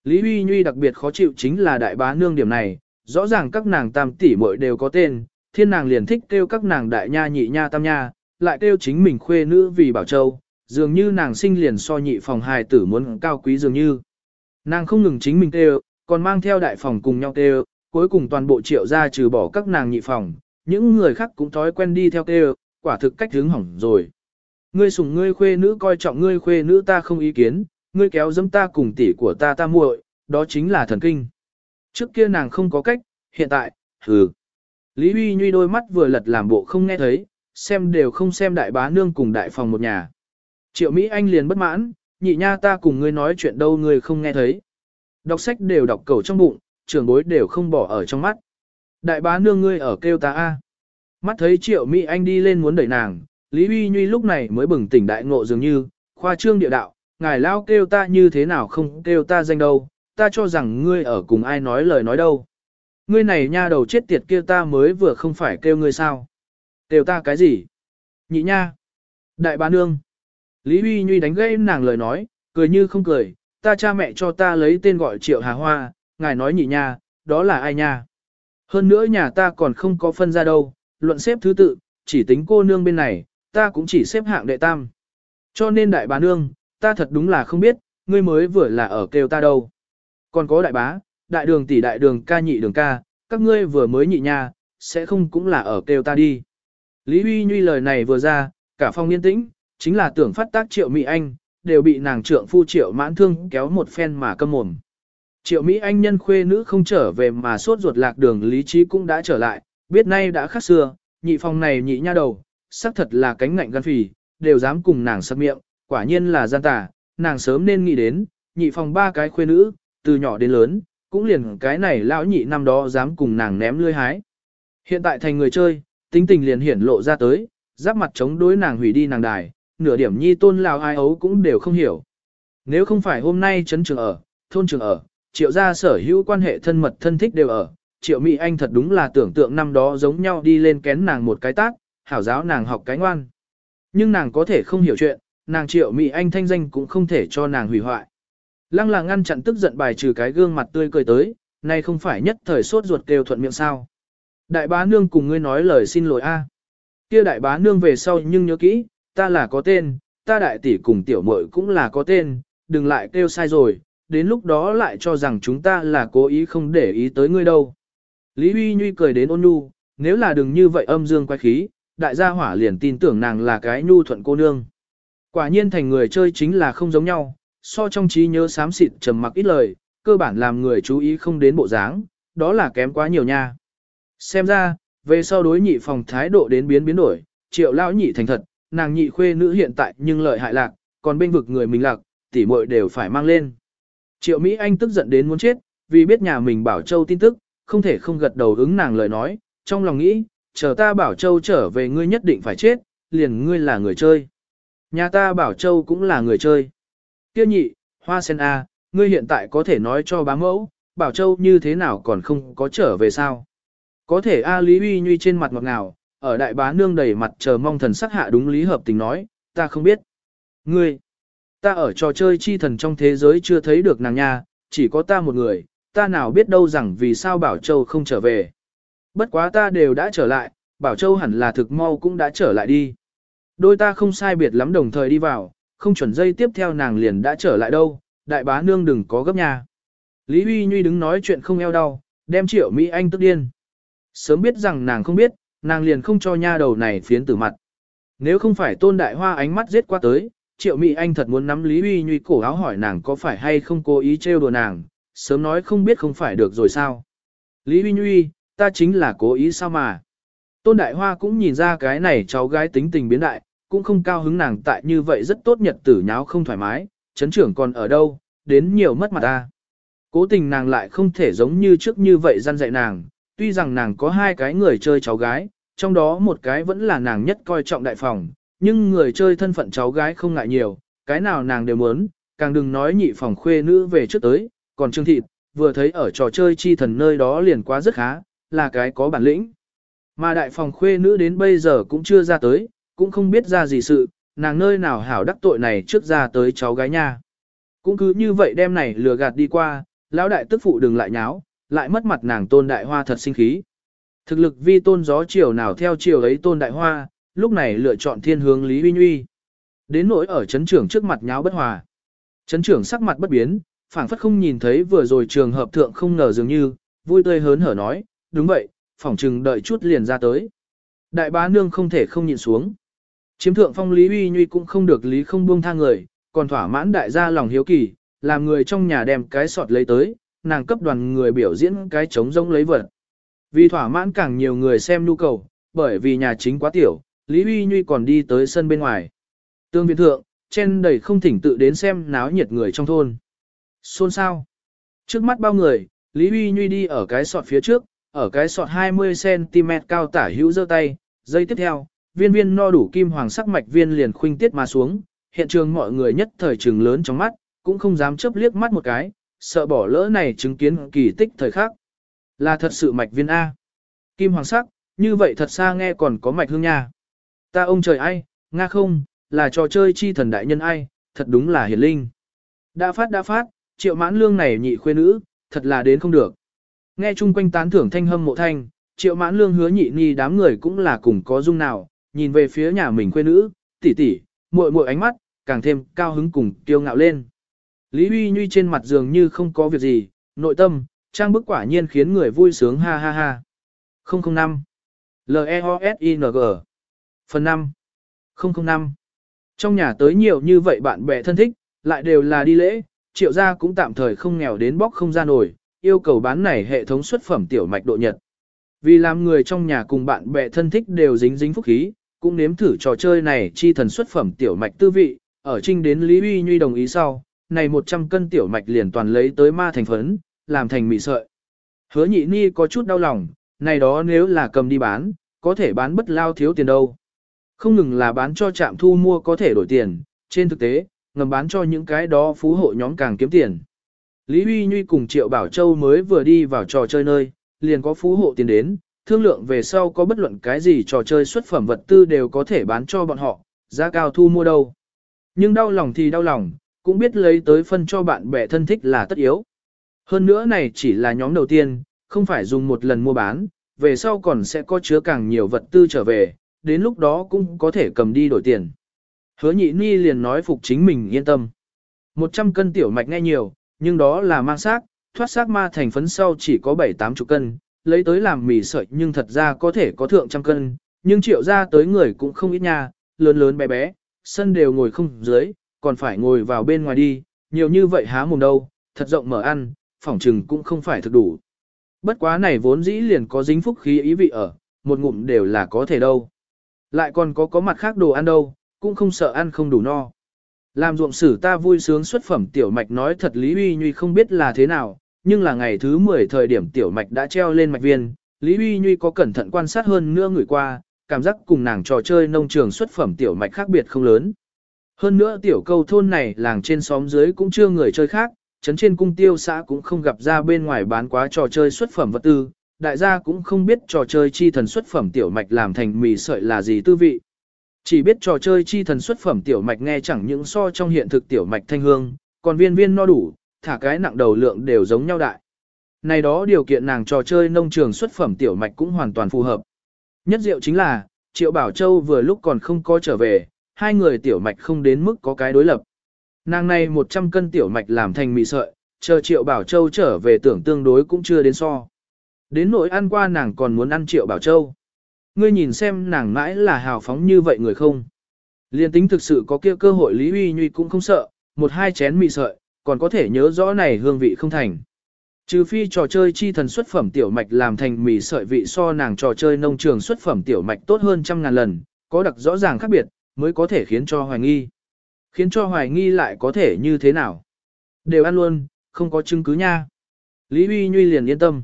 Lý Uy Nhuy đặc biệt khó chịu chính là đại bá nương điểm này, rõ ràng các nàng tam tỷ muội đều có tên, thiên nàng liền thích kêu các nàng đại nha nhị nha tam nha, lại kêu chính mình khuê nữ vì Bảo Châu, dường như nàng sinh liền so nhị phòng hài tử muốn cao quý dường như. Nàng không ngừng chính mình kêu, còn mang theo đại phòng cùng nhau kêu, cuối cùng toàn bộ triệu ra trừ bỏ các nàng nhị phòng, những người khác cũng thói quen đi theo kêu, quả thực cách hướng hỏng rồi. Ngươi sủng ngươi khuê nữ coi trọng ngươi khuê nữ ta không ý kiến, ngươi kéo dẫm ta cùng tỷ của ta ta muội, đó chính là thần kinh. Trước kia nàng không có cách, hiện tại, hừ. Lý Huy Nhuy đôi mắt vừa lật làm bộ không nghe thấy, xem đều không xem đại bá nương cùng đại phòng một nhà. Triệu Mỹ Anh liền bất mãn, nhị nha ta cùng ngươi nói chuyện đâu ngươi không nghe thấy. Đọc sách đều đọc cầu trong bụng, trưởng bối đều không bỏ ở trong mắt. Đại bá nương ngươi ở kêu ta a. Mắt thấy Triệu Mỹ Anh đi lên muốn đẩy nàng, Lý Huy Nhuy lúc này mới bừng tỉnh đại ngộ dường như, khoa trương địa đạo, ngài lao kêu ta như thế nào không kêu ta danh đâu, ta cho rằng ngươi ở cùng ai nói lời nói đâu. Ngươi này nha đầu chết tiệt kia ta mới vừa không phải kêu ngươi sao. Kêu ta cái gì? Nhị nha. Đại bá nương. Lý Huy Nhuy đánh gây nàng lời nói, cười như không cười, ta cha mẹ cho ta lấy tên gọi Triệu Hà Hoa, ngài nói nhị nha, đó là ai nha? Hơn nữa nhà ta còn không có phân ra đâu, luận xếp thứ tự, chỉ tính cô nương bên này, ta cũng chỉ xếp hạng đệ tam. Cho nên đại bá nương, ta thật đúng là không biết, ngươi mới vừa là ở kêu ta đâu. Còn có đại bá, đại đường tỷ đại đường ca nhị đường ca, các ngươi vừa mới nhị nha, sẽ không cũng là ở kêu ta đi. Lý Huy Nhuy lời này vừa ra, cả phòng yên tĩnh, chính là tưởng phát tác triệu Mỹ Anh, đều bị nàng trượng phu triệu mãn thương kéo một phen mà câm mồm. Triệu Mỹ Anh nhân khuê nữ không trở về mà sốt ruột lạc đường lý trí cũng đã trở lại, biết nay đã khác xưa, nhị phòng này nhị nha đầu, xác thật là cánh ngạnh gan phì, đều dám cùng nàng sắp miệng, quả nhiên là gian tà, nàng sớm nên nghĩ đến, nhị phòng ba cái khuê nữ, từ nhỏ đến lớn, cũng liền cái này lão nhị năm đó dám cùng nàng ném lươi hái. Hiện tại thành người chơi, tính tình liền hiển lộ ra tới, giáp mặt chống đối nàng hủy đi nàng đài, nửa điểm nhi tôn lào ai ấu cũng đều không hiểu. Nếu không phải hôm nay trấn trường ở, thôn trường ở, triệu gia sở hữu quan hệ thân mật thân thích đều ở, triệu Mỹ Anh thật đúng là tưởng tượng năm đó giống nhau đi lên kén nàng một cái tác, hảo giáo nàng học cái ngoan. Nhưng nàng có thể không hiểu chuyện, nàng triệu Mỹ Anh thanh danh cũng không thể cho nàng hủy hoại. Lăng là ngăn chặn tức giận bài trừ cái gương mặt tươi cười tới, nay không phải nhất thời sốt ruột kêu thuận miệng sao. Đại bá nương cùng ngươi nói lời xin lỗi a. Kia đại bá nương về sau nhưng nhớ kỹ, ta là có tên, ta đại tỷ cùng tiểu muội cũng là có tên, đừng lại kêu sai rồi, đến lúc đó lại cho rằng chúng ta là cố ý không để ý tới ngươi đâu. Lý Huy Nhuy cười đến ôn nhu, nếu là đừng như vậy âm dương quay khí, đại gia hỏa liền tin tưởng nàng là cái nhu thuận cô nương. Quả nhiên thành người chơi chính là không giống nhau, so trong trí nhớ xám xịt trầm mặc ít lời, cơ bản làm người chú ý không đến bộ dáng, đó là kém quá nhiều nha. Xem ra, về sau đối nhị phòng thái độ đến biến biến đổi, triệu lão nhị thành thật, nàng nhị khuê nữ hiện tại nhưng lợi hại lạc, còn bên vực người mình lạc, tỉ muội đều phải mang lên. Triệu Mỹ Anh tức giận đến muốn chết, vì biết nhà mình Bảo Châu tin tức, không thể không gật đầu ứng nàng lời nói, trong lòng nghĩ, chờ ta Bảo Châu trở về ngươi nhất định phải chết, liền ngươi là người chơi. Nhà ta Bảo Châu cũng là người chơi. Tiêu nhị, hoa sen A, ngươi hiện tại có thể nói cho bá mẫu, Bảo Châu như thế nào còn không có trở về sao? Có thể A Lý Uy Nhuy trên mặt ngọt ngào, ở đại bá nương đầy mặt chờ mong thần sắc hạ đúng lý hợp tình nói, ta không biết. Ngươi, ta ở trò chơi chi thần trong thế giới chưa thấy được nàng nha, chỉ có ta một người, ta nào biết đâu rằng vì sao Bảo Châu không trở về. Bất quá ta đều đã trở lại, Bảo Châu hẳn là thực mau cũng đã trở lại đi. Đôi ta không sai biệt lắm đồng thời đi vào, không chuẩn dây tiếp theo nàng liền đã trở lại đâu, đại bá nương đừng có gấp nha. Lý Huy Nhuy đứng nói chuyện không eo đau, đem triệu Mỹ Anh tức điên. Sớm biết rằng nàng không biết, nàng liền không cho nha đầu này phiến tử mặt. Nếu không phải tôn đại hoa ánh mắt giết qua tới, triệu Mỹ Anh thật muốn nắm Lý Huy Nhuy cổ áo hỏi nàng có phải hay không cố ý trêu đùa nàng, sớm nói không biết không phải được rồi sao. Lý Huy Nhuy, ta chính là cố ý sao mà. Tôn đại hoa cũng nhìn ra cái này cháu gái tính tình biến đại, cũng không cao hứng nàng tại như vậy rất tốt nhật tử nháo không thoải mái, chấn trưởng còn ở đâu, đến nhiều mất mặt ta. Cố tình nàng lại không thể giống như trước như vậy gian dạy nàng, tuy rằng nàng có hai cái người chơi cháu gái, trong đó một cái vẫn là nàng nhất coi trọng đại phòng, nhưng người chơi thân phận cháu gái không ngại nhiều, cái nào nàng đều muốn, càng đừng nói nhị phòng khuê nữ về trước tới, còn Trương Thịt, vừa thấy ở trò chơi chi thần nơi đó liền quá rất khá, là cái có bản lĩnh. Mà đại phòng khuê nữ đến bây giờ cũng chưa ra tới, cũng không biết ra gì sự, nàng nơi nào hảo đắc tội này trước ra tới cháu gái nha. Cũng cứ như vậy đem này lừa gạt đi qua, lão đại tức phụ đừng lại nháo, lại mất mặt nàng tôn đại hoa thật sinh khí. Thực lực vi tôn gió chiều nào theo chiều ấy tôn đại hoa, lúc này lựa chọn thiên hướng Lý Huy Nhuy. Đến nỗi ở chấn trưởng trước mặt nháo bất hòa. Chấn trưởng sắc mặt bất biến, phảng phất không nhìn thấy vừa rồi trường hợp thượng không ngờ dường như, vui tươi hớn hở nói, đúng vậy, phỏng chừng đợi chút liền ra tới. Đại bá nương không thể không nhìn xuống. Chiếm thượng phong Lý Huy Nhuy cũng không được Lý không buông tha người, còn thỏa mãn đại gia lòng hiếu kỳ, làm người trong nhà đem cái sọt lấy tới, nàng cấp đoàn người biểu diễn cái trống rỗng lấy vật. Vì thỏa mãn càng nhiều người xem nhu cầu, bởi vì nhà chính quá tiểu, Lý Huy Nhuy còn đi tới sân bên ngoài. Tương viện thượng, chen đầy không thỉnh tự đến xem náo nhiệt người trong thôn. Xôn sao? Trước mắt bao người, Lý Huy Nhuy đi ở cái sọt phía trước, ở cái sọt 20cm cao tả hữu giơ tay, dây tiếp theo, viên viên no đủ kim hoàng sắc mạch viên liền khuynh tiết mà xuống, hiện trường mọi người nhất thời trừng lớn trong mắt, cũng không dám chớp liếc mắt một cái, sợ bỏ lỡ này chứng kiến kỳ tích thời khắc. Là thật sự mạch viên A. Kim hoàng sắc, như vậy thật xa nghe còn có mạch hương nha. Ta ông trời ai, nga không, là trò chơi chi thần đại nhân ai, thật đúng là hiển linh. Đã phát đã phát, triệu mãn lương này nhị khuê nữ, thật là đến không được. Nghe chung quanh tán thưởng thanh hâm mộ thanh, triệu mãn lương hứa nhị ni đám người cũng là cùng có dung nào, nhìn về phía nhà mình khuê nữ, tỷ tỷ, muội muội ánh mắt, càng thêm cao hứng cùng kiêu ngạo lên. Lý Huy Nhuy trên mặt dường như không có việc gì, nội tâm, trang bức quả nhiên khiến người vui sướng ha ha ha. 005 L-E-O-S-I-N-G Phần 5 005 Trong nhà tới nhiều như vậy bạn bè thân thích, lại đều là đi lễ, triệu gia cũng tạm thời không nghèo đến bóc không ra nổi, yêu cầu bán này hệ thống xuất phẩm tiểu mạch độ nhật. Vì làm người trong nhà cùng bạn bè thân thích đều dính dính phúc khí, cũng nếm thử trò chơi này chi thần xuất phẩm tiểu mạch tư vị, ở trinh đến Lý Huy Nhuy đồng ý sau, này 100 cân tiểu mạch liền toàn lấy tới ma thành phấn, làm thành mì sợi. Hứa nhị ni có chút đau lòng, này đó nếu là cầm đi bán, có thể bán bất lao thiếu tiền đâu. Không ngừng là bán cho trạm thu mua có thể đổi tiền, trên thực tế, ngầm bán cho những cái đó phú hộ nhóm càng kiếm tiền. Lý Huy Nhuy cùng Triệu Bảo Châu mới vừa đi vào trò chơi nơi, liền có phú hộ tiền đến, thương lượng về sau có bất luận cái gì trò chơi xuất phẩm vật tư đều có thể bán cho bọn họ, giá cao thu mua đâu. Nhưng đau lòng thì đau lòng, cũng biết lấy tới phân cho bạn bè thân thích là tất yếu. Hơn nữa này chỉ là nhóm đầu tiên, không phải dùng một lần mua bán, về sau còn sẽ có chứa càng nhiều vật tư trở về, đến lúc đó cũng có thể cầm đi đổi tiền. Hứa nhị ni liền nói phục chính mình yên tâm. 100 cân tiểu mạch nghe nhiều, nhưng đó là mang xác, thoát xác ma thành phấn sau chỉ có 7-8 chục cân, lấy tới làm mì sợi nhưng thật ra có thể có thượng trăm cân, nhưng triệu ra tới người cũng không ít nha, lớn lớn bé bé, sân đều ngồi không dưới, còn phải ngồi vào bên ngoài đi, nhiều như vậy há mồm đâu, thật rộng mở ăn, phỏng trừng cũng không phải thực đủ. Bất quá này vốn dĩ liền có dính phúc khí ý vị ở, một ngụm đều là có thể đâu. Lại còn có có mặt khác đồ ăn đâu, cũng không sợ ăn không đủ no. Làm ruộng sử ta vui sướng xuất phẩm tiểu mạch nói thật Lý Uy Nhuy không biết là thế nào, nhưng là ngày thứ 10 thời điểm tiểu mạch đã treo lên mạch viên, Lý Uy Nhuy có cẩn thận quan sát hơn nữa người qua, cảm giác cùng nàng trò chơi nông trường xuất phẩm tiểu mạch khác biệt không lớn. Hơn nữa tiểu câu thôn này làng trên xóm dưới cũng chưa người chơi khác, trấn trên cung tiêu xã cũng không gặp ra bên ngoài bán quá trò chơi xuất phẩm vật tư, đại gia cũng không biết trò chơi chi thần xuất phẩm tiểu mạch làm thành mì sợi là gì tư vị. Chỉ biết trò chơi chi thần xuất phẩm tiểu mạch nghe chẳng những so trong hiện thực tiểu mạch thanh hương, còn viên viên no đủ, thả cái nặng đầu lượng đều giống nhau đại. Này đó điều kiện nàng trò chơi nông trường xuất phẩm tiểu mạch cũng hoàn toàn phù hợp. Nhất diệu chính là, Triệu Bảo Châu vừa lúc còn không có trở về, hai người tiểu mạch không đến mức có cái đối lập. Nàng này 100 cân tiểu mạch làm thành mì sợi, chờ Triệu Bảo Châu trở về tưởng tương đối cũng chưa đến so. Đến nỗi ăn qua nàng còn muốn ăn Triệu Bảo Châu. Ngươi nhìn xem nàng mãi là hào phóng như vậy người không. Liên tính thực sự có kia cơ hội Lý Uy Nhuy cũng không sợ, một hai chén mì sợi, còn có thể nhớ rõ này hương vị không thành. Trừ phi trò chơi chi thần xuất phẩm tiểu mạch làm thành mì sợi vị so nàng trò chơi nông trường xuất phẩm tiểu mạch tốt hơn trăm ngàn lần, có đặc rõ ràng khác biệt, mới có thể khiến cho hoài nghi. Khiến cho hoài nghi lại có thể như thế nào? Đều ăn luôn, không có chứng cứ nha. Lý Huy Nhuy liền yên tâm.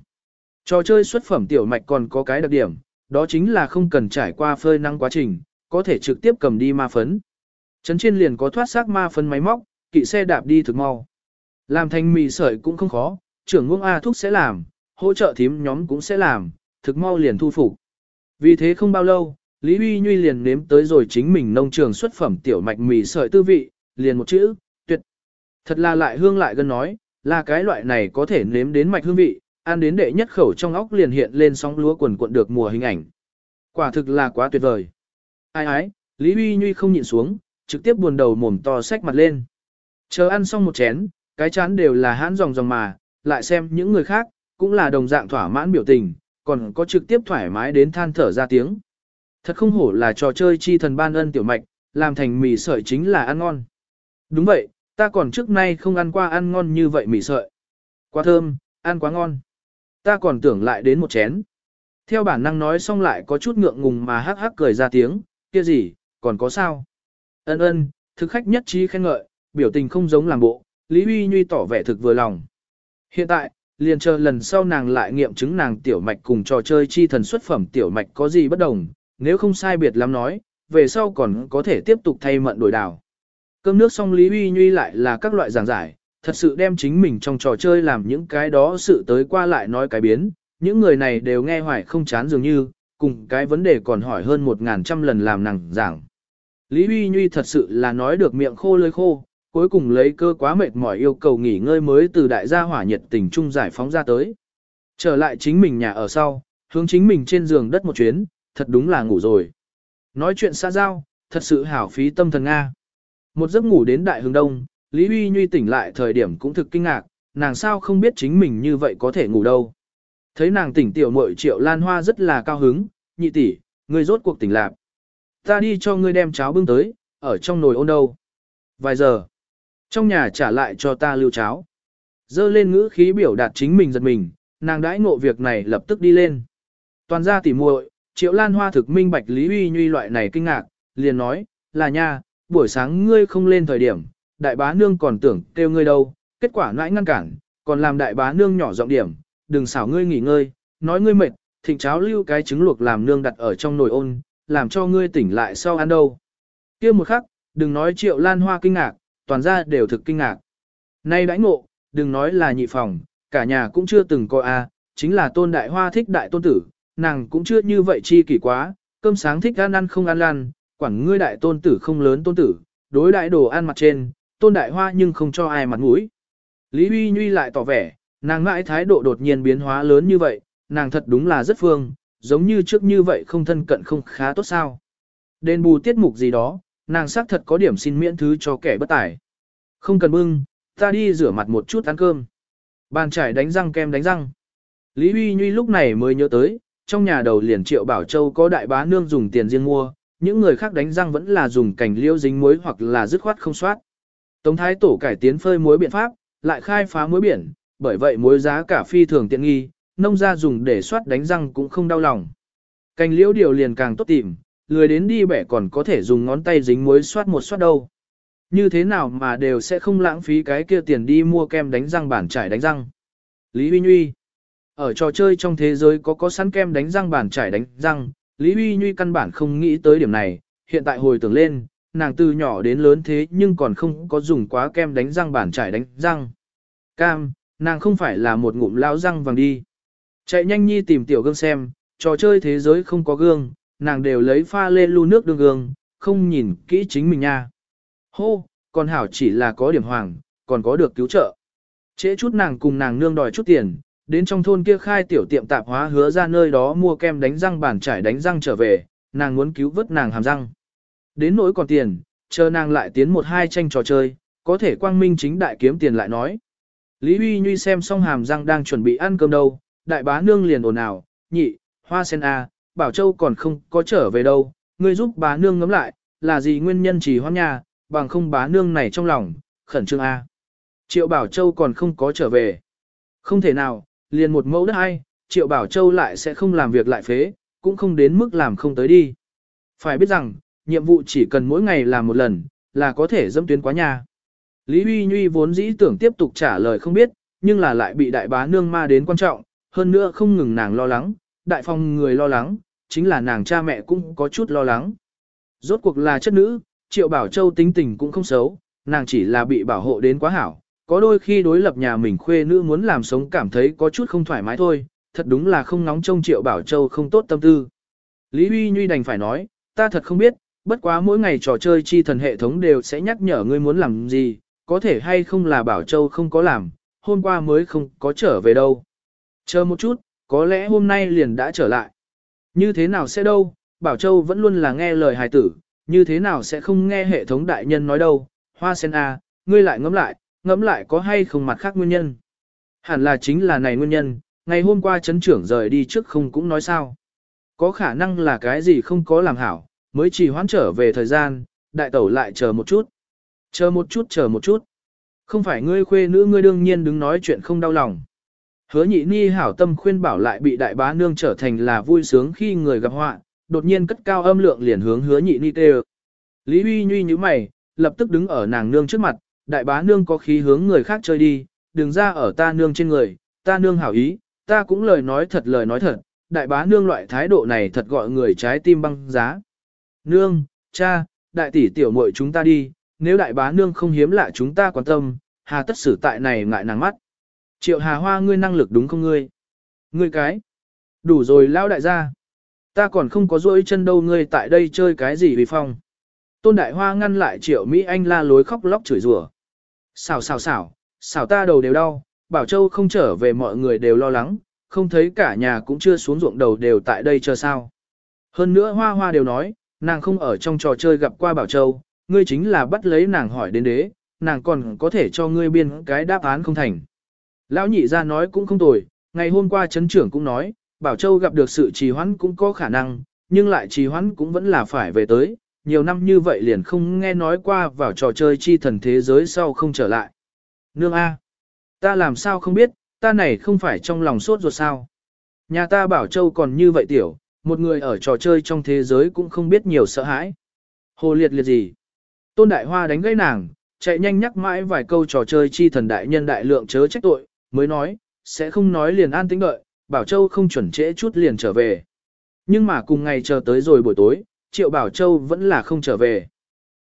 Trò chơi xuất phẩm tiểu mạch còn có cái đặc điểm, đó chính là không cần trải qua phơi năng quá trình, có thể trực tiếp cầm đi ma phấn. Trấn trên liền có thoát xác ma phấn máy móc, kỵ xe đạp đi thực mau. Làm thành mì sợi cũng không khó, trưởng ngưỡng A thúc sẽ làm, hỗ trợ thím nhóm cũng sẽ làm, thực mau liền thu phục. Vì thế không bao lâu, Lý Huy Nhuy liền nếm tới rồi chính mình nông trường xuất phẩm tiểu mạch mì sợi tư vị, liền một chữ, tuyệt. Thật là lại hương lại gần nói, là cái loại này có thể nếm đến mạch hương vị, ăn đến đệ nhất khẩu trong óc liền hiện lên sóng lúa quần cuộn được mùa hình ảnh. Quả thực là quá tuyệt vời. Ai ái, Lý Huy Nhuy không nhịn xuống, trực tiếp buồn đầu mồm to xách mặt lên. Chờ ăn xong một chén, cái chán đều là hãn dòng dòng mà, lại xem những người khác, cũng là đồng dạng thỏa mãn biểu tình, còn có trực tiếp thoải mái đến than thở ra tiếng. Thật không hổ là trò chơi chi thần ban ân tiểu mạch, làm thành mì sợi chính là ăn ngon. Đúng vậy, ta còn trước nay không ăn qua ăn ngon như vậy mì sợi. Quá thơm, ăn quá ngon. Ta còn tưởng lại đến một chén. Theo bản năng nói xong lại có chút ngượng ngùng mà hắc hắc cười ra tiếng, kia gì, còn có sao? Ân ân, thực khách nhất trí khen ngợi, biểu tình không giống làm bộ, Lý Huy Nhuy tỏ vẻ thực vừa lòng. Hiện tại, liền chờ lần sau nàng lại nghiệm chứng nàng tiểu mạch cùng trò chơi chi thần xuất phẩm tiểu mạch có gì bất đồng, nếu không sai biệt lắm nói, về sau còn có thể tiếp tục thay mận đổi đảo. Cơm nước xong Lý Huy Nhuy lại là các loại giảng giải, thật sự đem chính mình trong trò chơi làm những cái đó sự tới qua lại nói cái biến, những người này đều nghe hoài không chán dường như, cùng cái vấn đề còn hỏi hơn một ngàn trăm lần làm nàng giảng. Lý Huy Nhuy thật sự là nói được miệng khô lơi khô, cuối cùng lấy cơ quá mệt mỏi yêu cầu nghỉ ngơi mới từ đại gia hỏa nhiệt tình trung giải phóng ra tới. Trở lại chính mình nhà ở sau, hướng chính mình trên giường đất một chuyến, thật đúng là ngủ rồi. Nói chuyện xa giao, thật sự hảo phí tâm thần Nga. Một giấc ngủ đến đại hướng đông, Lý Huy Nhuy tỉnh lại thời điểm cũng thực kinh ngạc, nàng sao không biết chính mình như vậy có thể ngủ đâu. Thấy nàng tỉnh tiểu mội triệu lan hoa rất là cao hứng, nhị tỷ, ngươi rốt cuộc tỉnh lạc. Ta đi cho ngươi đem cháo bưng tới, ở trong nồi ôn đâu. Vài giờ, trong nhà trả lại cho ta lưu cháo. Dơ lên ngữ khí biểu đạt chính mình giật mình, nàng đãi ngộ việc này lập tức đi lên. Toàn ra tỉ muội, triệu lan hoa thực minh bạch lý uy nhuy loại này kinh ngạc, liền nói, là nha, buổi sáng ngươi không lên thời điểm, đại bá nương còn tưởng kêu ngươi đâu, kết quả nãi ngăn cản, còn làm đại bá nương nhỏ giọng điểm, đừng xảo ngươi nghỉ ngơi, nói ngươi mệt, thịnh cháo lưu cái trứng luộc làm nương đặt ở trong nồi ôn, làm cho ngươi tỉnh lại sau ăn đâu. kia một khắc, đừng nói triệu lan hoa kinh ngạc, toàn ra đều thực kinh ngạc. Nay đãi ngộ, đừng nói là nhị phòng, cả nhà cũng chưa từng coi a, chính là tôn đại hoa thích đại tôn tử, nàng cũng chưa như vậy chi kỷ quá, cơm sáng thích ăn ăn không ăn lan, quản ngươi đại tôn tử không lớn tôn tử, đối đại đồ ăn mặt trên, tôn đại hoa nhưng không cho ai mặt mũi. Lý Huy Nhuy lại tỏ vẻ, nàng ngại thái độ đột nhiên biến hóa lớn như vậy, nàng thật đúng là rất phương, giống như trước như vậy không thân cận không khá tốt sao. Đền bù tiết mục gì đó, nàng xác thật có điểm xin miễn thứ cho kẻ bất tài. Không cần bưng, ta đi rửa mặt một chút ăn cơm. Bàn trải đánh răng kem đánh răng. Lý Huy Nhuy lúc này mới nhớ tới, trong nhà đầu liền triệu bảo châu có đại bá nương dùng tiền riêng mua, những người khác đánh răng vẫn là dùng cành liễu dính muối hoặc là dứt khoát không soát. Tống thái tổ cải tiến phơi muối biện pháp, lại khai phá muối biển, bởi vậy muối giá cả phi thường tiện nghi, nông gia dùng để soát đánh răng cũng không đau lòng. Cành liễu điều liền càng tốt tìm, lười đến đi bẻ còn có thể dùng ngón tay dính muối soát một soát đâu. Như thế nào mà đều sẽ không lãng phí cái kia tiền đi mua kem đánh răng bản trải đánh răng. Lý Huy Nguy ở trò chơi trong thế giới có có sẵn kem đánh răng bản trải đánh răng, Lý Huy Nhuy căn bản không nghĩ tới điểm này, hiện tại hồi tưởng lên, nàng từ nhỏ đến lớn thế nhưng còn không có dùng quá kem đánh răng bản trải đánh răng. Cam, nàng không phải là một ngụm lao răng vàng đi. Chạy nhanh nhi tìm tiểu gương xem, trò chơi thế giới không có gương, nàng đều lấy pha lên lu nước đương gương, không nhìn kỹ chính mình nha. Hô, còn hảo chỉ là có điểm hoàng, còn có được cứu trợ. Trễ chút nàng cùng nàng nương đòi chút tiền, đến trong thôn kia khai tiểu tiệm tạp hóa hứa ra nơi đó mua kem đánh răng bàn trải đánh răng trở về, nàng muốn cứu vớt nàng hàm răng. Đến nỗi còn tiền, chờ nàng lại tiến một hai tranh trò chơi, có thể quang minh chính đại kiếm tiền lại nói. Lý Huy Nhuy xem xong hàm răng đang chuẩn bị ăn cơm đâu, đại bá nương liền ồn ào, nhị, hoa sen a, bảo châu còn không có trở về đâu, ngươi giúp bá nương ngắm lại, là gì nguyên nhân chỉ hoan nhà, bằng không bá nương này trong lòng, khẩn trương a. Triệu Bảo Châu còn không có trở về. Không thể nào, liền một mẫu đất ai, Triệu Bảo Châu lại sẽ không làm việc lại phế, cũng không đến mức làm không tới đi. Phải biết rằng, nhiệm vụ chỉ cần mỗi ngày làm một lần, là có thể dâm tuyến quá nhà. Lý Huy Nhuy vốn dĩ tưởng tiếp tục trả lời không biết, nhưng là lại bị đại bá nương ma đến quan trọng, hơn nữa không ngừng nàng lo lắng, đại phong người lo lắng, chính là nàng cha mẹ cũng có chút lo lắng. Rốt cuộc là chất nữ, Triệu Bảo Châu tính tình cũng không xấu, nàng chỉ là bị bảo hộ đến quá hảo, có đôi khi đối lập nhà mình khuê nữ muốn làm sống cảm thấy có chút không thoải mái thôi, thật đúng là không nóng trông Triệu Bảo Châu không tốt tâm tư. Lý Huy Nhuy đành phải nói, ta thật không biết, bất quá mỗi ngày trò chơi chi thần hệ thống đều sẽ nhắc nhở ngươi muốn làm gì, có thể hay không là Bảo Châu không có làm, hôm qua mới không có trở về đâu. Chờ một chút, có lẽ hôm nay liền đã trở lại. Như thế nào sẽ đâu, Bảo Châu vẫn luôn là nghe lời hài tử, như thế nào sẽ không nghe hệ thống đại nhân nói đâu, hoa sen A, à, ngươi lại ngẫm lại, ngẫm lại có hay không mặt khác nguyên nhân. Hẳn là chính là này nguyên nhân, ngày hôm qua chấn trưởng rời đi trước không cũng nói sao. Có khả năng là cái gì không có làm hảo, mới chỉ hoãn trở về thời gian, đại tẩu lại chờ một chút. Chờ một chút chờ một chút. Không phải ngươi khuê nữ ngươi đương nhiên đứng nói chuyện không đau lòng. Hứa nhị ni hảo tâm khuyên bảo lại bị đại bá nương trở thành là vui sướng khi người gặp họa, đột nhiên cất cao âm lượng liền hướng hứa nhị ni tê Lý Huy Nhuy như mày, lập tức đứng ở nàng nương trước mặt, đại bá nương có khí hướng người khác chơi đi, đừng ra ở ta nương trên người, ta nương hảo ý, ta cũng lời nói thật lời nói thật, đại bá nương loại thái độ này thật gọi người trái tim băng giá. Nương, cha, đại tỷ tiểu muội chúng ta đi, nếu đại bá nương không hiếm lạ chúng ta quan tâm, hà tất xử tại này ngại nàng mắt. Triệu hà hoa ngươi năng lực đúng không ngươi? Ngươi cái? Đủ rồi lao đại gia. Ta còn không có rỗi chân đâu ngươi tại đây chơi cái gì vì phong. Tôn Đại Hoa ngăn lại Triệu Mỹ Anh la lối khóc lóc chửi rủa. Xảo xảo xảo, xảo ta đầu đều đau, Bảo Châu không trở về mọi người đều lo lắng, không thấy cả nhà cũng chưa xuống ruộng đầu đều tại đây chờ sao. Hơn nữa Hoa Hoa đều nói, nàng không ở trong trò chơi gặp qua Bảo Châu, ngươi chính là bắt lấy nàng hỏi đến đế, nàng còn có thể cho ngươi biên cái đáp án không thành. Lão nhị ra nói cũng không tồi, ngày hôm qua chấn trưởng cũng nói, Bảo Châu gặp được sự trì hoãn cũng có khả năng, nhưng lại trì hoãn cũng vẫn là phải về tới, nhiều năm như vậy liền không nghe nói qua vào trò chơi chi thần thế giới sau không trở lại. Nương A. Ta làm sao không biết, ta này không phải trong lòng sốt ruột sao. Nhà ta Bảo Châu còn như vậy tiểu, một người ở trò chơi trong thế giới cũng không biết nhiều sợ hãi. Hồ liệt liệt gì? Tôn Đại Hoa đánh gãy nàng, chạy nhanh nhắc mãi vài câu trò chơi chi thần đại nhân đại lượng chớ trách tội, mới nói, sẽ không nói liền an tĩnh đợi, Bảo Châu không chuẩn trễ chút liền trở về. Nhưng mà cùng ngày chờ tới rồi buổi tối, Triệu Bảo Châu vẫn là không trở về.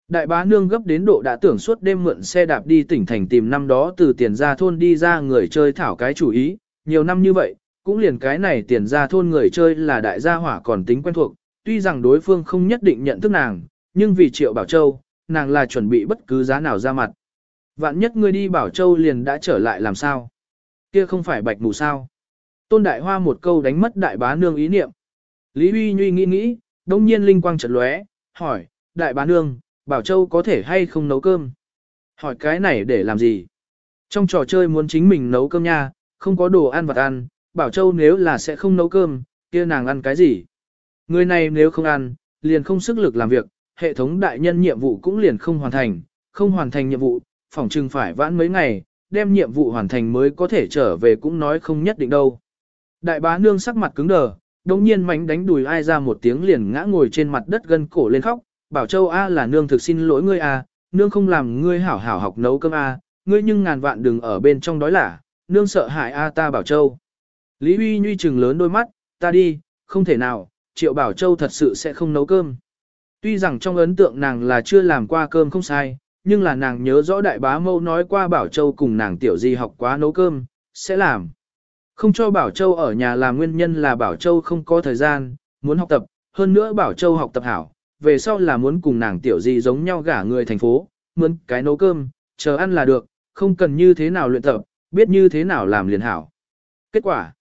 Đại bá nương gấp đến độ đã tưởng suốt đêm mượn xe đạp đi tỉnh thành tìm năm đó từ tiền ra thôn đi ra người chơi thảo cái chủ ý, nhiều năm như vậy, cũng liền cái này tiền ra thôn người chơi là đại gia hỏa còn tính quen thuộc, tuy rằng đối phương không nhất định nhận thức nàng, nhưng vì Triệu Bảo Châu, nàng là chuẩn bị bất cứ giá nào ra mặt. Vạn nhất ngươi đi Bảo Châu liền đã trở lại làm sao? Kia không phải bạch mù sao? Tôn Đại Hoa một câu đánh mất đại bá nương ý niệm. Lý Huy Nhuy nghĩ nghĩ, đông nhiên linh quang chợt lóe, hỏi, đại bá nương, Bảo Châu có thể hay không nấu cơm? Hỏi cái này để làm gì? Trong trò chơi muốn chính mình nấu cơm nha, không có đồ ăn vật ăn, Bảo Châu nếu là sẽ không nấu cơm, kia nàng ăn cái gì? Người này nếu không ăn, liền không sức lực làm việc, hệ thống đại nhân nhiệm vụ cũng liền không hoàn thành, không hoàn thành nhiệm vụ, phỏng chừng phải vãn mấy ngày, đem nhiệm vụ hoàn thành mới có thể trở về cũng nói không nhất định đâu. Đại bá nương sắc mặt cứng đờ, đồng nhiên mánh đánh đùi ai ra một tiếng liền ngã ngồi trên mặt đất gân cổ lên khóc, bảo châu A là nương thực xin lỗi ngươi A, nương không làm ngươi hảo hảo học nấu cơm A, ngươi nhưng ngàn vạn đừng ở bên trong đói lả, nương sợ hại A ta bảo châu. Lý uy Nhuy trừng lớn đôi mắt, ta đi, không thể nào, triệu bảo châu thật sự sẽ không nấu cơm. Tuy rằng trong ấn tượng nàng là chưa làm qua cơm không sai, nhưng là nàng nhớ rõ đại bá mâu nói qua Bảo Châu cùng nàng tiểu di học quá nấu cơm, sẽ làm. Không cho Bảo Châu ở nhà là nguyên nhân là Bảo Châu không có thời gian, muốn học tập, hơn nữa Bảo Châu học tập hảo, về sau là muốn cùng nàng tiểu gì giống nhau gả người thành phố, muốn cái nấu cơm, chờ ăn là được, không cần như thế nào luyện tập, biết như thế nào làm liền hảo. Kết quả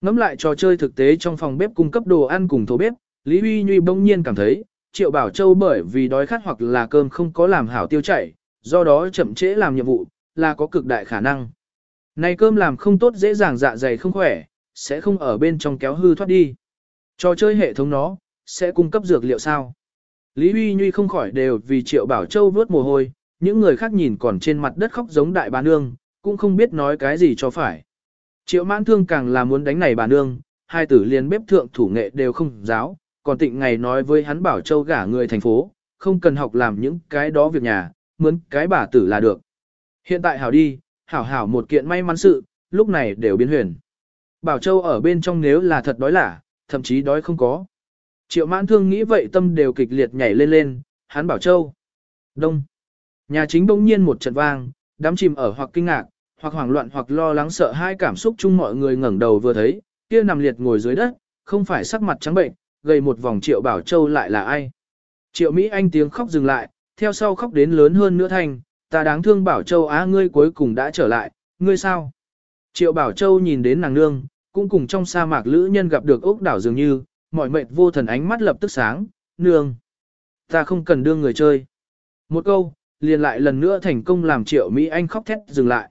Ngắm lại trò chơi thực tế trong phòng bếp cung cấp đồ ăn cùng thổ bếp, Lý Huy Nhuy bỗng nhiên cảm thấy, Triệu Bảo Châu bởi vì đói khát hoặc là cơm không có làm hảo tiêu chảy, do đó chậm trễ làm nhiệm vụ, là có cực đại khả năng. Này cơm làm không tốt dễ dàng dạ dày không khỏe, sẽ không ở bên trong kéo hư thoát đi. Trò chơi hệ thống nó, sẽ cung cấp dược liệu sao? Lý Huy Nhuy không khỏi đều vì Triệu Bảo Châu vớt mồ hôi, những người khác nhìn còn trên mặt đất khóc giống đại bà nương, cũng không biết nói cái gì cho phải. Triệu mãn thương càng là muốn đánh này bà nương, hai tử liền bếp thượng thủ nghệ đều không giáo, còn tịnh ngày nói với hắn bảo châu gả người thành phố, không cần học làm những cái đó việc nhà, mướn cái bà tử là được. Hiện tại hảo đi, hảo hảo một kiện may mắn sự, lúc này đều biến huyền. Bảo châu ở bên trong nếu là thật đói lả, thậm chí đói không có. Triệu mãn thương nghĩ vậy tâm đều kịch liệt nhảy lên lên, hắn bảo châu. Đông. Nhà chính bỗng nhiên một trận vang, đám chìm ở hoặc kinh ngạc, hoặc hoảng loạn hoặc lo lắng sợ hai cảm xúc chung mọi người ngẩng đầu vừa thấy, kia nằm liệt ngồi dưới đất, không phải sắc mặt trắng bệnh, gầy một vòng Triệu Bảo Châu lại là ai. Triệu Mỹ Anh tiếng khóc dừng lại, theo sau khóc đến lớn hơn nữa thành, ta đáng thương Bảo Châu á ngươi cuối cùng đã trở lại, ngươi sao? Triệu Bảo Châu nhìn đến nàng nương, cũng cùng trong sa mạc lữ nhân gặp được ốc đảo dường như, mọi mệt vô thần ánh mắt lập tức sáng, nương. Ta không cần đưa người chơi. Một câu, liền lại lần nữa thành công làm Triệu Mỹ Anh khóc thét dừng lại.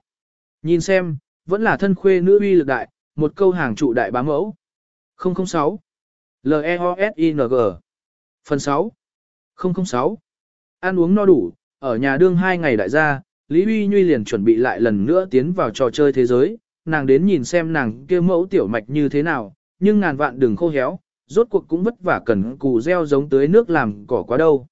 Nhìn xem, vẫn là thân khuê nữ uy lực đại, một câu hàng trụ đại bá mẫu. 006 L-E-O-S-I-N-G Phần 6 006 Ăn uống no đủ, ở nhà đương hai ngày đại gia, Lý Huy Nhuy liền chuẩn bị lại lần nữa tiến vào trò chơi thế giới, nàng đến nhìn xem nàng kia mẫu tiểu mạch như thế nào, nhưng ngàn vạn đừng khô héo, rốt cuộc cũng vất vả cần cù gieo giống tới nước làm cỏ quá đâu.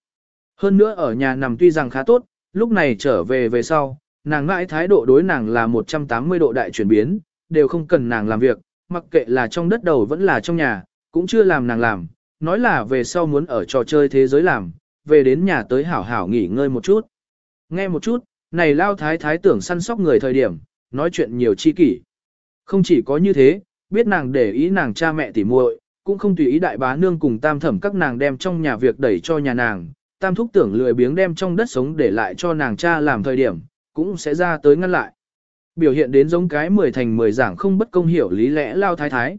Hơn nữa ở nhà nằm tuy rằng khá tốt, lúc này trở về về sau, nàng ngãi thái độ đối nàng là 180 độ đại chuyển biến, đều không cần nàng làm việc, mặc kệ là trong đất đầu vẫn là trong nhà, cũng chưa làm nàng làm, nói là về sau muốn ở trò chơi thế giới làm, về đến nhà tới hảo hảo nghỉ ngơi một chút. Nghe một chút, này lao thái thái tưởng săn sóc người thời điểm, nói chuyện nhiều chi kỷ. Không chỉ có như thế, biết nàng để ý nàng cha mẹ tỉ muội, cũng không tùy ý đại bá nương cùng tam thẩm các nàng đem trong nhà việc đẩy cho nhà nàng, tam thúc tưởng lười biếng đem trong đất sống để lại cho nàng cha làm thời điểm, cũng sẽ ra tới ngăn lại. Biểu hiện đến giống cái mười thành mười giảng không bất công hiểu lý lẽ lao thái thái.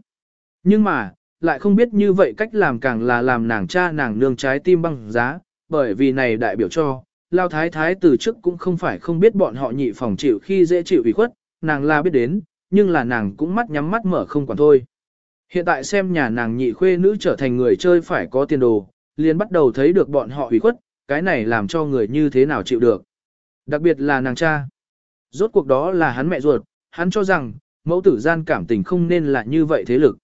Nhưng mà, lại không biết như vậy cách làm càng là làm nàng cha nàng nương trái tim băng giá, bởi vì này đại biểu cho, lao thái thái từ trước cũng không phải không biết bọn họ nhị phòng chịu khi dễ chịu ủy khuất, nàng là biết đến, nhưng là nàng cũng mắt nhắm mắt mở không quản thôi. Hiện tại xem nhà nàng nhị khuê nữ trở thành người chơi phải có tiền đồ, liền bắt đầu thấy được bọn họ ủy khuất, cái này làm cho người như thế nào chịu được. Đặc biệt là nàng cha. Rốt cuộc đó là hắn mẹ ruột, hắn cho rằng, mẫu tử gian cảm tình không nên là như vậy thế lực.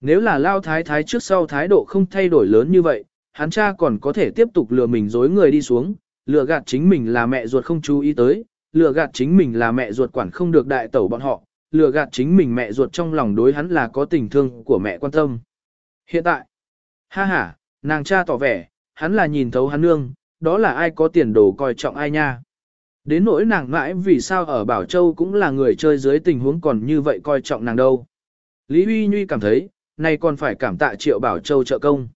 Nếu là lao thái thái trước sau thái độ không thay đổi lớn như vậy, hắn cha còn có thể tiếp tục lừa mình dối người đi xuống, lừa gạt chính mình là mẹ ruột không chú ý tới, lừa gạt chính mình là mẹ ruột quản không được đại tẩu bọn họ, lừa gạt chính mình mẹ ruột trong lòng đối hắn là có tình thương của mẹ quan tâm. Hiện tại, ha ha, nàng cha tỏ vẻ, hắn là nhìn thấu hắn nương, đó là ai có tiền đồ coi trọng ai nha. Đến nỗi nàng mãi vì sao ở Bảo Châu cũng là người chơi dưới tình huống còn như vậy coi trọng nàng đâu. Lý Huy Nhuy cảm thấy, nay còn phải cảm tạ Triệu Bảo Châu trợ công.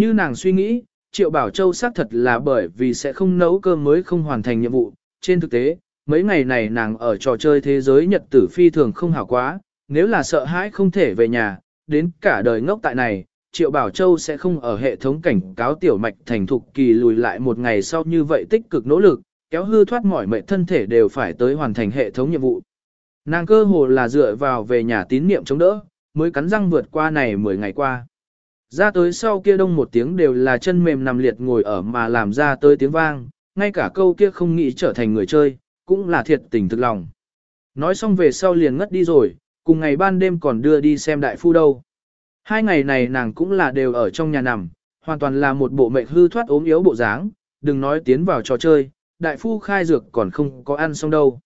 Như nàng suy nghĩ, Triệu Bảo Châu xác thật là bởi vì sẽ không nấu cơm mới không hoàn thành nhiệm vụ. Trên thực tế, mấy ngày này nàng ở trò chơi thế giới nhật tử phi thường không hảo quá, nếu là sợ hãi không thể về nhà, đến cả đời ngốc tại này, Triệu Bảo Châu sẽ không ở hệ thống cảnh cáo tiểu mạch thành thục kỳ lùi lại một ngày sau như vậy tích cực nỗ lực, kéo hư thoát mỏi mệt thân thể đều phải tới hoàn thành hệ thống nhiệm vụ. Nàng cơ hồ là dựa vào về nhà tín niệm chống đỡ, mới cắn răng vượt qua này 10 ngày qua. Ra tới sau kia đông một tiếng đều là chân mềm nằm liệt ngồi ở mà làm ra tới tiếng vang, ngay cả câu kia không nghĩ trở thành người chơi, cũng là thiệt tình thực lòng. Nói xong về sau liền ngất đi rồi, cùng ngày ban đêm còn đưa đi xem đại phu đâu. Hai ngày này nàng cũng là đều ở trong nhà nằm, hoàn toàn là một bộ mệnh hư thoát ốm yếu bộ dáng, đừng nói tiến vào trò chơi, đại phu khai dược còn không có ăn xong đâu.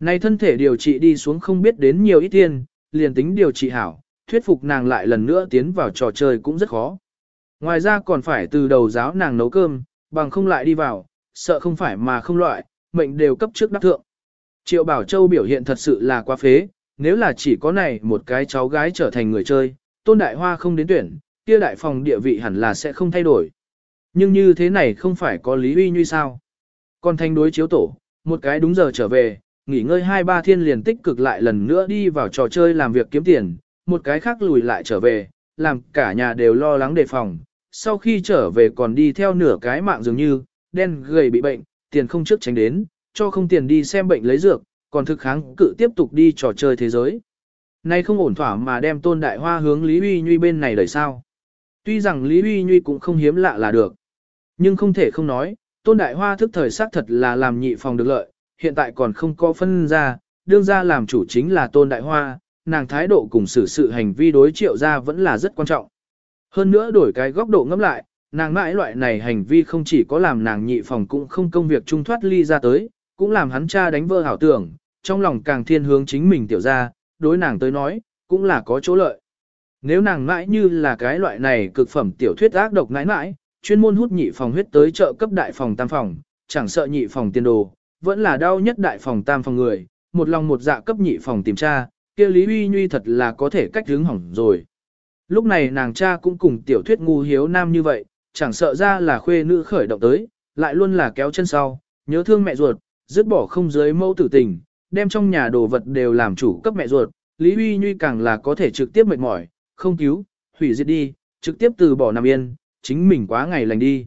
Này thân thể điều trị đi xuống không biết đến nhiều ít tiền, liền tính điều trị hảo, thuyết phục nàng lại lần nữa tiến vào trò chơi cũng rất khó. Ngoài ra còn phải từ đầu giáo nàng nấu cơm, bằng không lại đi vào, sợ không phải mà không loại, mệnh đều cấp trước đắc thượng. Triệu Bảo Châu biểu hiện thật sự là quá phế, nếu là chỉ có này một cái cháu gái trở thành người chơi, tôn đại hoa không đến tuyển, kia đại phòng địa vị hẳn là sẽ không thay đổi. Nhưng như thế này không phải có lý uy như sao. Còn thanh đối chiếu tổ, một cái đúng giờ trở về, nghỉ ngơi hai ba thiên liền tích cực lại lần nữa đi vào trò chơi làm việc kiếm tiền, một cái khác lùi lại trở về, làm cả nhà đều lo lắng đề phòng. Sau khi trở về còn đi theo nửa cái mạng dường như, đen gầy bị bệnh, tiền không trước tránh đến, cho không tiền đi xem bệnh lấy dược, còn thực kháng cự tiếp tục đi trò chơi thế giới. Nay không ổn thỏa mà đem tôn đại hoa hướng Lý Uy Nhuy bên này đẩy sao. Tuy rằng Lý Uy Nhuy cũng không hiếm lạ là được. Nhưng không thể không nói, tôn đại hoa thức thời xác thật là làm nhị phòng được lợi, hiện tại còn không có phân ra, đương ra làm chủ chính là tôn đại hoa, nàng thái độ cùng xử sự hành vi đối triệu gia vẫn là rất quan trọng. Hơn nữa đổi cái góc độ ngẫm lại, nàng mãi loại này hành vi không chỉ có làm nàng nhị phòng cũng không công việc trung thoát ly ra tới, cũng làm hắn cha đánh vỡ hảo tưởng, trong lòng càng thiên hướng chính mình tiểu ra, đối nàng tới nói, cũng là có chỗ lợi. Nếu nàng mãi như là cái loại này cực phẩm tiểu thuyết ác độc mãi mãi, chuyên môn hút nhị phòng huyết tới chợ cấp đại phòng tam phòng, chẳng sợ nhị phòng tiền đồ, vẫn là đau nhất đại phòng tam phòng người, một lòng một dạ cấp nhị phòng tìm tra, kia Lý Uy Nhuy thật là có thể cách hướng hỏng rồi. Lúc này nàng cha cũng cùng tiểu thuyết ngu hiếu nam như vậy, chẳng sợ ra là khuê nữ khởi động tới, lại luôn là kéo chân sau, nhớ thương mẹ ruột, dứt bỏ không giới mẫu tử tình, đem trong nhà đồ vật đều làm chủ cấp mẹ ruột, Lý Huy Nhuy càng là có thể trực tiếp mệt mỏi, không cứu, hủy diệt đi, trực tiếp từ bỏ nằm yên, chính mình quá ngày lành đi.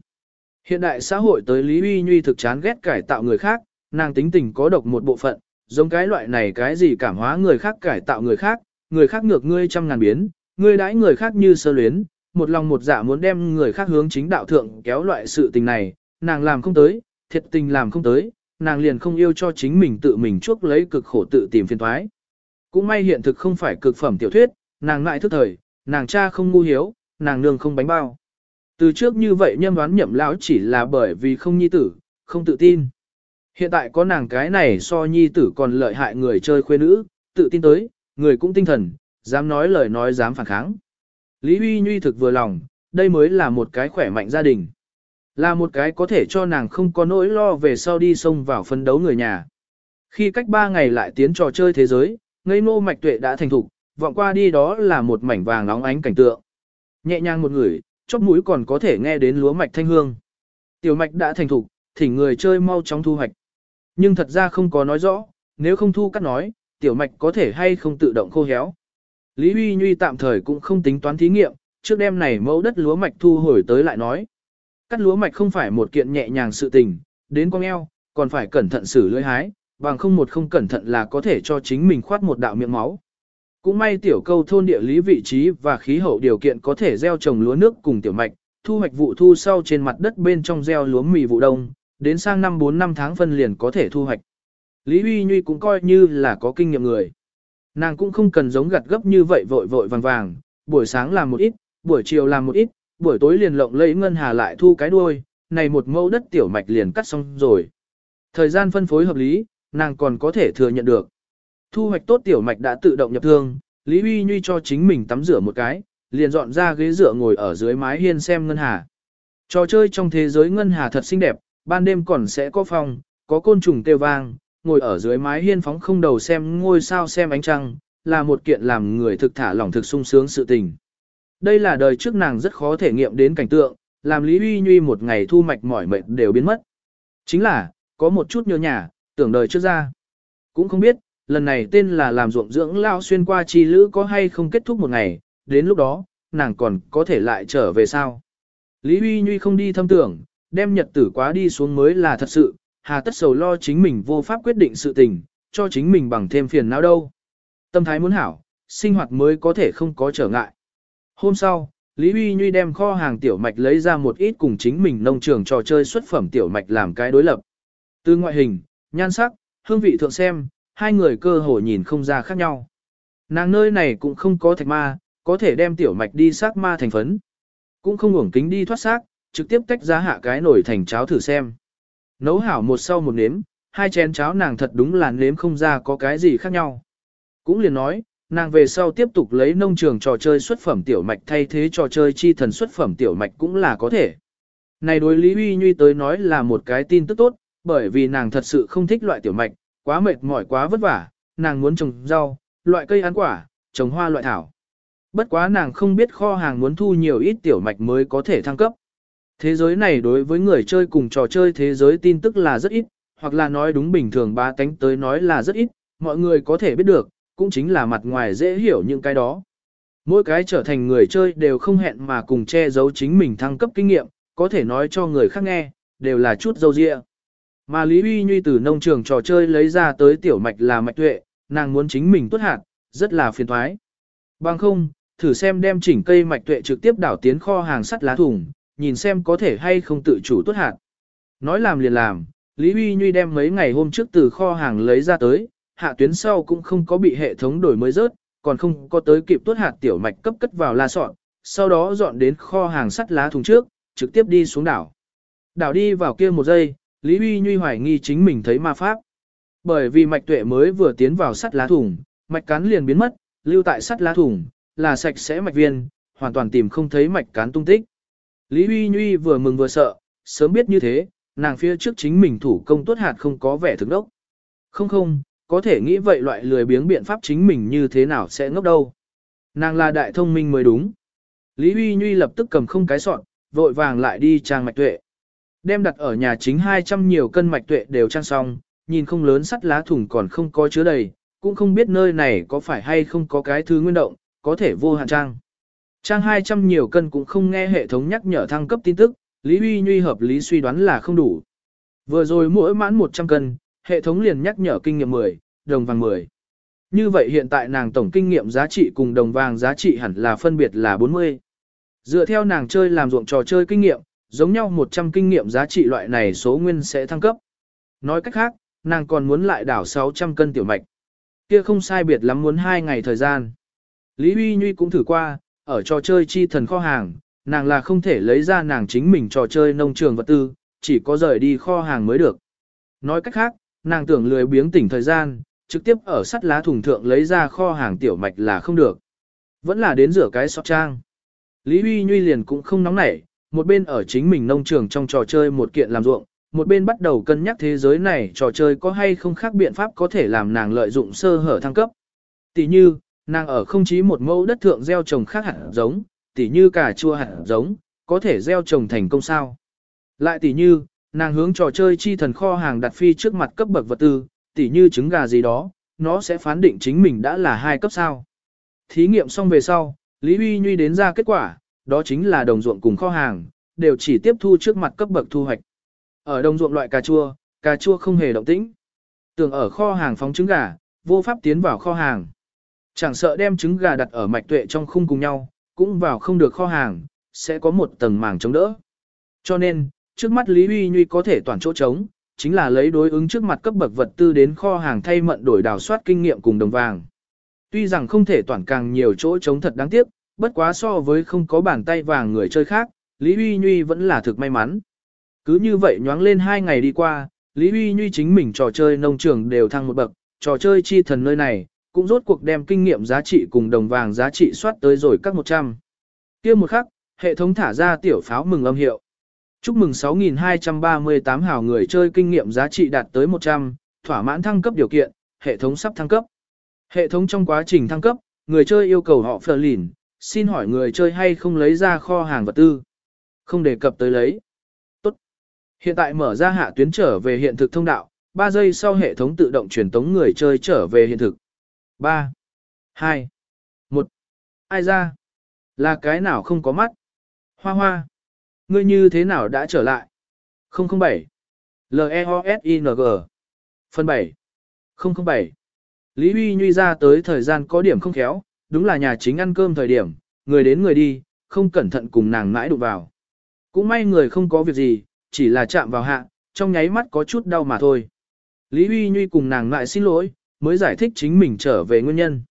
Hiện đại xã hội tới Lý Huy Nhuy thực chán ghét cải tạo người khác, nàng tính tình có độc một bộ phận, giống cái loại này cái gì cảm hóa người khác cải tạo người khác, người khác ngược ngươi trăm ngàn biến, ngươi đãi người khác như sơ luyến, một lòng một dạ muốn đem người khác hướng chính đạo thượng kéo loại sự tình này, nàng làm không tới, thiệt tình làm không tới, nàng liền không yêu cho chính mình tự mình chuốc lấy cực khổ tự tìm phiền thoái. Cũng may hiện thực không phải cực phẩm tiểu thuyết, nàng ngại thức thời, nàng cha không ngu hiếu, nàng nương không bánh bao. Từ trước như vậy nhâm đoán nhậm lão chỉ là bởi vì không nhi tử, không tự tin. Hiện tại có nàng cái này so nhi tử còn lợi hại người chơi khuê nữ, tự tin tới, người cũng tinh thần, dám nói lời nói dám phản kháng. Lý Huy Nhuy thực vừa lòng, đây mới là một cái khỏe mạnh gia đình. Là một cái có thể cho nàng không có nỗi lo về sau đi xông vào phân đấu người nhà. Khi cách 3 ngày lại tiến trò chơi thế giới, ngây ngô mạch tuệ đã thành thục, vọng qua đi đó là một mảnh vàng nóng ánh cảnh tượng. Nhẹ nhàng một người, chóp mũi còn có thể nghe đến lúa mạch thanh hương. Tiểu mạch đã thành thục, thỉnh người chơi mau chóng thu hoạch. Nhưng thật ra không có nói rõ, nếu không thu cắt nói, tiểu mạch có thể hay không tự động khô héo. Lý Huy Nhuy tạm thời cũng không tính toán thí nghiệm, trước đêm này mẫu đất lúa mạch thu hồi tới lại nói. Cắt lúa mạch không phải một kiện nhẹ nhàng sự tình, đến con eo, còn phải cẩn thận xử lưỡi hái, bằng không một không cẩn thận là có thể cho chính mình khoát một đạo miệng máu. Cũng may tiểu câu thôn địa lý vị trí và khí hậu điều kiện có thể gieo trồng lúa nước cùng tiểu mạch, thu hoạch vụ thu sau trên mặt đất bên trong gieo lúa mì vụ đông, đến sang năm 4 năm tháng phân liền có thể thu hoạch. Lý Huy Nhuy cũng coi như là có kinh nghiệm người. Nàng cũng không cần giống gặt gấp như vậy vội vội vàng vàng, buổi sáng làm một ít, buổi chiều làm một ít, buổi tối liền lộng lấy ngân hà lại thu cái đuôi, này một mẫu đất tiểu mạch liền cắt xong rồi. Thời gian phân phối hợp lý, nàng còn có thể thừa nhận được. Thu hoạch tốt tiểu mạch đã tự động nhập thương, Lý Huy Nhuy cho chính mình tắm rửa một cái, liền dọn ra ghế dựa ngồi ở dưới mái hiên xem ngân hà. Trò chơi trong thế giới ngân hà thật xinh đẹp, ban đêm còn sẽ có phòng, có côn trùng kêu vang, ngồi ở dưới mái hiên phóng không đầu xem ngôi sao xem ánh trăng, là một kiện làm người thực thả lỏng thực sung sướng sự tình. Đây là đời trước nàng rất khó thể nghiệm đến cảnh tượng, làm Lý Huy Nhuy một ngày thu mạch mỏi mệt đều biến mất. Chính là, có một chút nhớ nhà, tưởng đời trước ra. Cũng không biết, lần này tên là làm ruộng dưỡng lao xuyên qua chi lữ có hay không kết thúc một ngày, đến lúc đó, nàng còn có thể lại trở về sao. Lý Huy Nhuy không đi thâm tưởng, đem nhật tử quá đi xuống mới là thật sự, hà tất sầu lo chính mình vô pháp quyết định sự tình, cho chính mình bằng thêm phiền não đâu. Tâm thái muốn hảo, sinh hoạt mới có thể không có trở ngại. Hôm sau, Lý Huy Nhuy đem kho hàng tiểu mạch lấy ra một ít cùng chính mình nông trường trò chơi xuất phẩm tiểu mạch làm cái đối lập. Từ ngoại hình, nhan sắc, hương vị thượng xem, hai người cơ hồ nhìn không ra khác nhau. Nàng nơi này cũng không có thạch ma, có thể đem tiểu mạch đi xác ma thành phấn. Cũng không uổng kính đi thoát xác, trực tiếp tách ra hạ cái nổi thành cháo thử xem. Nấu hảo một sau một nếm, hai chén cháo nàng thật đúng là nếm không ra có cái gì khác nhau. Cũng liền nói, nàng về sau tiếp tục lấy nông trường trò chơi xuất phẩm tiểu mạch thay thế trò chơi chi thần xuất phẩm tiểu mạch cũng là có thể. Này đối Lý Uy Nhuy tới nói là một cái tin tức tốt, bởi vì nàng thật sự không thích loại tiểu mạch, quá mệt mỏi quá vất vả, nàng muốn trồng rau, loại cây ăn quả, trồng hoa loại thảo. Bất quá nàng không biết kho hàng muốn thu nhiều ít tiểu mạch mới có thể thăng cấp. Thế giới này đối với người chơi cùng trò chơi thế giới tin tức là rất ít, hoặc là nói đúng bình thường ba tánh tới nói là rất ít, mọi người có thể biết được, cũng chính là mặt ngoài dễ hiểu những cái đó. Mỗi cái trở thành người chơi đều không hẹn mà cùng che giấu chính mình thăng cấp kinh nghiệm, có thể nói cho người khác nghe, đều là chút dâu dịa. Mà Lý Uy Nhuy từ nông trường trò chơi lấy ra tới tiểu mạch là mạch tuệ, nàng muốn chính mình tuốt hạt, rất là phiền thoái. Bằng không, thử xem đem chỉnh cây mạch tuệ trực tiếp đảo tiến kho hàng sắt lá thùng, nhìn xem có thể hay không tự chủ tuốt hạt. Nói làm liền làm, Lý Huy Nhuy đem mấy ngày hôm trước từ kho hàng lấy ra tới, hạ tuyến sau cũng không có bị hệ thống đổi mới rớt, còn không có tới kịp tuốt hạt tiểu mạch cấp cất vào la sọn, sau đó dọn đến kho hàng sắt lá thùng trước, trực tiếp đi xuống đảo. Đảo đi vào kia một giây, Lý Huy Nhuy hoài nghi chính mình thấy ma pháp. Bởi vì mạch tuệ mới vừa tiến vào sắt lá thùng, mạch cán liền biến mất, lưu tại sắt lá thùng, là sạch sẽ mạch viên, hoàn toàn tìm không thấy mạch cán tung tích. Lý Huy Nhuy vừa mừng vừa sợ, sớm biết như thế, nàng phía trước chính mình thủ công tuốt hạt không có vẻ thực đốc. Không không, có thể nghĩ vậy loại lười biếng biện pháp chính mình như thế nào sẽ ngốc đâu. Nàng là đại thông minh mới đúng. Lý Huy Nhuy lập tức cầm không cái sọn, vội vàng lại đi trang mạch tuệ. Đem đặt ở nhà chính 200 nhiều cân mạch tuệ đều trang xong, nhìn không lớn sắt lá thùng còn không có chứa đầy, cũng không biết nơi này có phải hay không có cái thứ nguyên động, có thể vô hạn trang. Trang 200 nhiều cân cũng không nghe hệ thống nhắc nhở thăng cấp tin tức, Lý Huy Nhuy hợp lý suy đoán là không đủ. Vừa rồi mỗi mãn 100 cân, hệ thống liền nhắc nhở kinh nghiệm 10, đồng vàng 10. Như vậy hiện tại nàng tổng kinh nghiệm giá trị cùng đồng vàng giá trị hẳn là phân biệt là 40. Dựa theo nàng chơi làm ruộng trò chơi kinh nghiệm, giống nhau 100 kinh nghiệm giá trị loại này số nguyên sẽ thăng cấp. Nói cách khác, nàng còn muốn lại đảo 600 cân tiểu mạch. Kia không sai biệt lắm muốn 2 ngày thời gian. Lý Huy Nhuy cũng thử qua, ở trò chơi chi thần kho hàng, nàng là không thể lấy ra nàng chính mình trò chơi nông trường vật tư, chỉ có rời đi kho hàng mới được. Nói cách khác, nàng tưởng lười biếng tỉnh thời gian, trực tiếp ở sắt lá thùng thượng lấy ra kho hàng tiểu mạch là không được. Vẫn là đến rửa cái sọt trang. Lý Huy Nhuy liền cũng không nóng nảy, một bên ở chính mình nông trường trong trò chơi một kiện làm ruộng, một bên bắt đầu cân nhắc thế giới này trò chơi có hay không khác biện pháp có thể làm nàng lợi dụng sơ hở thăng cấp. Tỷ như, nàng ở không chí một mẫu đất thượng gieo trồng khác hạt giống, tỷ như cà chua hạt giống, có thể gieo trồng thành công sao. Lại tỷ như, nàng hướng trò chơi chi thần kho hàng đặt phi trước mặt cấp bậc vật tư, tỷ như trứng gà gì đó, nó sẽ phán định chính mình đã là hai cấp sao. Thí nghiệm xong về sau, Lý Huy Nhuy đến ra kết quả, đó chính là đồng ruộng cùng kho hàng, đều chỉ tiếp thu trước mặt cấp bậc thu hoạch. Ở đồng ruộng loại cà chua, cà chua không hề động tĩnh. Tưởng ở kho hàng phóng trứng gà, vô pháp tiến vào kho hàng. Chẳng sợ đem trứng gà đặt ở mạch tuệ trong khung cùng nhau, cũng vào không được kho hàng, sẽ có một tầng màng chống đỡ. Cho nên, trước mắt Lý Huy Nhuy có thể toàn chỗ trống, chính là lấy đối ứng trước mặt cấp bậc vật tư đến kho hàng thay mận đổi đào soát kinh nghiệm cùng đồng vàng. Tuy rằng không thể toàn càng nhiều chỗ trống thật đáng tiếc, bất quá so với không có bàn tay vàng người chơi khác, Lý Huy Nhuy vẫn là thực may mắn. Cứ như vậy nhoáng lên hai ngày đi qua, Lý Huy Nhuy chính mình trò chơi nông trường đều thăng một bậc, trò chơi chi thần nơi này, cũng rốt cuộc đem kinh nghiệm giá trị cùng đồng vàng giá trị soát tới rồi các 100. kia một khắc, hệ thống thả ra tiểu pháo mừng âm hiệu. Chúc mừng 6.238 hào người chơi kinh nghiệm giá trị đạt tới 100, thỏa mãn thăng cấp điều kiện, hệ thống sắp thăng cấp. Hệ thống trong quá trình thăng cấp, người chơi yêu cầu họ phờ lìn, xin hỏi người chơi hay không lấy ra kho hàng vật tư. Không đề cập tới lấy. Tốt. Hiện tại mở ra hạ tuyến trở về hiện thực thông đạo, 3 giây sau hệ thống tự động truyền tống người chơi trở về hiện thực. 3, 2, 1. Ai ra? Là cái nào không có mắt? Hoa hoa. Ngươi như thế nào đã trở lại? 007. L-E-O-S-I-N-G. Phần 7. 007. Lý Huy Nhuy ra tới thời gian có điểm không khéo, đúng là nhà chính ăn cơm thời điểm, người đến người đi, không cẩn thận cùng nàng mãi đụng vào. Cũng may người không có việc gì, chỉ là chạm vào hạ, trong nháy mắt có chút đau mà thôi. Lý Huy Nhuy cùng nàng lại xin lỗi, mới giải thích chính mình trở về nguyên nhân.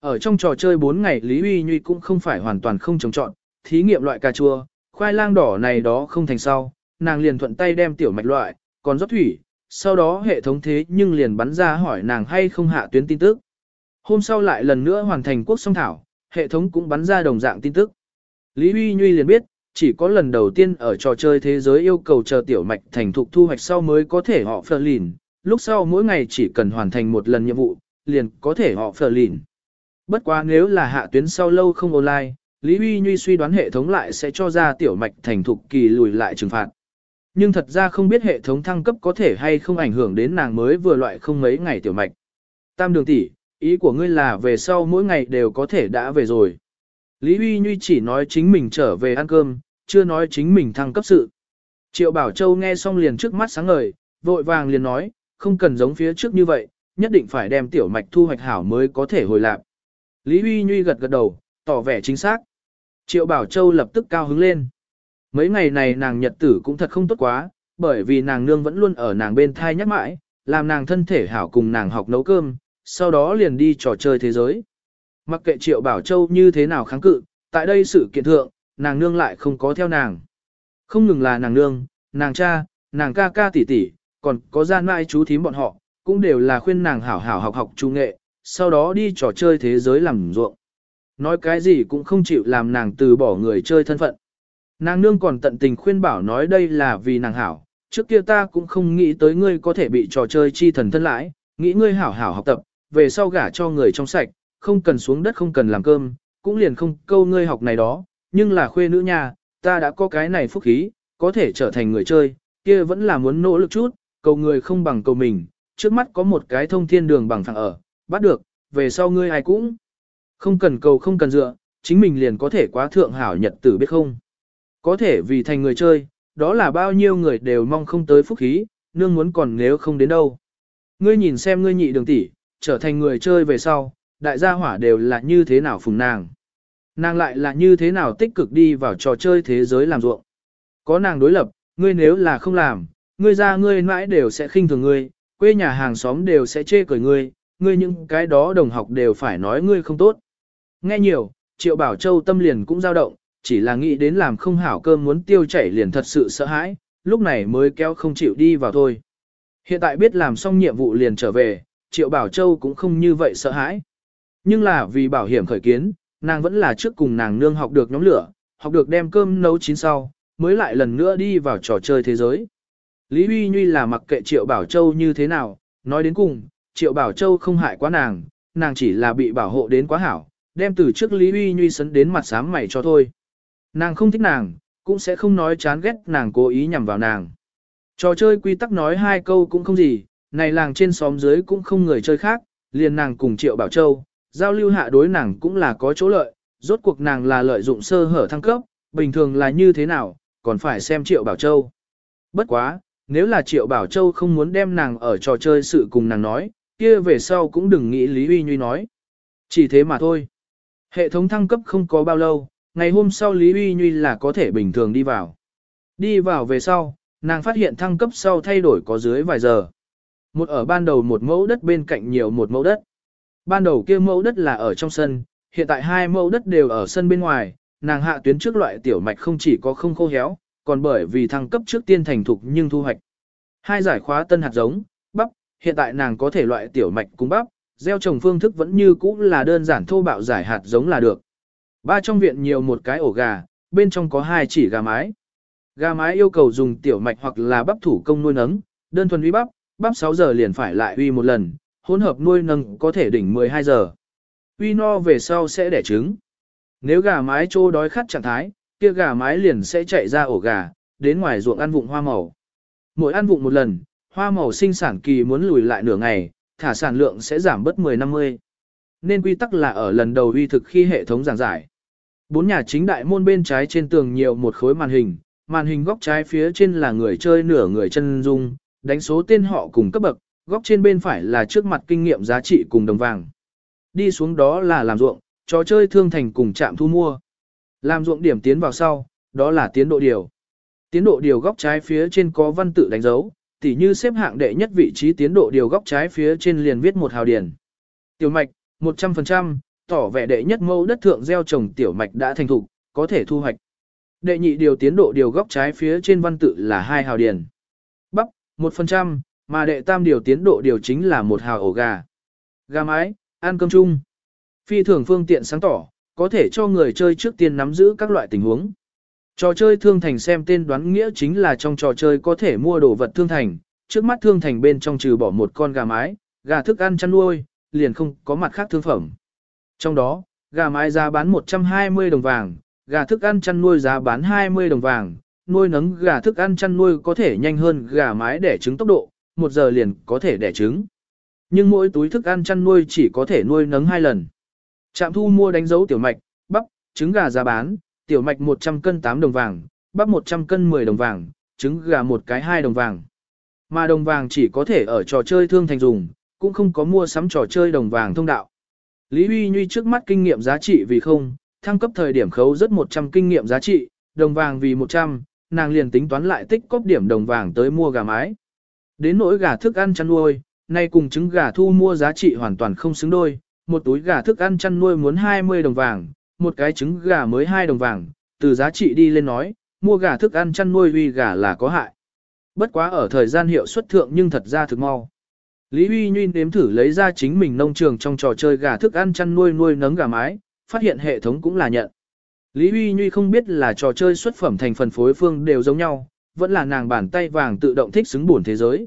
Ở trong trò chơi 4 ngày Lý Huy Nhuy cũng không phải hoàn toàn không trồng trọn, thí nghiệm loại cà chua, khoai lang đỏ này đó không thành sau, nàng liền thuận tay đem tiểu mạch loại, còn rót thủy, sau đó hệ thống thế nhưng liền bắn ra hỏi nàng hay không hạ tuyến tin tức. Hôm sau lại lần nữa hoàn thành quốc song thảo, hệ thống cũng bắn ra đồng dạng tin tức. Lý Huy Nhuy liền biết, chỉ có lần đầu tiên ở trò chơi thế giới yêu cầu chờ tiểu mạch thành thục thu hoạch sau mới có thể họ phờ lìn, lúc sau mỗi ngày chỉ cần hoàn thành một lần nhiệm vụ, liền có thể họ phờ lìn. Bất quá nếu là hạ tuyến sau lâu không online, Lý Huy Nhuy suy đoán hệ thống lại sẽ cho ra tiểu mạch thành thục kỳ lùi lại trừng phạt. Nhưng thật ra không biết hệ thống thăng cấp có thể hay không ảnh hưởng đến nàng mới vừa loại không mấy ngày tiểu mạch. Tam đường tỷ, ý của ngươi là về sau mỗi ngày đều có thể đã về rồi. Lý Huy Nhuy chỉ nói chính mình trở về ăn cơm, chưa nói chính mình thăng cấp sự. Triệu Bảo Châu nghe xong liền trước mắt sáng ngời, vội vàng liền nói, không cần giống phía trước như vậy, nhất định phải đem tiểu mạch thu hoạch hảo mới có thể hồi lạc. Lý Huy Nhuy gật gật đầu, tỏ vẻ chính xác. Triệu Bảo Châu lập tức cao hứng lên. Mấy ngày này nàng nhật tử cũng thật không tốt quá, bởi vì nàng nương vẫn luôn ở nàng bên thai nhắc mãi, làm nàng thân thể hảo cùng nàng học nấu cơm, sau đó liền đi trò chơi thế giới. Mặc kệ Triệu Bảo Châu như thế nào kháng cự, tại đây sự kiện thượng, nàng nương lại không có theo nàng. Không ngừng là nàng nương, nàng cha, nàng ca ca tỷ tỷ, còn có gian mai chú thím bọn họ, cũng đều là khuyên nàng hảo hảo học học trung nghệ, sau đó đi trò chơi thế giới làm ruộng. Nói cái gì cũng không chịu làm nàng từ bỏ người chơi thân phận. Nàng nương còn tận tình khuyên bảo nói đây là vì nàng hảo, trước kia ta cũng không nghĩ tới ngươi có thể bị trò chơi chi thần thân lãi, nghĩ ngươi hảo hảo học tập, về sau gả cho người trong sạch, không cần xuống đất không cần làm cơm, cũng liền không câu ngươi học này đó, nhưng là khuê nữ nha, ta đã có cái này phúc khí, có thể trở thành người chơi, kia vẫn là muốn nỗ lực chút, cầu người không bằng cầu mình, trước mắt có một cái thông thiên đường bằng phẳng ở, bắt được, về sau ngươi ai cũng không cần cầu không cần dựa, chính mình liền có thể quá thượng hảo nhật tử biết không. Có thể vì thành người chơi, đó là bao nhiêu người đều mong không tới phúc khí, nương muốn còn nếu không đến đâu. Ngươi nhìn xem ngươi nhị đường tỷ, trở thành người chơi về sau, đại gia hỏa đều là như thế nào phùng nàng. Nàng lại là như thế nào tích cực đi vào trò chơi thế giới làm ruộng. Có nàng đối lập, ngươi nếu là không làm, ngươi ra ngươi mãi đều sẽ khinh thường ngươi, quê nhà hàng xóm đều sẽ chê cười ngươi, ngươi những cái đó đồng học đều phải nói ngươi không tốt. Nghe nhiều, Triệu Bảo Châu tâm liền cũng dao động, chỉ là nghĩ đến làm không hảo cơm muốn tiêu chảy liền thật sự sợ hãi, lúc này mới kéo không chịu đi vào thôi. Hiện tại biết làm xong nhiệm vụ liền trở về, Triệu Bảo Châu cũng không như vậy sợ hãi. Nhưng là vì bảo hiểm khởi kiến, nàng vẫn là trước cùng nàng nương học được nhóm lửa, học được đem cơm nấu chín sau, mới lại lần nữa đi vào trò chơi thế giới. Lý Huy Nhuy là mặc kệ Triệu Bảo Châu như thế nào, nói đến cùng, Triệu Bảo Châu không hại quá nàng, nàng chỉ là bị bảo hộ đến quá hảo, đem từ trước Lý Huy Nhuy sấn đến mặt sám mày cho thôi. Nàng không thích nàng, cũng sẽ không nói chán ghét nàng cố ý nhằm vào nàng. Trò chơi quy tắc nói hai câu cũng không gì, này làng trên xóm dưới cũng không người chơi khác, liền nàng cùng Triệu Bảo Châu, giao lưu hạ đối nàng cũng là có chỗ lợi, rốt cuộc nàng là lợi dụng sơ hở thăng cấp, bình thường là như thế nào, còn phải xem Triệu Bảo Châu. Bất quá, nếu là Triệu Bảo Châu không muốn đem nàng ở trò chơi sự cùng nàng nói, kia về sau cũng đừng nghĩ Lý Uy Nhuy nói. Chỉ thế mà thôi. Hệ thống thăng cấp không có bao lâu, ngày hôm sau Lý Uy Nhuy là có thể bình thường đi vào. Đi vào về sau, nàng phát hiện thăng cấp sau thay đổi có dưới vài giờ. Một ở ban đầu một mẫu đất bên cạnh nhiều một mẫu đất. Ban đầu kia mẫu đất là ở trong sân, hiện tại hai mẫu đất đều ở sân bên ngoài, nàng hạ tuyến trước loại tiểu mạch không chỉ có không khô héo, còn bởi vì thăng cấp trước tiên thành thục nhưng thu hoạch. Hai giải khóa tân hạt giống, bắp, hiện tại nàng có thể loại tiểu mạch cung bắp, gieo trồng phương thức vẫn như cũ là đơn giản thô bạo giải hạt giống là được. Ba trong viện nhiều một cái ổ gà, bên trong có hai chỉ gà mái. Gà mái yêu cầu dùng tiểu mạch hoặc là bắp thủ công nuôi nấng, đơn thuần uy bắp, bắp 6 giờ liền phải lại uy một lần, hỗn hợp nuôi nấng có thể đỉnh 12 giờ. Uy no về sau sẽ đẻ trứng. Nếu gà mái trô đói khát trạng thái, kia gà mái liền sẽ chạy ra ổ gà, đến ngoài ruộng ăn vụng hoa màu. Mỗi ăn vụng một lần, hoa màu sinh sản kỳ muốn lùi lại nửa ngày, thả sản lượng sẽ giảm bớt 10-50. Nên quy tắc là ở lần đầu uy thực khi hệ thống giảng giải. Bốn nhà chính đại môn bên trái trên tường nhiều một khối màn hình, màn hình góc trái phía trên là người chơi nửa người chân dung, đánh số tên họ cùng cấp bậc, góc trên bên phải là trước mặt kinh nghiệm giá trị cùng đồng vàng. Đi xuống đó là làm ruộng, trò chơi thương thành cùng trạm thu mua. Làm ruộng điểm tiến vào sau, đó là tiến độ điều. Tiến độ điều góc trái phía trên có văn tự đánh dấu, tỉ như xếp hạng đệ nhất vị trí tiến độ điều góc trái phía trên liền viết một hào điển. Tiểu mạch, 100%, tỏ vẻ đệ nhất mẫu đất thượng gieo trồng tiểu mạch đã thành thục, có thể thu hoạch. Đệ nhị điều tiến độ điều góc trái phía trên văn tự là hai hào điển. Bắp, 1%, mà đệ tam điều tiến độ điều chính là một hào ổ gà. Gà mái, ăn cơm chung. Phi thường phương tiện sáng tỏ, có thể cho người chơi trước tiên nắm giữ các loại tình huống. Trò chơi thương thành xem tên đoán nghĩa chính là trong trò chơi có thể mua đồ vật thương thành, trước mắt thương thành bên trong trừ bỏ một con gà mái, gà thức ăn chăn nuôi, liền không có mặt khác thương phẩm. Trong đó, gà mái giá bán 120 đồng vàng, gà thức ăn chăn nuôi giá bán 20 đồng vàng, nuôi nấng gà thức ăn chăn nuôi có thể nhanh hơn gà mái đẻ trứng tốc độ, một giờ liền có thể đẻ trứng. Nhưng mỗi túi thức ăn chăn nuôi chỉ có thể nuôi nấng hai lần. Trạm thu mua đánh dấu tiểu mạch, bắp, trứng gà giá bán, tiểu mạch 100 cân 8 đồng vàng, bắp 100 cân 10 đồng vàng, trứng gà một cái 2 đồng vàng. Mà đồng vàng chỉ có thể ở trò chơi thương thành dùng, cũng không có mua sắm trò chơi đồng vàng thông đạo. Lý Huy Nhuy trước mắt kinh nghiệm giá trị vì không, thăng cấp thời điểm khấu rất 100 kinh nghiệm giá trị, đồng vàng vì 100, nàng liền tính toán lại tích cóp điểm đồng vàng tới mua gà mái. Đến nỗi gà thức ăn chăn nuôi, nay cùng trứng gà thu mua giá trị hoàn toàn không xứng đôi, một túi gà thức ăn chăn nuôi muốn 20 đồng vàng, một cái trứng gà mới 2 đồng vàng, từ giá trị đi lên nói, mua gà thức ăn chăn nuôi uy gà là có hại. Bất quá ở thời gian hiệu suất thượng nhưng thật ra thực mau. Lý Huy Nguyên nếm thử lấy ra chính mình nông trường trong trò chơi gà thức ăn chăn nuôi nuôi nấng gà mái, phát hiện hệ thống cũng là nhận. Lý Huy Nhuy không biết là trò chơi xuất phẩm thành phần phối phương đều giống nhau, vẫn là nàng bàn tay vàng tự động thích xứng buồn thế giới.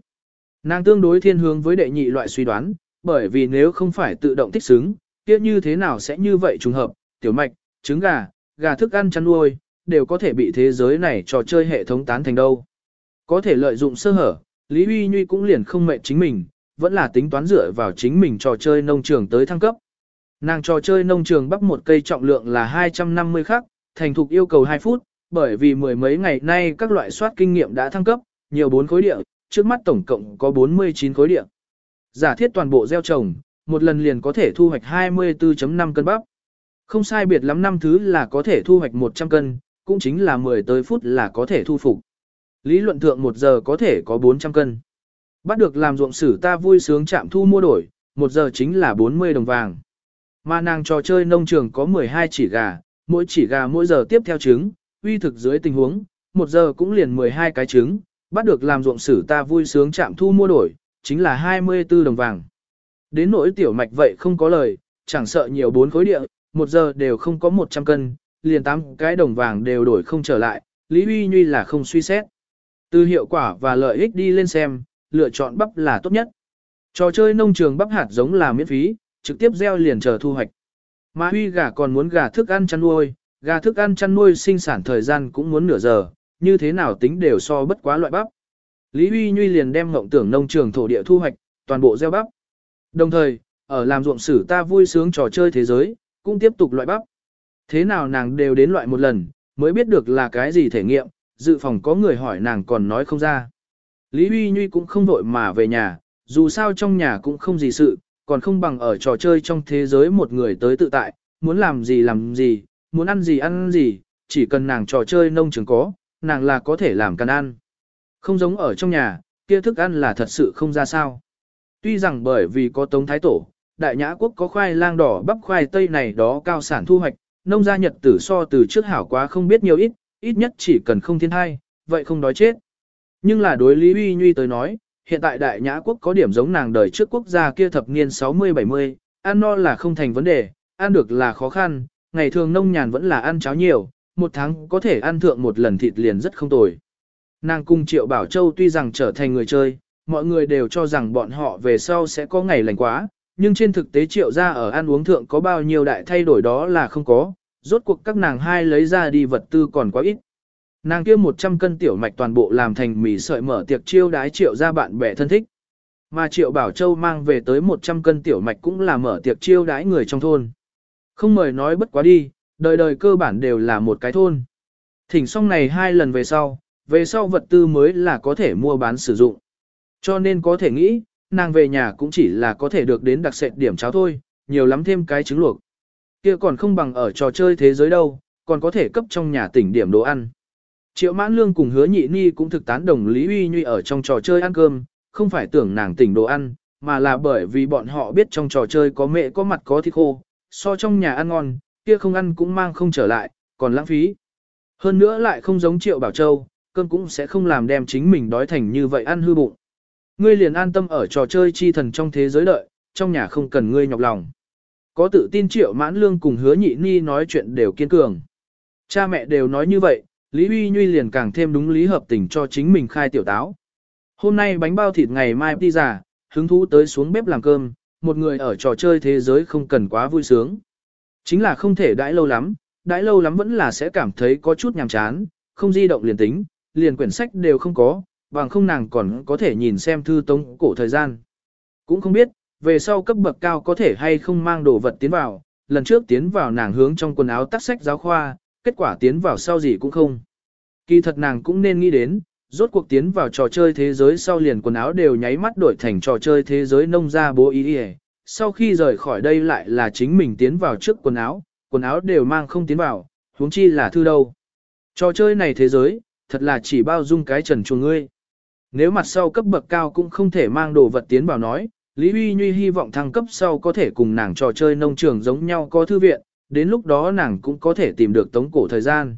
Nàng tương đối thiên hướng với đệ nhị loại suy đoán, bởi vì nếu không phải tự động thích xứng, kia như thế nào sẽ như vậy trùng hợp, tiểu mạch, trứng gà, gà thức ăn chăn nuôi, đều có thể bị thế giới này trò chơi hệ thống tán thành đâu. Có thể lợi dụng sơ hở, Lý Huy Nhuy cũng liền không mệt chính mình, vẫn là tính toán dựa vào chính mình trò chơi nông trường tới thăng cấp. Nàng trò chơi nông trường bắt một cây trọng lượng là 250 khắc, thành thục yêu cầu 2 phút, bởi vì mười mấy ngày nay các loại soát kinh nghiệm đã thăng cấp, nhiều 4 khối địa, trước mắt tổng cộng có 49 khối địa. Giả thiết toàn bộ gieo trồng, một lần liền có thể thu hoạch 24.5 cân bắp. Không sai biệt lắm năm thứ là có thể thu hoạch 100 cân, cũng chính là 10 tới phút là có thể thu phục. Lý luận thượng 1 giờ có thể có 400 cân. Bắt được làm ruộng sử ta vui sướng chạm thu mua đổi, 1 giờ chính là 40 đồng vàng. Mà nàng trò chơi nông trường có 12 chỉ gà, mỗi chỉ gà mỗi giờ tiếp theo trứng, uy thực dưới tình huống, 1 giờ cũng liền 12 cái trứng, bắt được làm ruộng sử ta vui sướng chạm thu mua đổi, chính là 24 đồng vàng. Đến nỗi tiểu mạch vậy không có lời, chẳng sợ nhiều bốn khối địa, một giờ đều không có 100 cân, liền tám cái đồng vàng đều đổi không trở lại, Lý Huy Nhuy là không suy xét. Từ hiệu quả và lợi ích đi lên xem, lựa chọn bắp là tốt nhất. Trò chơi nông trường bắp hạt giống là miễn phí, trực tiếp gieo liền chờ thu hoạch. Mà Huy gà còn muốn gà thức ăn chăn nuôi, gà thức ăn chăn nuôi sinh sản thời gian cũng muốn nửa giờ, như thế nào tính đều so bất quá loại bắp. Lý Huy Nhuy liền đem ngộng tưởng nông trường thổ địa thu hoạch, toàn bộ gieo bắp. Đồng thời, ở làm ruộng sử ta vui sướng trò chơi thế giới, cũng tiếp tục loại bắp. Thế nào nàng đều đến loại một lần, mới biết được là cái gì thể nghiệm, dự phòng có người hỏi nàng còn nói không ra. Lý Huy Nhuy cũng không vội mà về nhà, dù sao trong nhà cũng không gì sự, còn không bằng ở trò chơi trong thế giới một người tới tự tại, muốn làm gì làm gì, muốn ăn gì ăn gì, chỉ cần nàng trò chơi nông trường có, nàng là có thể làm cần ăn. Không giống ở trong nhà, kia thức ăn là thật sự không ra sao. Tuy rằng bởi vì có tống thái tổ, đại nhã quốc có khoai lang đỏ bắp khoai tây này đó cao sản thu hoạch, nông gia nhật tử so từ trước hảo quá không biết nhiều ít, ít nhất chỉ cần không thiên thai, vậy không đói chết. Nhưng là đối Lý Uy Nhuy tới nói, hiện tại đại nhã quốc có điểm giống nàng đời trước quốc gia kia thập niên 60-70, ăn no là không thành vấn đề, ăn được là khó khăn, ngày thường nông nhàn vẫn là ăn cháo nhiều, một tháng có thể ăn thượng một lần thịt liền rất không tồi. Nàng cùng Triệu Bảo Châu tuy rằng trở thành người chơi, mọi người đều cho rằng bọn họ về sau sẽ có ngày lành quá, nhưng trên thực tế Triệu ra ở ăn uống thượng có bao nhiêu đại thay đổi đó là không có, rốt cuộc các nàng hai lấy ra đi vật tư còn quá ít. Nàng kia 100 cân tiểu mạch toàn bộ làm thành mì sợi mở tiệc chiêu đái Triệu ra bạn bè thân thích. Mà Triệu Bảo Châu mang về tới 100 cân tiểu mạch cũng là mở tiệc chiêu đái người trong thôn. Không mời nói bất quá đi, đời đời cơ bản đều là một cái thôn. Thỉnh xong này hai lần về sau, về sau vật tư mới là có thể mua bán sử dụng. Cho nên có thể nghĩ, nàng về nhà cũng chỉ là có thể được đến đặc sệt điểm cháo thôi, nhiều lắm thêm cái trứng luộc. kia còn không bằng ở trò chơi thế giới đâu, còn có thể cấp trong nhà tỉnh điểm đồ ăn. Triệu mãn lương cùng hứa nhị ni cũng thực tán đồng Lý Uy Nhuy ở trong trò chơi ăn cơm, không phải tưởng nàng tỉnh đồ ăn, mà là bởi vì bọn họ biết trong trò chơi có mẹ có mặt có thịt khô, so trong nhà ăn ngon, kia không ăn cũng mang không trở lại, còn lãng phí. Hơn nữa lại không giống Triệu Bảo Châu, cơm cũng sẽ không làm đem chính mình đói thành như vậy ăn hư bụng. Ngươi liền an tâm ở trò chơi chi thần trong thế giới đợi, trong nhà không cần ngươi nhọc lòng. Có tự tin Triệu Mãn Lương cùng hứa nhị ni nói chuyện đều kiên cường. Cha mẹ đều nói như vậy, Lý Huy Nhuy liền càng thêm đúng lý hợp tình cho chính mình khai tiểu táo. Hôm nay bánh bao thịt ngày mai đi giả, hứng thú tới xuống bếp làm cơm, một người ở trò chơi thế giới không cần quá vui sướng. Chính là không thể đãi lâu lắm, đãi lâu lắm vẫn là sẽ cảm thấy có chút nhàm chán, không di động liền tính, liền quyển sách đều không có, bằng không nàng còn có thể nhìn xem thư tống cổ thời gian. Cũng không biết, về sau cấp bậc cao có thể hay không mang đồ vật tiến vào, lần trước tiến vào nàng hướng trong quần áo tắt sách giáo khoa, kết quả tiến vào sau gì cũng không. Kỳ thật nàng cũng nên nghĩ đến, rốt cuộc tiến vào trò chơi thế giới sau liền quần áo đều nháy mắt đổi thành trò chơi thế giới nông gia bố ý đi sau khi rời khỏi đây lại là chính mình tiến vào trước quần áo, quần áo đều mang không tiến vào, huống chi là thư đâu. Trò chơi này thế giới, thật là chỉ bao dung cái trần chuồng ngươi. Nếu mặt sau cấp bậc cao cũng không thể mang đồ vật tiến vào nói, Lý Huy Nhuy hy vọng thăng cấp sau có thể cùng nàng trò chơi nông trường giống nhau có thư viện, đến lúc đó nàng cũng có thể tìm được tống cổ thời gian.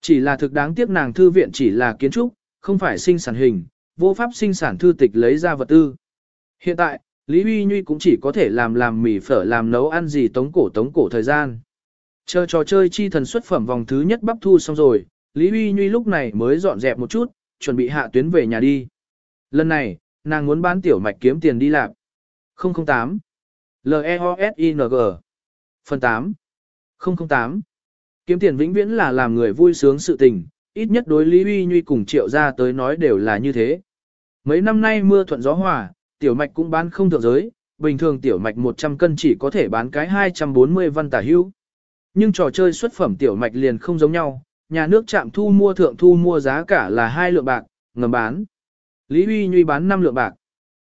Chỉ là thực đáng tiếc nàng thư viện chỉ là kiến trúc, không phải sinh sản hình, vô pháp sinh sản thư tịch lấy ra vật tư. Hiện tại, Lý Huy Nhuy cũng chỉ có thể làm làm mì phở làm nấu ăn gì tống cổ tống cổ thời gian. Chờ trò chơi chi thần xuất phẩm vòng thứ nhất bắp thu xong rồi, Lý Huy Nhuy lúc này mới dọn dẹp một chút, chuẩn bị hạ tuyến về nhà đi. Lần này, nàng muốn bán tiểu mạch kiếm tiền đi làm. 008 L-E-O-S-I-N-G Phần 8 008 Kiếm tiền vĩnh viễn là làm người vui sướng sự tình, ít nhất đối Lý Huy Nhuy cùng triệu ra tới nói đều là như thế. Mấy năm nay mưa thuận gió hòa, tiểu mạch cũng bán không thượng giới, bình thường tiểu mạch 100 cân chỉ có thể bán cái 240 văn tả hữu. Nhưng trò chơi xuất phẩm tiểu mạch liền không giống nhau, nhà nước chạm thu mua thượng thu mua giá cả là hai lượng bạc, ngầm bán. Lý Huy Nhuy bán 5 lượng bạc.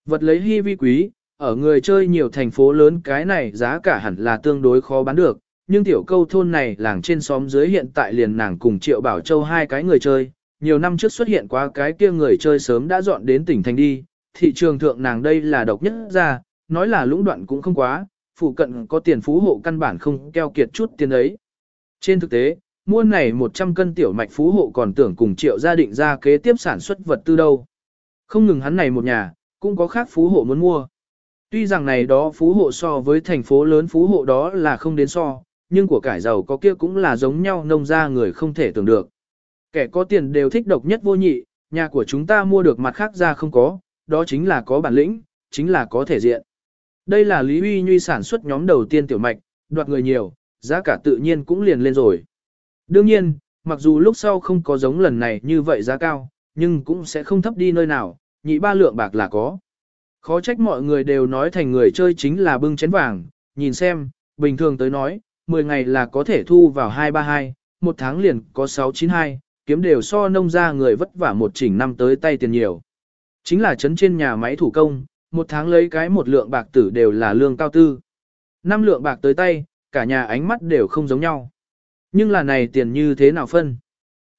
Vật lấy hy vi quý, ở người chơi nhiều thành phố lớn cái này giá cả hẳn là tương đối khó bán được, nhưng tiểu câu thôn này làng trên xóm dưới hiện tại liền nàng cùng Triệu Bảo Châu hai cái người chơi, nhiều năm trước xuất hiện qua cái kia người chơi sớm đã dọn đến tỉnh thành đi, thị trường thượng nàng đây là độc nhất ra, nói là lũng đoạn cũng không quá, phụ cận có tiền phú hộ căn bản không keo kiệt chút tiền ấy. Trên thực tế, mua này 100 cân tiểu mạch phú hộ còn tưởng cùng triệu gia định ra kế tiếp sản xuất vật tư đâu. Không ngừng hắn này một nhà, cũng có khác phú hộ muốn mua. Tuy rằng này đó phú hộ so với thành phố lớn phú hộ đó là không đến so, nhưng của cải giàu có kia cũng là giống nhau nông ra người không thể tưởng được. Kẻ có tiền đều thích độc nhất vô nhị, nhà của chúng ta mua được mặt khác ra không có, đó chính là có bản lĩnh, chính là có thể diện. Đây là Lý Huy Nhuy sản xuất nhóm đầu tiên tiểu mạch, đoạt người nhiều, giá cả tự nhiên cũng liền lên rồi. Đương nhiên, mặc dù lúc sau không có giống lần này như vậy giá cao, nhưng cũng sẽ không thấp đi nơi nào, nhị ba lượng bạc là có. Khó trách mọi người đều nói thành người chơi chính là bưng chén vàng, nhìn xem, bình thường tới nói, 10 ngày là có thể thu vào 232, một tháng liền có 692, kiếm đều so nông ra người vất vả một chỉnh năm tới tay tiền nhiều. Chính là chấn trên nhà máy thủ công, một tháng lấy cái một lượng bạc tử đều là lương cao tư. Năm lượng bạc tới tay, cả nhà ánh mắt đều không giống nhau. Nhưng là này tiền như thế nào phân?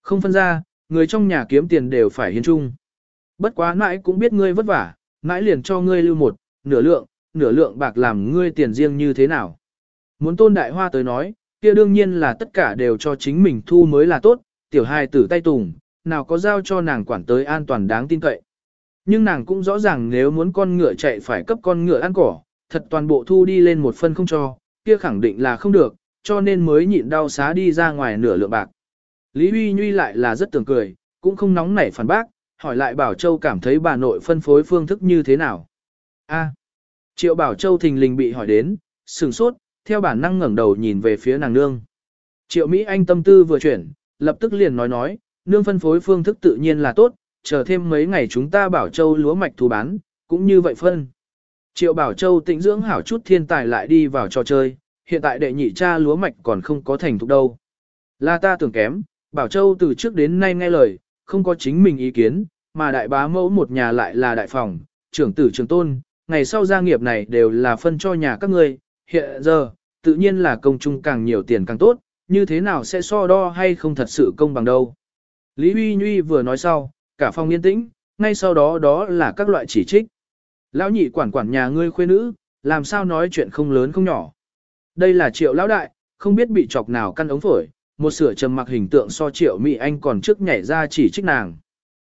Không phân ra, người trong nhà kiếm tiền đều phải hiến chung. Bất quá mãi cũng biết ngươi vất vả, mãi liền cho ngươi lưu một, nửa lượng, nửa lượng bạc làm ngươi tiền riêng như thế nào. Muốn tôn đại hoa tới nói, kia đương nhiên là tất cả đều cho chính mình thu mới là tốt, tiểu hài tử tay tùng, nào có giao cho nàng quản tới an toàn đáng tin cậy. Nhưng nàng cũng rõ ràng nếu muốn con ngựa chạy phải cấp con ngựa ăn cỏ, thật toàn bộ thu đi lên một phân không cho, kia khẳng định là không được, cho nên mới nhịn đau xá đi ra ngoài nửa lượng bạc. Lý Huy Nhuy lại là rất tưởng cười, cũng không nóng nảy phản bác, hỏi lại Bảo Châu cảm thấy bà nội phân phối phương thức như thế nào. A. Triệu Bảo Châu thình lình bị hỏi đến, sừng sốt, theo bản năng ngẩng đầu nhìn về phía nàng nương. Triệu Mỹ Anh tâm tư vừa chuyển, lập tức liền nói nói, nương phân phối phương thức tự nhiên là tốt, chờ thêm mấy ngày chúng ta Bảo Châu lúa mạch thu bán, cũng như vậy phân. Triệu Bảo Châu tĩnh dưỡng hảo chút thiên tài lại đi vào trò chơi, hiện tại đệ nhị cha lúa mạch còn không có thành thục đâu. Là ta tưởng kém, Bảo Châu từ trước đến nay nghe lời, không có chính mình ý kiến, mà đại bá mẫu một nhà lại là đại phòng, trưởng tử trường tôn, ngày sau gia nghiệp này đều là phân cho nhà các ngươi, hiện giờ, tự nhiên là công chung càng nhiều tiền càng tốt, như thế nào sẽ so đo hay không thật sự công bằng đâu. Lý Huy Nhuy vừa nói sau, cả phòng yên tĩnh, ngay sau đó đó là các loại chỉ trích. Lão nhị quản quản nhà ngươi khuê nữ, làm sao nói chuyện không lớn không nhỏ. Đây là triệu lão đại, không biết bị chọc nào căn ống phổi, một sửa trầm mặc hình tượng so triệu mỹ anh còn trước nhảy ra chỉ trích nàng.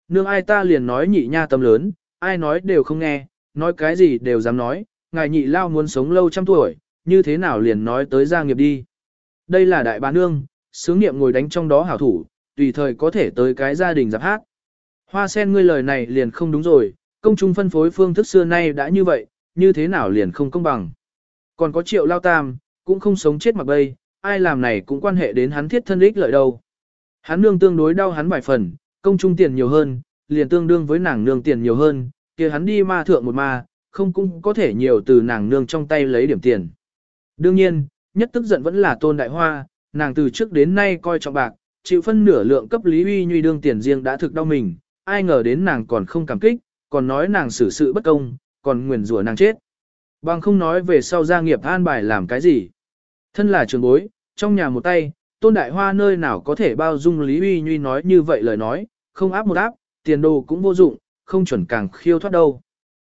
Nương ai ta liền nói nhị nha tâm lớn, ai nói đều không nghe, nói cái gì đều dám nói, ngài nhị lao muốn sống lâu trăm tuổi, như thế nào liền nói tới gia nghiệp đi. Đây là đại bá nương, sướng niệm ngồi đánh trong đó hảo thủ, tùy thời có thể tới cái gia đình giáp hát. Hoa sen ngươi lời này liền không đúng rồi, công chúng phân phối phương thức xưa nay đã như vậy, như thế nào liền không công bằng. Còn có triệu lao tam, cũng không sống chết mặc bay, ai làm này cũng quan hệ đến hắn thiết thân ích lợi đâu. Hắn nương tương đối đau hắn vài phần, công trung tiền nhiều hơn, liền tương đương với nàng nương tiền nhiều hơn, kia hắn đi ma thượng một ma, không cũng có thể nhiều từ nàng nương trong tay lấy điểm tiền. Đương nhiên, nhất tức giận vẫn là tôn đại hoa, nàng từ trước đến nay coi trọng bạc, chịu phân nửa lượng cấp lý uy nhuy đương tiền riêng đã thực đau mình, ai ngờ đến nàng còn không cảm kích, còn nói nàng xử sự bất công, còn nguyền rủa nàng chết. Bằng không nói về sau gia nghiệp an bài làm cái gì. Thân là trường bối, trong nhà một tay, tôn đại hoa nơi nào có thể bao dung Lý Uy Nhuy nói như vậy lời nói, không áp một áp, tiền đồ cũng vô dụng, không chuẩn càng khiêu thoát đâu.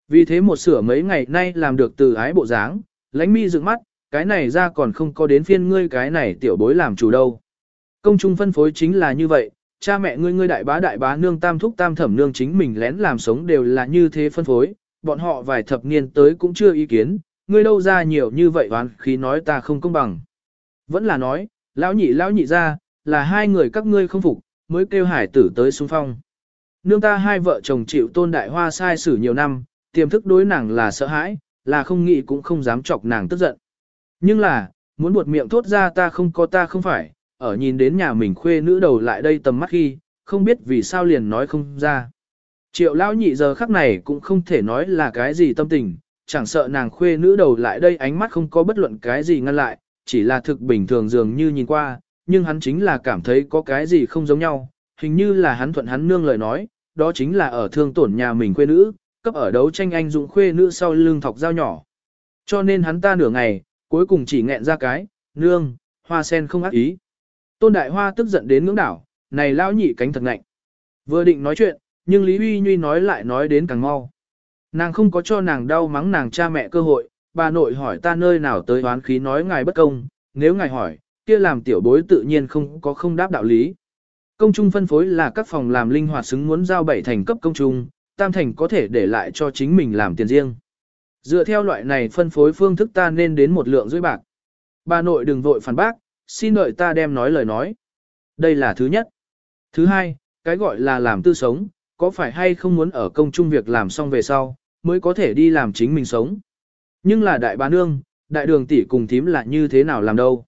Vì thế một sửa mấy ngày nay làm được từ ái bộ dáng, lánh mi dựng mắt, cái này ra còn không có đến phiên ngươi cái này tiểu bối làm chủ đâu. Công trung phân phối chính là như vậy, cha mẹ ngươi ngươi đại bá đại bá nương tam thúc tam thẩm nương chính mình lén làm sống đều là như thế phân phối, bọn họ vài thập niên tới cũng chưa ý kiến, ngươi đâu ra nhiều như vậy oán khí nói ta không công bằng. Vẫn là nói, lão nhị lão nhị ra, là hai người các ngươi không phục, mới kêu hải tử tới xung phong. Nương ta hai vợ chồng chịu tôn đại hoa sai xử nhiều năm, tiềm thức đối nàng là sợ hãi, là không nghĩ cũng không dám chọc nàng tức giận. Nhưng là, muốn buột miệng thốt ra ta không có ta không phải, ở nhìn đến nhà mình khuê nữ đầu lại đây tầm mắt khi, không biết vì sao liền nói không ra. Triệu lão nhị giờ khắc này cũng không thể nói là cái gì tâm tình, chẳng sợ nàng khuê nữ đầu lại đây ánh mắt không có bất luận cái gì ngăn lại, chỉ là thực bình thường dường như nhìn qua, nhưng hắn chính là cảm thấy có cái gì không giống nhau, hình như là hắn thuận hắn nương lời nói, đó chính là ở thương tổn nhà mình khuê nữ, cấp ở đấu tranh anh dũng khuê nữ sau lưng thọc dao nhỏ. Cho nên hắn ta nửa ngày, cuối cùng chỉ nghẹn ra cái, nương, hoa sen không ác ý. Tôn Đại Hoa tức giận đến ngưỡng đảo, này lão nhị cánh thật ngạnh. Vừa định nói chuyện, nhưng Lý Huy Nhuy nói lại nói đến càng mau. Nàng không có cho nàng đau mắng nàng cha mẹ cơ hội, bà nội hỏi ta nơi nào tới oán khí nói ngài bất công, nếu ngài hỏi, kia làm tiểu bối tự nhiên không có không đáp đạo lý. Công trung phân phối là các phòng làm linh hoạt xứng muốn giao bảy thành cấp công trung, tam thành có thể để lại cho chính mình làm tiền riêng. Dựa theo loại này phân phối phương thức ta nên đến một lượng rưỡi bạc. Bà nội đừng vội phản bác, xin đợi ta đem nói lời nói. Đây là thứ nhất. Thứ hai, cái gọi là làm tư sống, có phải hay không muốn ở công chung việc làm xong về sau, mới có thể đi làm chính mình sống. Nhưng là đại bá nương, đại đường tỷ cùng thím là như thế nào làm đâu.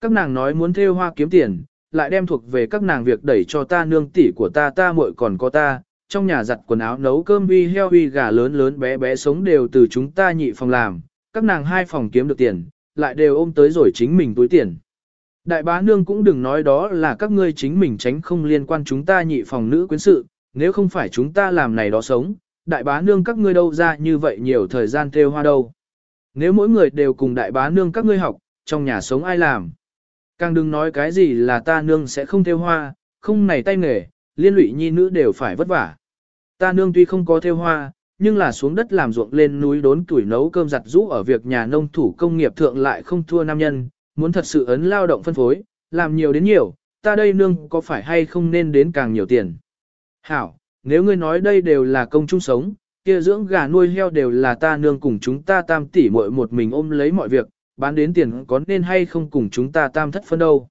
Các nàng nói muốn theo hoa kiếm tiền, lại đem thuộc về các nàng việc đẩy cho ta nương tỷ của ta ta muội còn có ta, trong nhà giặt quần áo nấu cơm uy heo uy gà lớn lớn bé bé sống đều từ chúng ta nhị phòng làm, các nàng hai phòng kiếm được tiền, lại đều ôm tới rồi chính mình túi tiền. Đại bá nương cũng đừng nói đó là các ngươi chính mình tránh không liên quan chúng ta nhị phòng nữ quyến sự, nếu không phải chúng ta làm này đó sống, đại bá nương các ngươi đâu ra như vậy nhiều thời gian theo hoa đâu. Nếu mỗi người đều cùng đại bá nương các ngươi học, trong nhà sống ai làm. Càng đừng nói cái gì là ta nương sẽ không theo hoa, không này tay nghề, liên lụy nhi nữ đều phải vất vả. Ta nương tuy không có theo hoa, nhưng là xuống đất làm ruộng lên núi đốn tuổi nấu cơm giặt rũ ở việc nhà nông thủ công nghiệp thượng lại không thua nam nhân, muốn thật sự ấn lao động phân phối, làm nhiều đến nhiều, ta đây nương có phải hay không nên đến càng nhiều tiền. Hảo, nếu ngươi nói đây đều là công chung sống, kia dưỡng gà nuôi heo đều là ta nương cùng chúng ta tam tỷ muội một mình ôm lấy mọi việc, bán đến tiền có nên hay không cùng chúng ta tam thất phân đâu.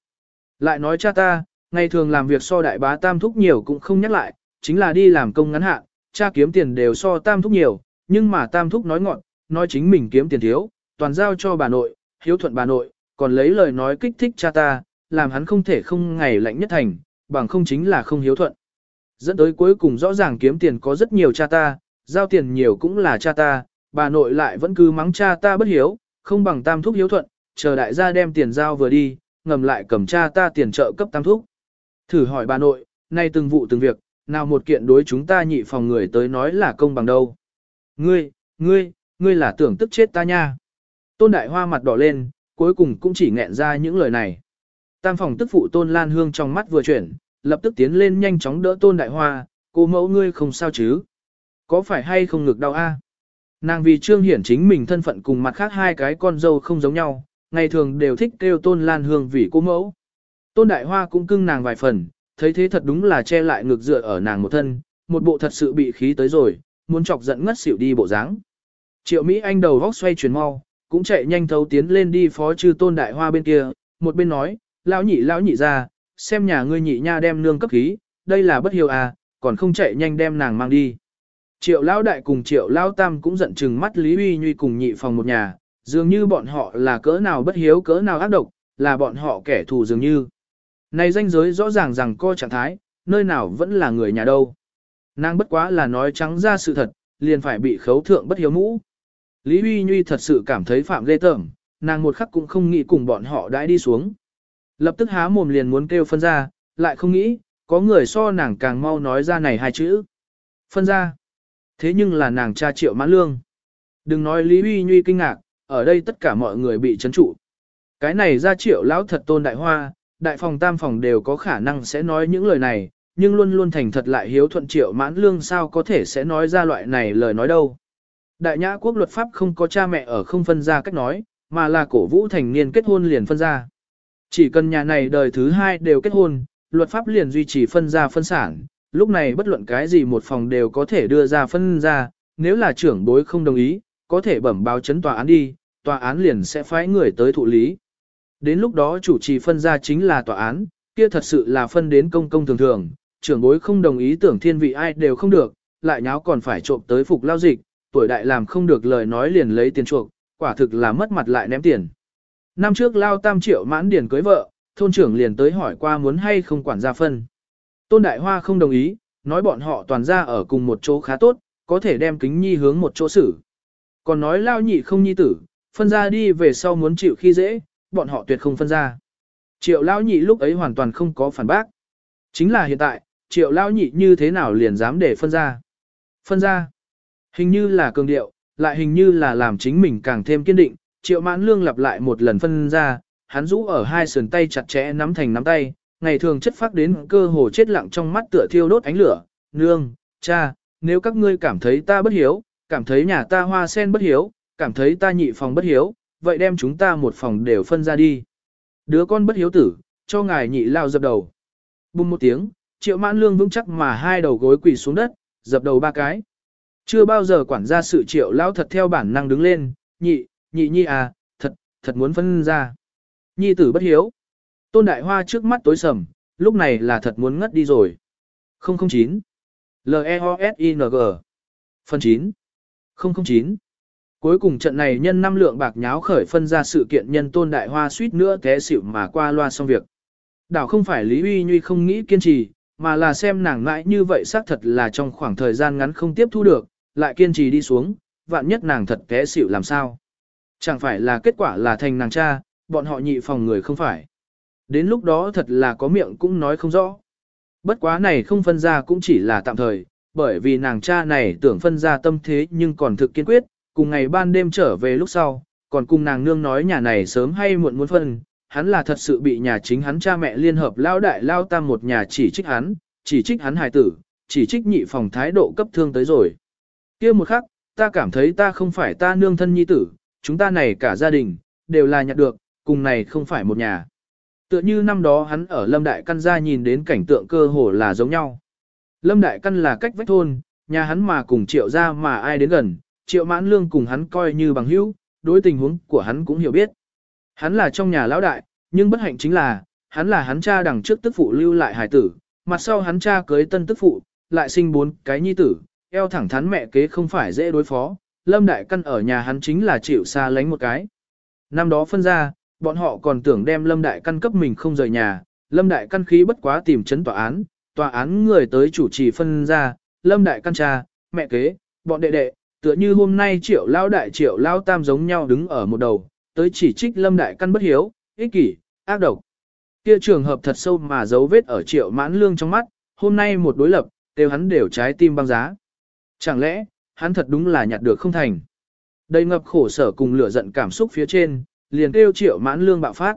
Lại nói cha ta, ngày thường làm việc so đại bá tam thúc nhiều cũng không nhắc lại, chính là đi làm công ngắn hạn, cha kiếm tiền đều so tam thúc nhiều, nhưng mà tam thúc nói ngọn, nói chính mình kiếm tiền thiếu, toàn giao cho bà nội, hiếu thuận bà nội, còn lấy lời nói kích thích cha ta, làm hắn không thể không ngày lạnh nhất thành, bằng không chính là không hiếu thuận. Dẫn tới cuối cùng rõ ràng kiếm tiền có rất nhiều cha ta, giao tiền nhiều cũng là cha ta, bà nội lại vẫn cứ mắng cha ta bất hiếu, không bằng tam thúc hiếu thuận, chờ đại gia đem tiền giao vừa đi, ngầm lại cầm cha ta tiền trợ cấp tam thúc. Thử hỏi bà nội, nay từng vụ từng việc, nào một kiện đối chúng ta nhị phòng người tới nói là công bằng đâu. Ngươi, ngươi, ngươi là tưởng tức chết ta nha. Tôn đại hoa mặt đỏ lên, cuối cùng cũng chỉ nghẹn ra những lời này. Tam phòng tức phụ tôn lan hương trong mắt vừa chuyển, lập tức tiến lên nhanh chóng đỡ tôn đại hoa, cô mẫu ngươi không sao chứ. Có phải hay không ngực đau a? Nàng vì trương hiển chính mình thân phận cùng mặt khác hai cái con dâu không giống nhau, ngày thường đều thích kêu tôn lan hương vì cô mẫu. Tôn đại hoa cũng cưng nàng vài phần, thấy thế thật đúng là che lại ngực dựa ở nàng một thân, một bộ thật sự bị khí tới rồi, muốn chọc giận ngất xỉu đi bộ dáng. Triệu Mỹ Anh đầu vóc xoay chuyển mau, cũng chạy nhanh thấu tiến lên đi phó trừ tôn đại hoa bên kia, một bên nói, lão nhị lão nhị ra, xem nhà ngươi nhị nha đem nương cấp khí, đây là bất hiếu à, còn không chạy nhanh đem nàng mang đi. Triệu lão đại cùng triệu lão tam cũng giận chừng mắt Lý Uy Nhuy cùng nhị phòng một nhà, dường như bọn họ là cỡ nào bất hiếu cỡ nào ác độc, là bọn họ kẻ thù dường như. Này danh giới rõ ràng rằng co trạng thái, nơi nào vẫn là người nhà đâu. Nàng bất quá là nói trắng ra sự thật, liền phải bị khấu thượng bất hiếu mũ. Lý Huy Nhuy thật sự cảm thấy phạm ghê tởm, nàng một khắc cũng không nghĩ cùng bọn họ đãi đi xuống. Lập tức há mồm liền muốn kêu phân ra, lại không nghĩ, có người so nàng càng mau nói ra này hai chữ. Phân ra. Thế nhưng là nàng cha triệu mãn lương. Đừng nói Lý Huy Nhuy kinh ngạc, ở đây tất cả mọi người bị chấn trụ. Cái này ra triệu lão thật tôn đại hoa, đại phòng tam phòng đều có khả năng sẽ nói những lời này, nhưng luôn luôn thành thật lại hiếu thuận triệu mãn lương sao có thể sẽ nói ra loại này lời nói đâu. Đại nhã quốc luật pháp không có cha mẹ ở không phân ra cách nói, mà là cổ vũ thành niên kết hôn liền phân ra. Chỉ cần nhà này đời thứ hai đều kết hôn, luật pháp liền duy trì phân ra phân sản, lúc này bất luận cái gì một phòng đều có thể đưa ra phân ra, nếu là trưởng bối không đồng ý, có thể bẩm báo chấn tòa án đi, tòa án liền sẽ phái người tới thụ lý. Đến lúc đó chủ trì phân ra chính là tòa án, kia thật sự là phân đến công công thường thường, trưởng bối không đồng ý tưởng thiên vị ai đều không được, lại nháo còn phải trộm tới phục lao dịch, tuổi đại làm không được lời nói liền lấy tiền chuộc, quả thực là mất mặt lại ném tiền. Năm trước lao tam triệu mãn điền cưới vợ, thôn trưởng liền tới hỏi qua muốn hay không quản gia phân. Tôn Đại Hoa không đồng ý, nói bọn họ toàn ra ở cùng một chỗ khá tốt, có thể đem kính nhi hướng một chỗ xử. Còn nói lao nhị không nhi tử, phân ra đi về sau muốn chịu khi dễ, bọn họ tuyệt không phân ra. Triệu lao nhị lúc ấy hoàn toàn không có phản bác. Chính là hiện tại, triệu lao nhị như thế nào liền dám để phân ra. Phân ra. Hình như là cường điệu, lại hình như là làm chính mình càng thêm kiên định, triệu mãn lương lặp lại một lần phân ra, hắn rũ ở hai sườn tay chặt chẽ nắm thành nắm tay, ngày thường chất phát đến cơ hồ chết lặng trong mắt tựa thiêu đốt ánh lửa, nương, cha, nếu các ngươi cảm thấy ta bất hiếu, cảm thấy nhà ta hoa sen bất hiếu, cảm thấy ta nhị phòng bất hiếu, vậy đem chúng ta một phòng đều phân ra đi. Đứa con bất hiếu tử, cho ngài nhị lao dập đầu. Bùng một tiếng, triệu mãn lương vững chắc mà hai đầu gối quỳ xuống đất, dập đầu ba cái. Chưa bao giờ quản gia sự triệu lao thật theo bản năng đứng lên, nhị, nhị nhi à, thật, thật muốn phân ra. Nhi tử bất hiếu. Tôn đại hoa trước mắt tối sầm, lúc này là thật muốn ngất đi rồi. 009. L-E-O-S-I-N-G. Phần 9. 009. Cuối cùng trận này nhân năm lượng bạc nháo khởi phân ra sự kiện nhân tôn đại hoa suýt nữa té xỉu mà qua loa xong việc. Đảo không phải Lý Uy Nhuy không nghĩ kiên trì, mà là xem nàng mãi như vậy xác thật là trong khoảng thời gian ngắn không tiếp thu được, lại kiên trì đi xuống, vạn nhất nàng thật té xỉu làm sao. Chẳng phải là kết quả là thành nàng cha, bọn họ nhị phòng người không phải. Đến lúc đó thật là có miệng cũng nói không rõ. Bất quá này không phân ra cũng chỉ là tạm thời, bởi vì nàng cha này tưởng phân ra tâm thế nhưng còn thực kiên quyết, cùng ngày ban đêm trở về lúc sau, còn cùng nàng nương nói nhà này sớm hay muộn muốn phân, hắn là thật sự bị nhà chính hắn cha mẹ liên hợp lao đại lao tam một nhà chỉ trích hắn, chỉ trích hắn hài tử, chỉ trích nhị phòng thái độ cấp thương tới rồi. kia một khắc, ta cảm thấy ta không phải ta nương thân nhi tử, chúng ta này cả gia đình, đều là nhặt được, cùng này không phải một nhà. Tựa như năm đó hắn ở Lâm Đại Căn gia nhìn đến cảnh tượng cơ hồ là giống nhau. Lâm Đại Căn là cách vách thôn, nhà hắn mà cùng triệu ra mà ai đến gần, triệu mãn lương cùng hắn coi như bằng hữu, đối tình huống của hắn cũng hiểu biết. Hắn là trong nhà lão đại, nhưng bất hạnh chính là, hắn là hắn cha đằng trước tức phụ lưu lại hài tử, mặt sau hắn cha cưới tân tức phụ, lại sinh bốn cái nhi tử, eo thẳng thắn mẹ kế không phải dễ đối phó, Lâm Đại Căn ở nhà hắn chính là chịu xa lánh một cái. Năm đó phân ra, bọn họ còn tưởng đem Lâm Đại Căn cấp mình không rời nhà, Lâm Đại Căn khí bất quá tìm chấn tòa án, tòa án người tới chủ trì phân ra, Lâm Đại Căn cha, mẹ kế, bọn đệ đệ, tựa như hôm nay triệu lao đại triệu lao tam giống nhau đứng ở một đầu, tới chỉ trích Lâm Đại Căn bất hiếu, ích kỷ, ác độc. Kia trường hợp thật sâu mà dấu vết ở triệu mãn lương trong mắt, hôm nay một đối lập, đều hắn đều trái tim băng giá. Chẳng lẽ, hắn thật đúng là nhặt được không thành. Đầy ngập khổ sở cùng lửa giận cảm xúc phía trên, liền kêu triệu mãn lương bạo phát.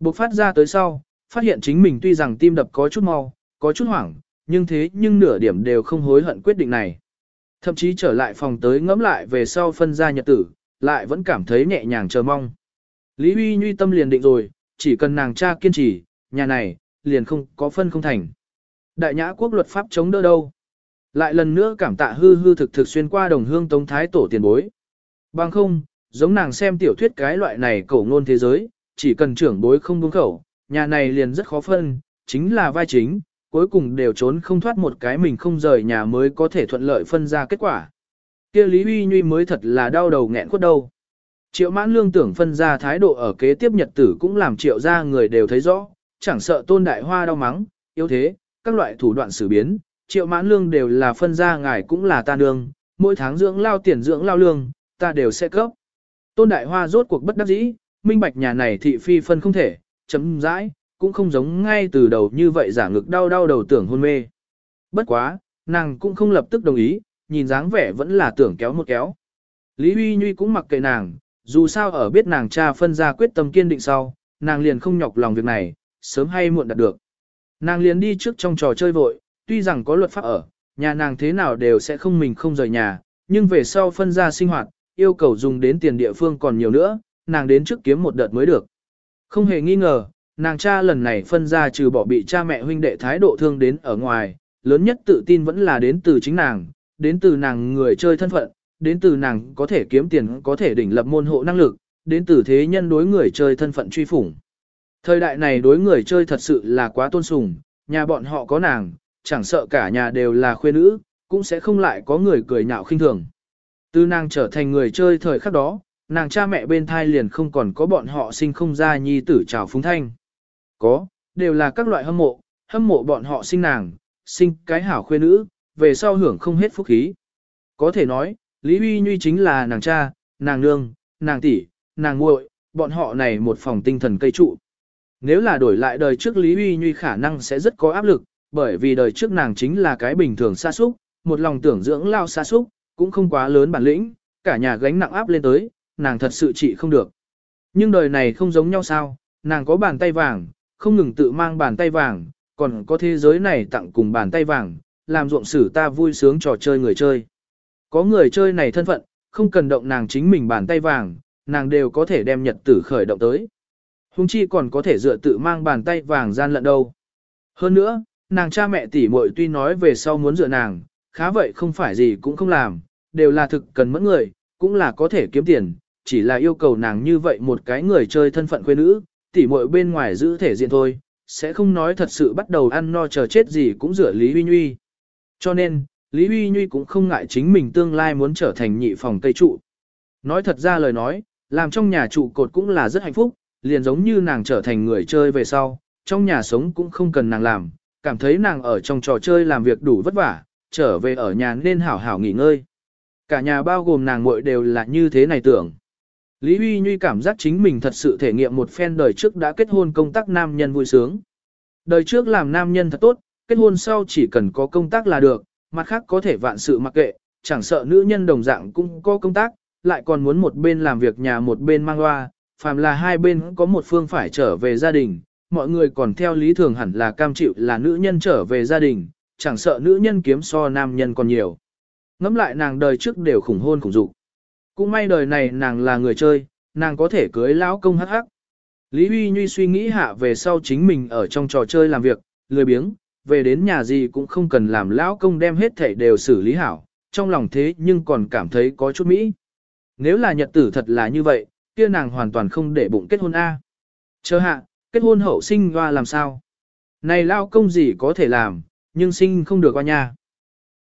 Bộc phát ra tới sau, phát hiện chính mình tuy rằng tim đập có chút mau, có chút hoảng, nhưng thế nhưng nửa điểm đều không hối hận quyết định này. Thậm chí trở lại phòng tới ngẫm lại về sau phân ra nhật tử, lại vẫn cảm thấy nhẹ nhàng chờ mong. Lý Huy Nhuy tâm liền định rồi, chỉ cần nàng cha kiên trì, nhà này, liền không có phân không thành. Đại nhã quốc luật pháp chống đỡ đâu. Lại lần nữa cảm tạ hư hư thực thực xuyên qua đồng hương tống thái tổ tiền bối. Bằng không, giống nàng xem tiểu thuyết cái loại này cổ ngôn thế giới, chỉ cần trưởng bối không buông khẩu, nhà này liền rất khó phân, chính là vai chính, cuối cùng đều trốn không thoát một cái mình không rời nhà mới có thể thuận lợi phân ra kết quả. kia Lý Huy Nhuy mới thật là đau đầu nghẹn quất đâu. Triệu mãn lương tưởng phân ra thái độ ở kế tiếp nhật tử cũng làm triệu ra người đều thấy rõ, chẳng sợ tôn đại hoa đau mắng, yếu thế, các loại thủ đoạn xử biến, triệu mãn lương đều là phân ra ngài cũng là ta nương, mỗi tháng dưỡng lao tiền dưỡng lao lương, ta đều sẽ cấp. Tôn đại hoa rốt cuộc bất đắc dĩ, minh bạch nhà này thị phi phân không thể, chấm dãi, cũng không giống ngay từ đầu như vậy giả ngực đau đau đầu tưởng hôn mê. Bất quá, nàng cũng không lập tức đồng ý, nhìn dáng vẻ vẫn là tưởng kéo một kéo. Lý Huy Nhuy cũng mặc kệ nàng, dù sao ở biết nàng cha phân ra quyết tâm kiên định sau, nàng liền không nhọc lòng việc này, sớm hay muộn đạt được. Nàng liền đi trước trong trò chơi vội, tuy rằng có luật pháp ở, nhà nàng thế nào đều sẽ không mình không rời nhà, nhưng về sau phân ra sinh hoạt, yêu cầu dùng đến tiền địa phương còn nhiều nữa, nàng đến trước kiếm một đợt mới được. Không hề nghi ngờ, nàng cha lần này phân ra trừ bỏ bị cha mẹ huynh đệ thái độ thương đến ở ngoài, lớn nhất tự tin vẫn là đến từ chính nàng, đến từ nàng người chơi thân phận, đến từ nàng có thể kiếm tiền có thể đỉnh lập môn hộ năng lực, đến từ thế nhân đối người chơi thân phận truy phủng. Thời đại này đối người chơi thật sự là quá tôn sùng, nhà bọn họ có nàng, chẳng sợ cả nhà đều là khuê nữ, cũng sẽ không lại có người cười nhạo khinh thường. Từ nàng trở thành người chơi thời khắc đó, nàng cha mẹ bên thai liền không còn có bọn họ sinh không ra nhi tử trào phúng thanh. Có, đều là các loại hâm mộ, hâm mộ bọn họ sinh nàng, sinh cái hảo khuê nữ, về sau hưởng không hết phúc khí. Có thể nói, Lý Huy Nhuy chính là nàng cha, nàng nương, nàng tỷ, nàng muội, bọn họ này một phòng tinh thần cây trụ. Nếu là đổi lại đời trước Lý Huy Nhuy khả năng sẽ rất có áp lực, bởi vì đời trước nàng chính là cái bình thường xa xúc, một lòng tưởng dưỡng lao xa xúc, cũng không quá lớn bản lĩnh, cả nhà gánh nặng áp lên tới, nàng thật sự trị không được. Nhưng đời này không giống nhau sao, nàng có bàn tay vàng, không ngừng tự mang bàn tay vàng, còn có thế giới này tặng cùng bàn tay vàng, làm ruộng sử ta vui sướng trò chơi người chơi. Có người chơi này thân phận, không cần động nàng chính mình bàn tay vàng, nàng đều có thể đem nhật tử khởi động tới. Hùng chi còn có thể dựa tự mang bàn tay vàng gian lận đâu. Hơn nữa, nàng cha mẹ tỷ muội tuy nói về sau muốn dựa nàng, khá vậy không phải gì cũng không làm, đều là thực cần mẫn người, cũng là có thể kiếm tiền, chỉ là yêu cầu nàng như vậy một cái người chơi thân phận quê nữ, tỷ muội bên ngoài giữ thể diện thôi, sẽ không nói thật sự bắt đầu ăn no chờ chết gì cũng dựa Lý Huy Nhuy. Cho nên, Lý Huy Nhuy cũng không ngại chính mình tương lai muốn trở thành nhị phòng cây trụ. Nói thật ra lời nói, làm trong nhà trụ cột cũng là rất hạnh phúc, liền giống như nàng trở thành người chơi về sau, trong nhà sống cũng không cần nàng làm, cảm thấy nàng ở trong trò chơi làm việc đủ vất vả, trở về ở nhà nên hảo hảo nghỉ ngơi. Cả nhà bao gồm nàng muội đều là như thế này tưởng. Lý Huy Nhuy cảm giác chính mình thật sự thể nghiệm một phen đời trước đã kết hôn công tác nam nhân vui sướng. Đời trước làm nam nhân thật tốt, kết hôn sau chỉ cần có công tác là được, mặt khác có thể vạn sự mặc kệ, chẳng sợ nữ nhân đồng dạng cũng có công tác, lại còn muốn một bên làm việc nhà một bên mang loa, phàm là hai bên có một phương phải trở về gia đình, mọi người còn theo lý thường hẳn là cam chịu là nữ nhân trở về gia đình, chẳng sợ nữ nhân kiếm so nam nhân còn nhiều. Ngắm lại nàng đời trước đều khủng hôn khủng dục. Cũng may đời này nàng là người chơi, nàng có thể cưới lão công hắc hắc. Lý Huy Nhuy suy nghĩ hạ về sau chính mình ở trong trò chơi làm việc, lười biếng, về đến nhà gì cũng không cần làm lão công đem hết thảy đều xử lý hảo, trong lòng thế nhưng còn cảm thấy có chút mỹ. Nếu là nhật tử thật là như vậy, kia nàng hoàn toàn không để bụng kết hôn A. Chờ hạ, kết hôn hậu sinh hoa làm sao? Này lao công gì có thể làm, nhưng sinh không được qua nhà.